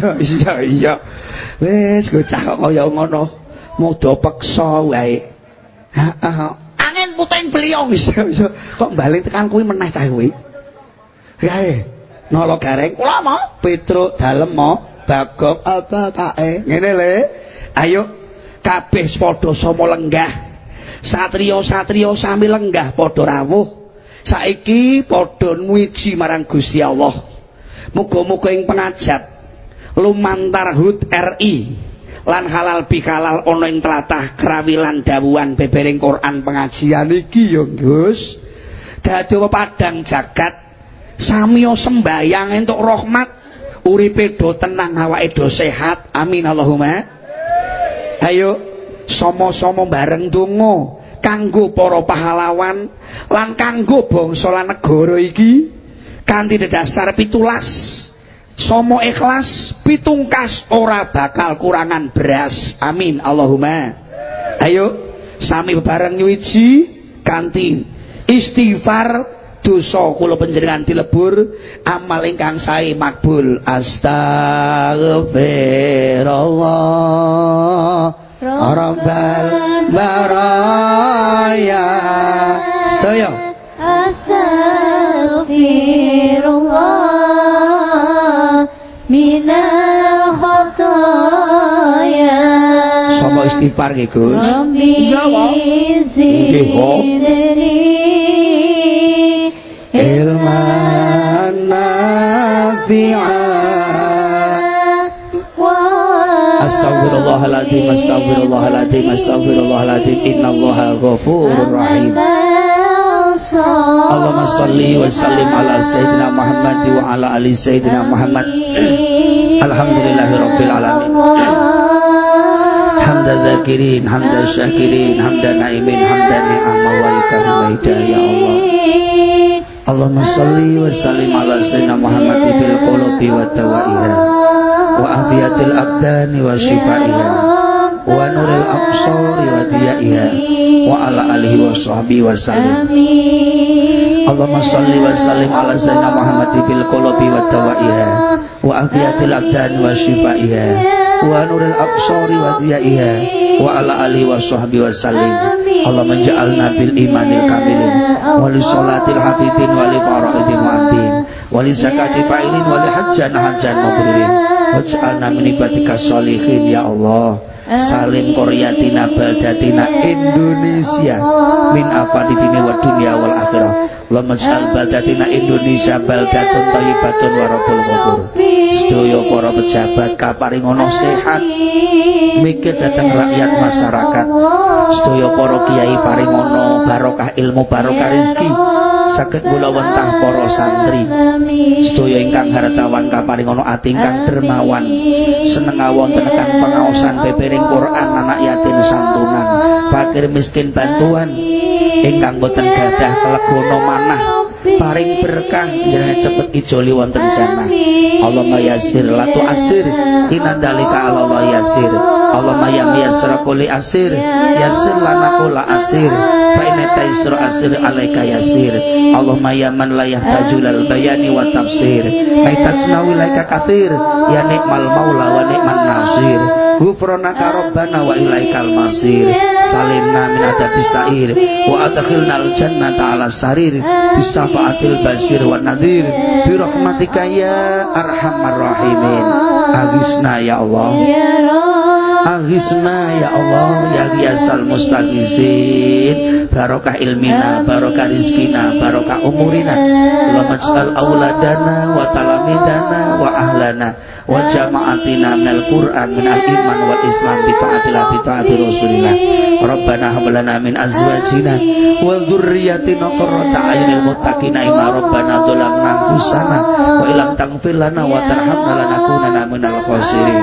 Iya iya iya. Wis bocah kok kaya ngono. Muda peksa wae. Heeh. Angin puting beliung. Iya iya. Kok bali tekan kuwi meneh cah kuwi. Kae. Nolo gareng. Kula mau Petruk dalem mo. Bagok apa kae. Ngene le. Ayo kabeh padha sama lenggah. Satriya-satriya sami lenggah padha rawuh. Saiki padha muji marang Gusti Allah. Muga-muga ing pengajat lumantar HUT RI lan halal bihalal ana ing tlatah krawilan dawuhan bebering Quran pengajian iki ya Gus. Dadi padang jagat samiya sembayang entuk rahmat uripe do tenang awake do sehat. Amin Allahumma. Ayo sama-sama bareng donga kanggo para pahlawan lan kanggo bangsa lan negara iki kanthi dasar pitulas somo ikhlas pitungkas ora bakal kurangan beras. Amin. Allahumma. Ayo sami bebareng nyuwiji kanthi istighfar dosa kula panjenengan dilebur amal ingkang sae makbul. Astagfirullah rabbal baraya. Sedaya. Astaghfirullah minal khotoya sapa istighfar nggih Gus. Nggih, ilman nafi'a Astagfirullahaladzim, astagfirullahaladzim, astagfirullahaladzim Innallaha ghafurur rahim Allahumma salli wa sallim ala Sayyidina Muhammad wa ala ali Sayyidina Muhammad. Alhamdulillahi Rabbil Alamin. Hamdan zakirin, hamdan syakirin, hamdan naimin, hamdan ni'amah wa hidayah Allah. Allahumma salli wa sallim ala Sayyidina Muhammad bil qulubi wa tawaiha wa afiyatil abdani wa shifaiha wa nuril absari wa diyaiha wa ala alihi wa sahbihi wa sallim. Allahumma salli wa sallim ala sayyidina Muhammad bil qulubi wa tawaiha wa afiyatil abdani wa shifaiha wa nuril absari wa diyaiha wa ala alihi wa sahbihi wa sallim. Allahumma ja'alna bil imanil kamilin wa li salatil hafidin wa li faraidin wa li zakati fa'ilin wa li hajjan hajjan mabrurin waj'alna min ibadika sholihin ya Allah. Salim koryatina baldatina Indonesia. Min afadidini wa dunia wal akhirah. Allahumma ja'al baldatina Indonesia baldatun thayyibatun wa rabbul ghafur. Sedaya para pejabat kaparingono sehat. Mikir datang rakyat masyarakat. Sedaya para kiai paringono barokah ilmu barokah rezeki saged kula wentah para santri. Sedaya ingkang hartawan kaparingono ati ingkang dermawan. Seneng wonten kang pengaosan bebering Quran anak yatim santunan. Fakir miskin bantuan. Ingkang boten gadah kelegono manah. Paring berkah. Jenengan cepet ijoli wonten jannah. Allahumma yasir la tu'asir inandalika Allah yasir Allahumma ya miyasra kulli asir. Yasir lana kula asir fa inna taisra asir alaika yasir. Allahumma ya man la yahtaju lal bayani wa tafsir. Maitasna wilaika kathir. Ya nikmal maula wa nikman nasir. Gufronaka Rabbana wa ilaikal masir. Salimna min adabi sa'ir. Wa adkhilna al-jannata ala sarir. Bisafaatil basir wa nadir. Birahmatika ya arhamar rahimin. Agisna ya Allah Agisna ya Allah ya Giyasal mustaghizin Barokah ilmina, barokah rizkina, barokah umurina. Allahumma ij'al auladana wa talamidana wa ahlana. Wa jama'atina minal Qur'an min al-iman wal Islam bi ta'atillah bi ta'ati Rasulillah Rabbana hab lana min azwajina wa dzurriyyatina qurrata a'yunil muttaqina. Imma Rabbana dzalamna anfusana wa illam taghfir lana wa tarhamna lanakunanna minal khasirin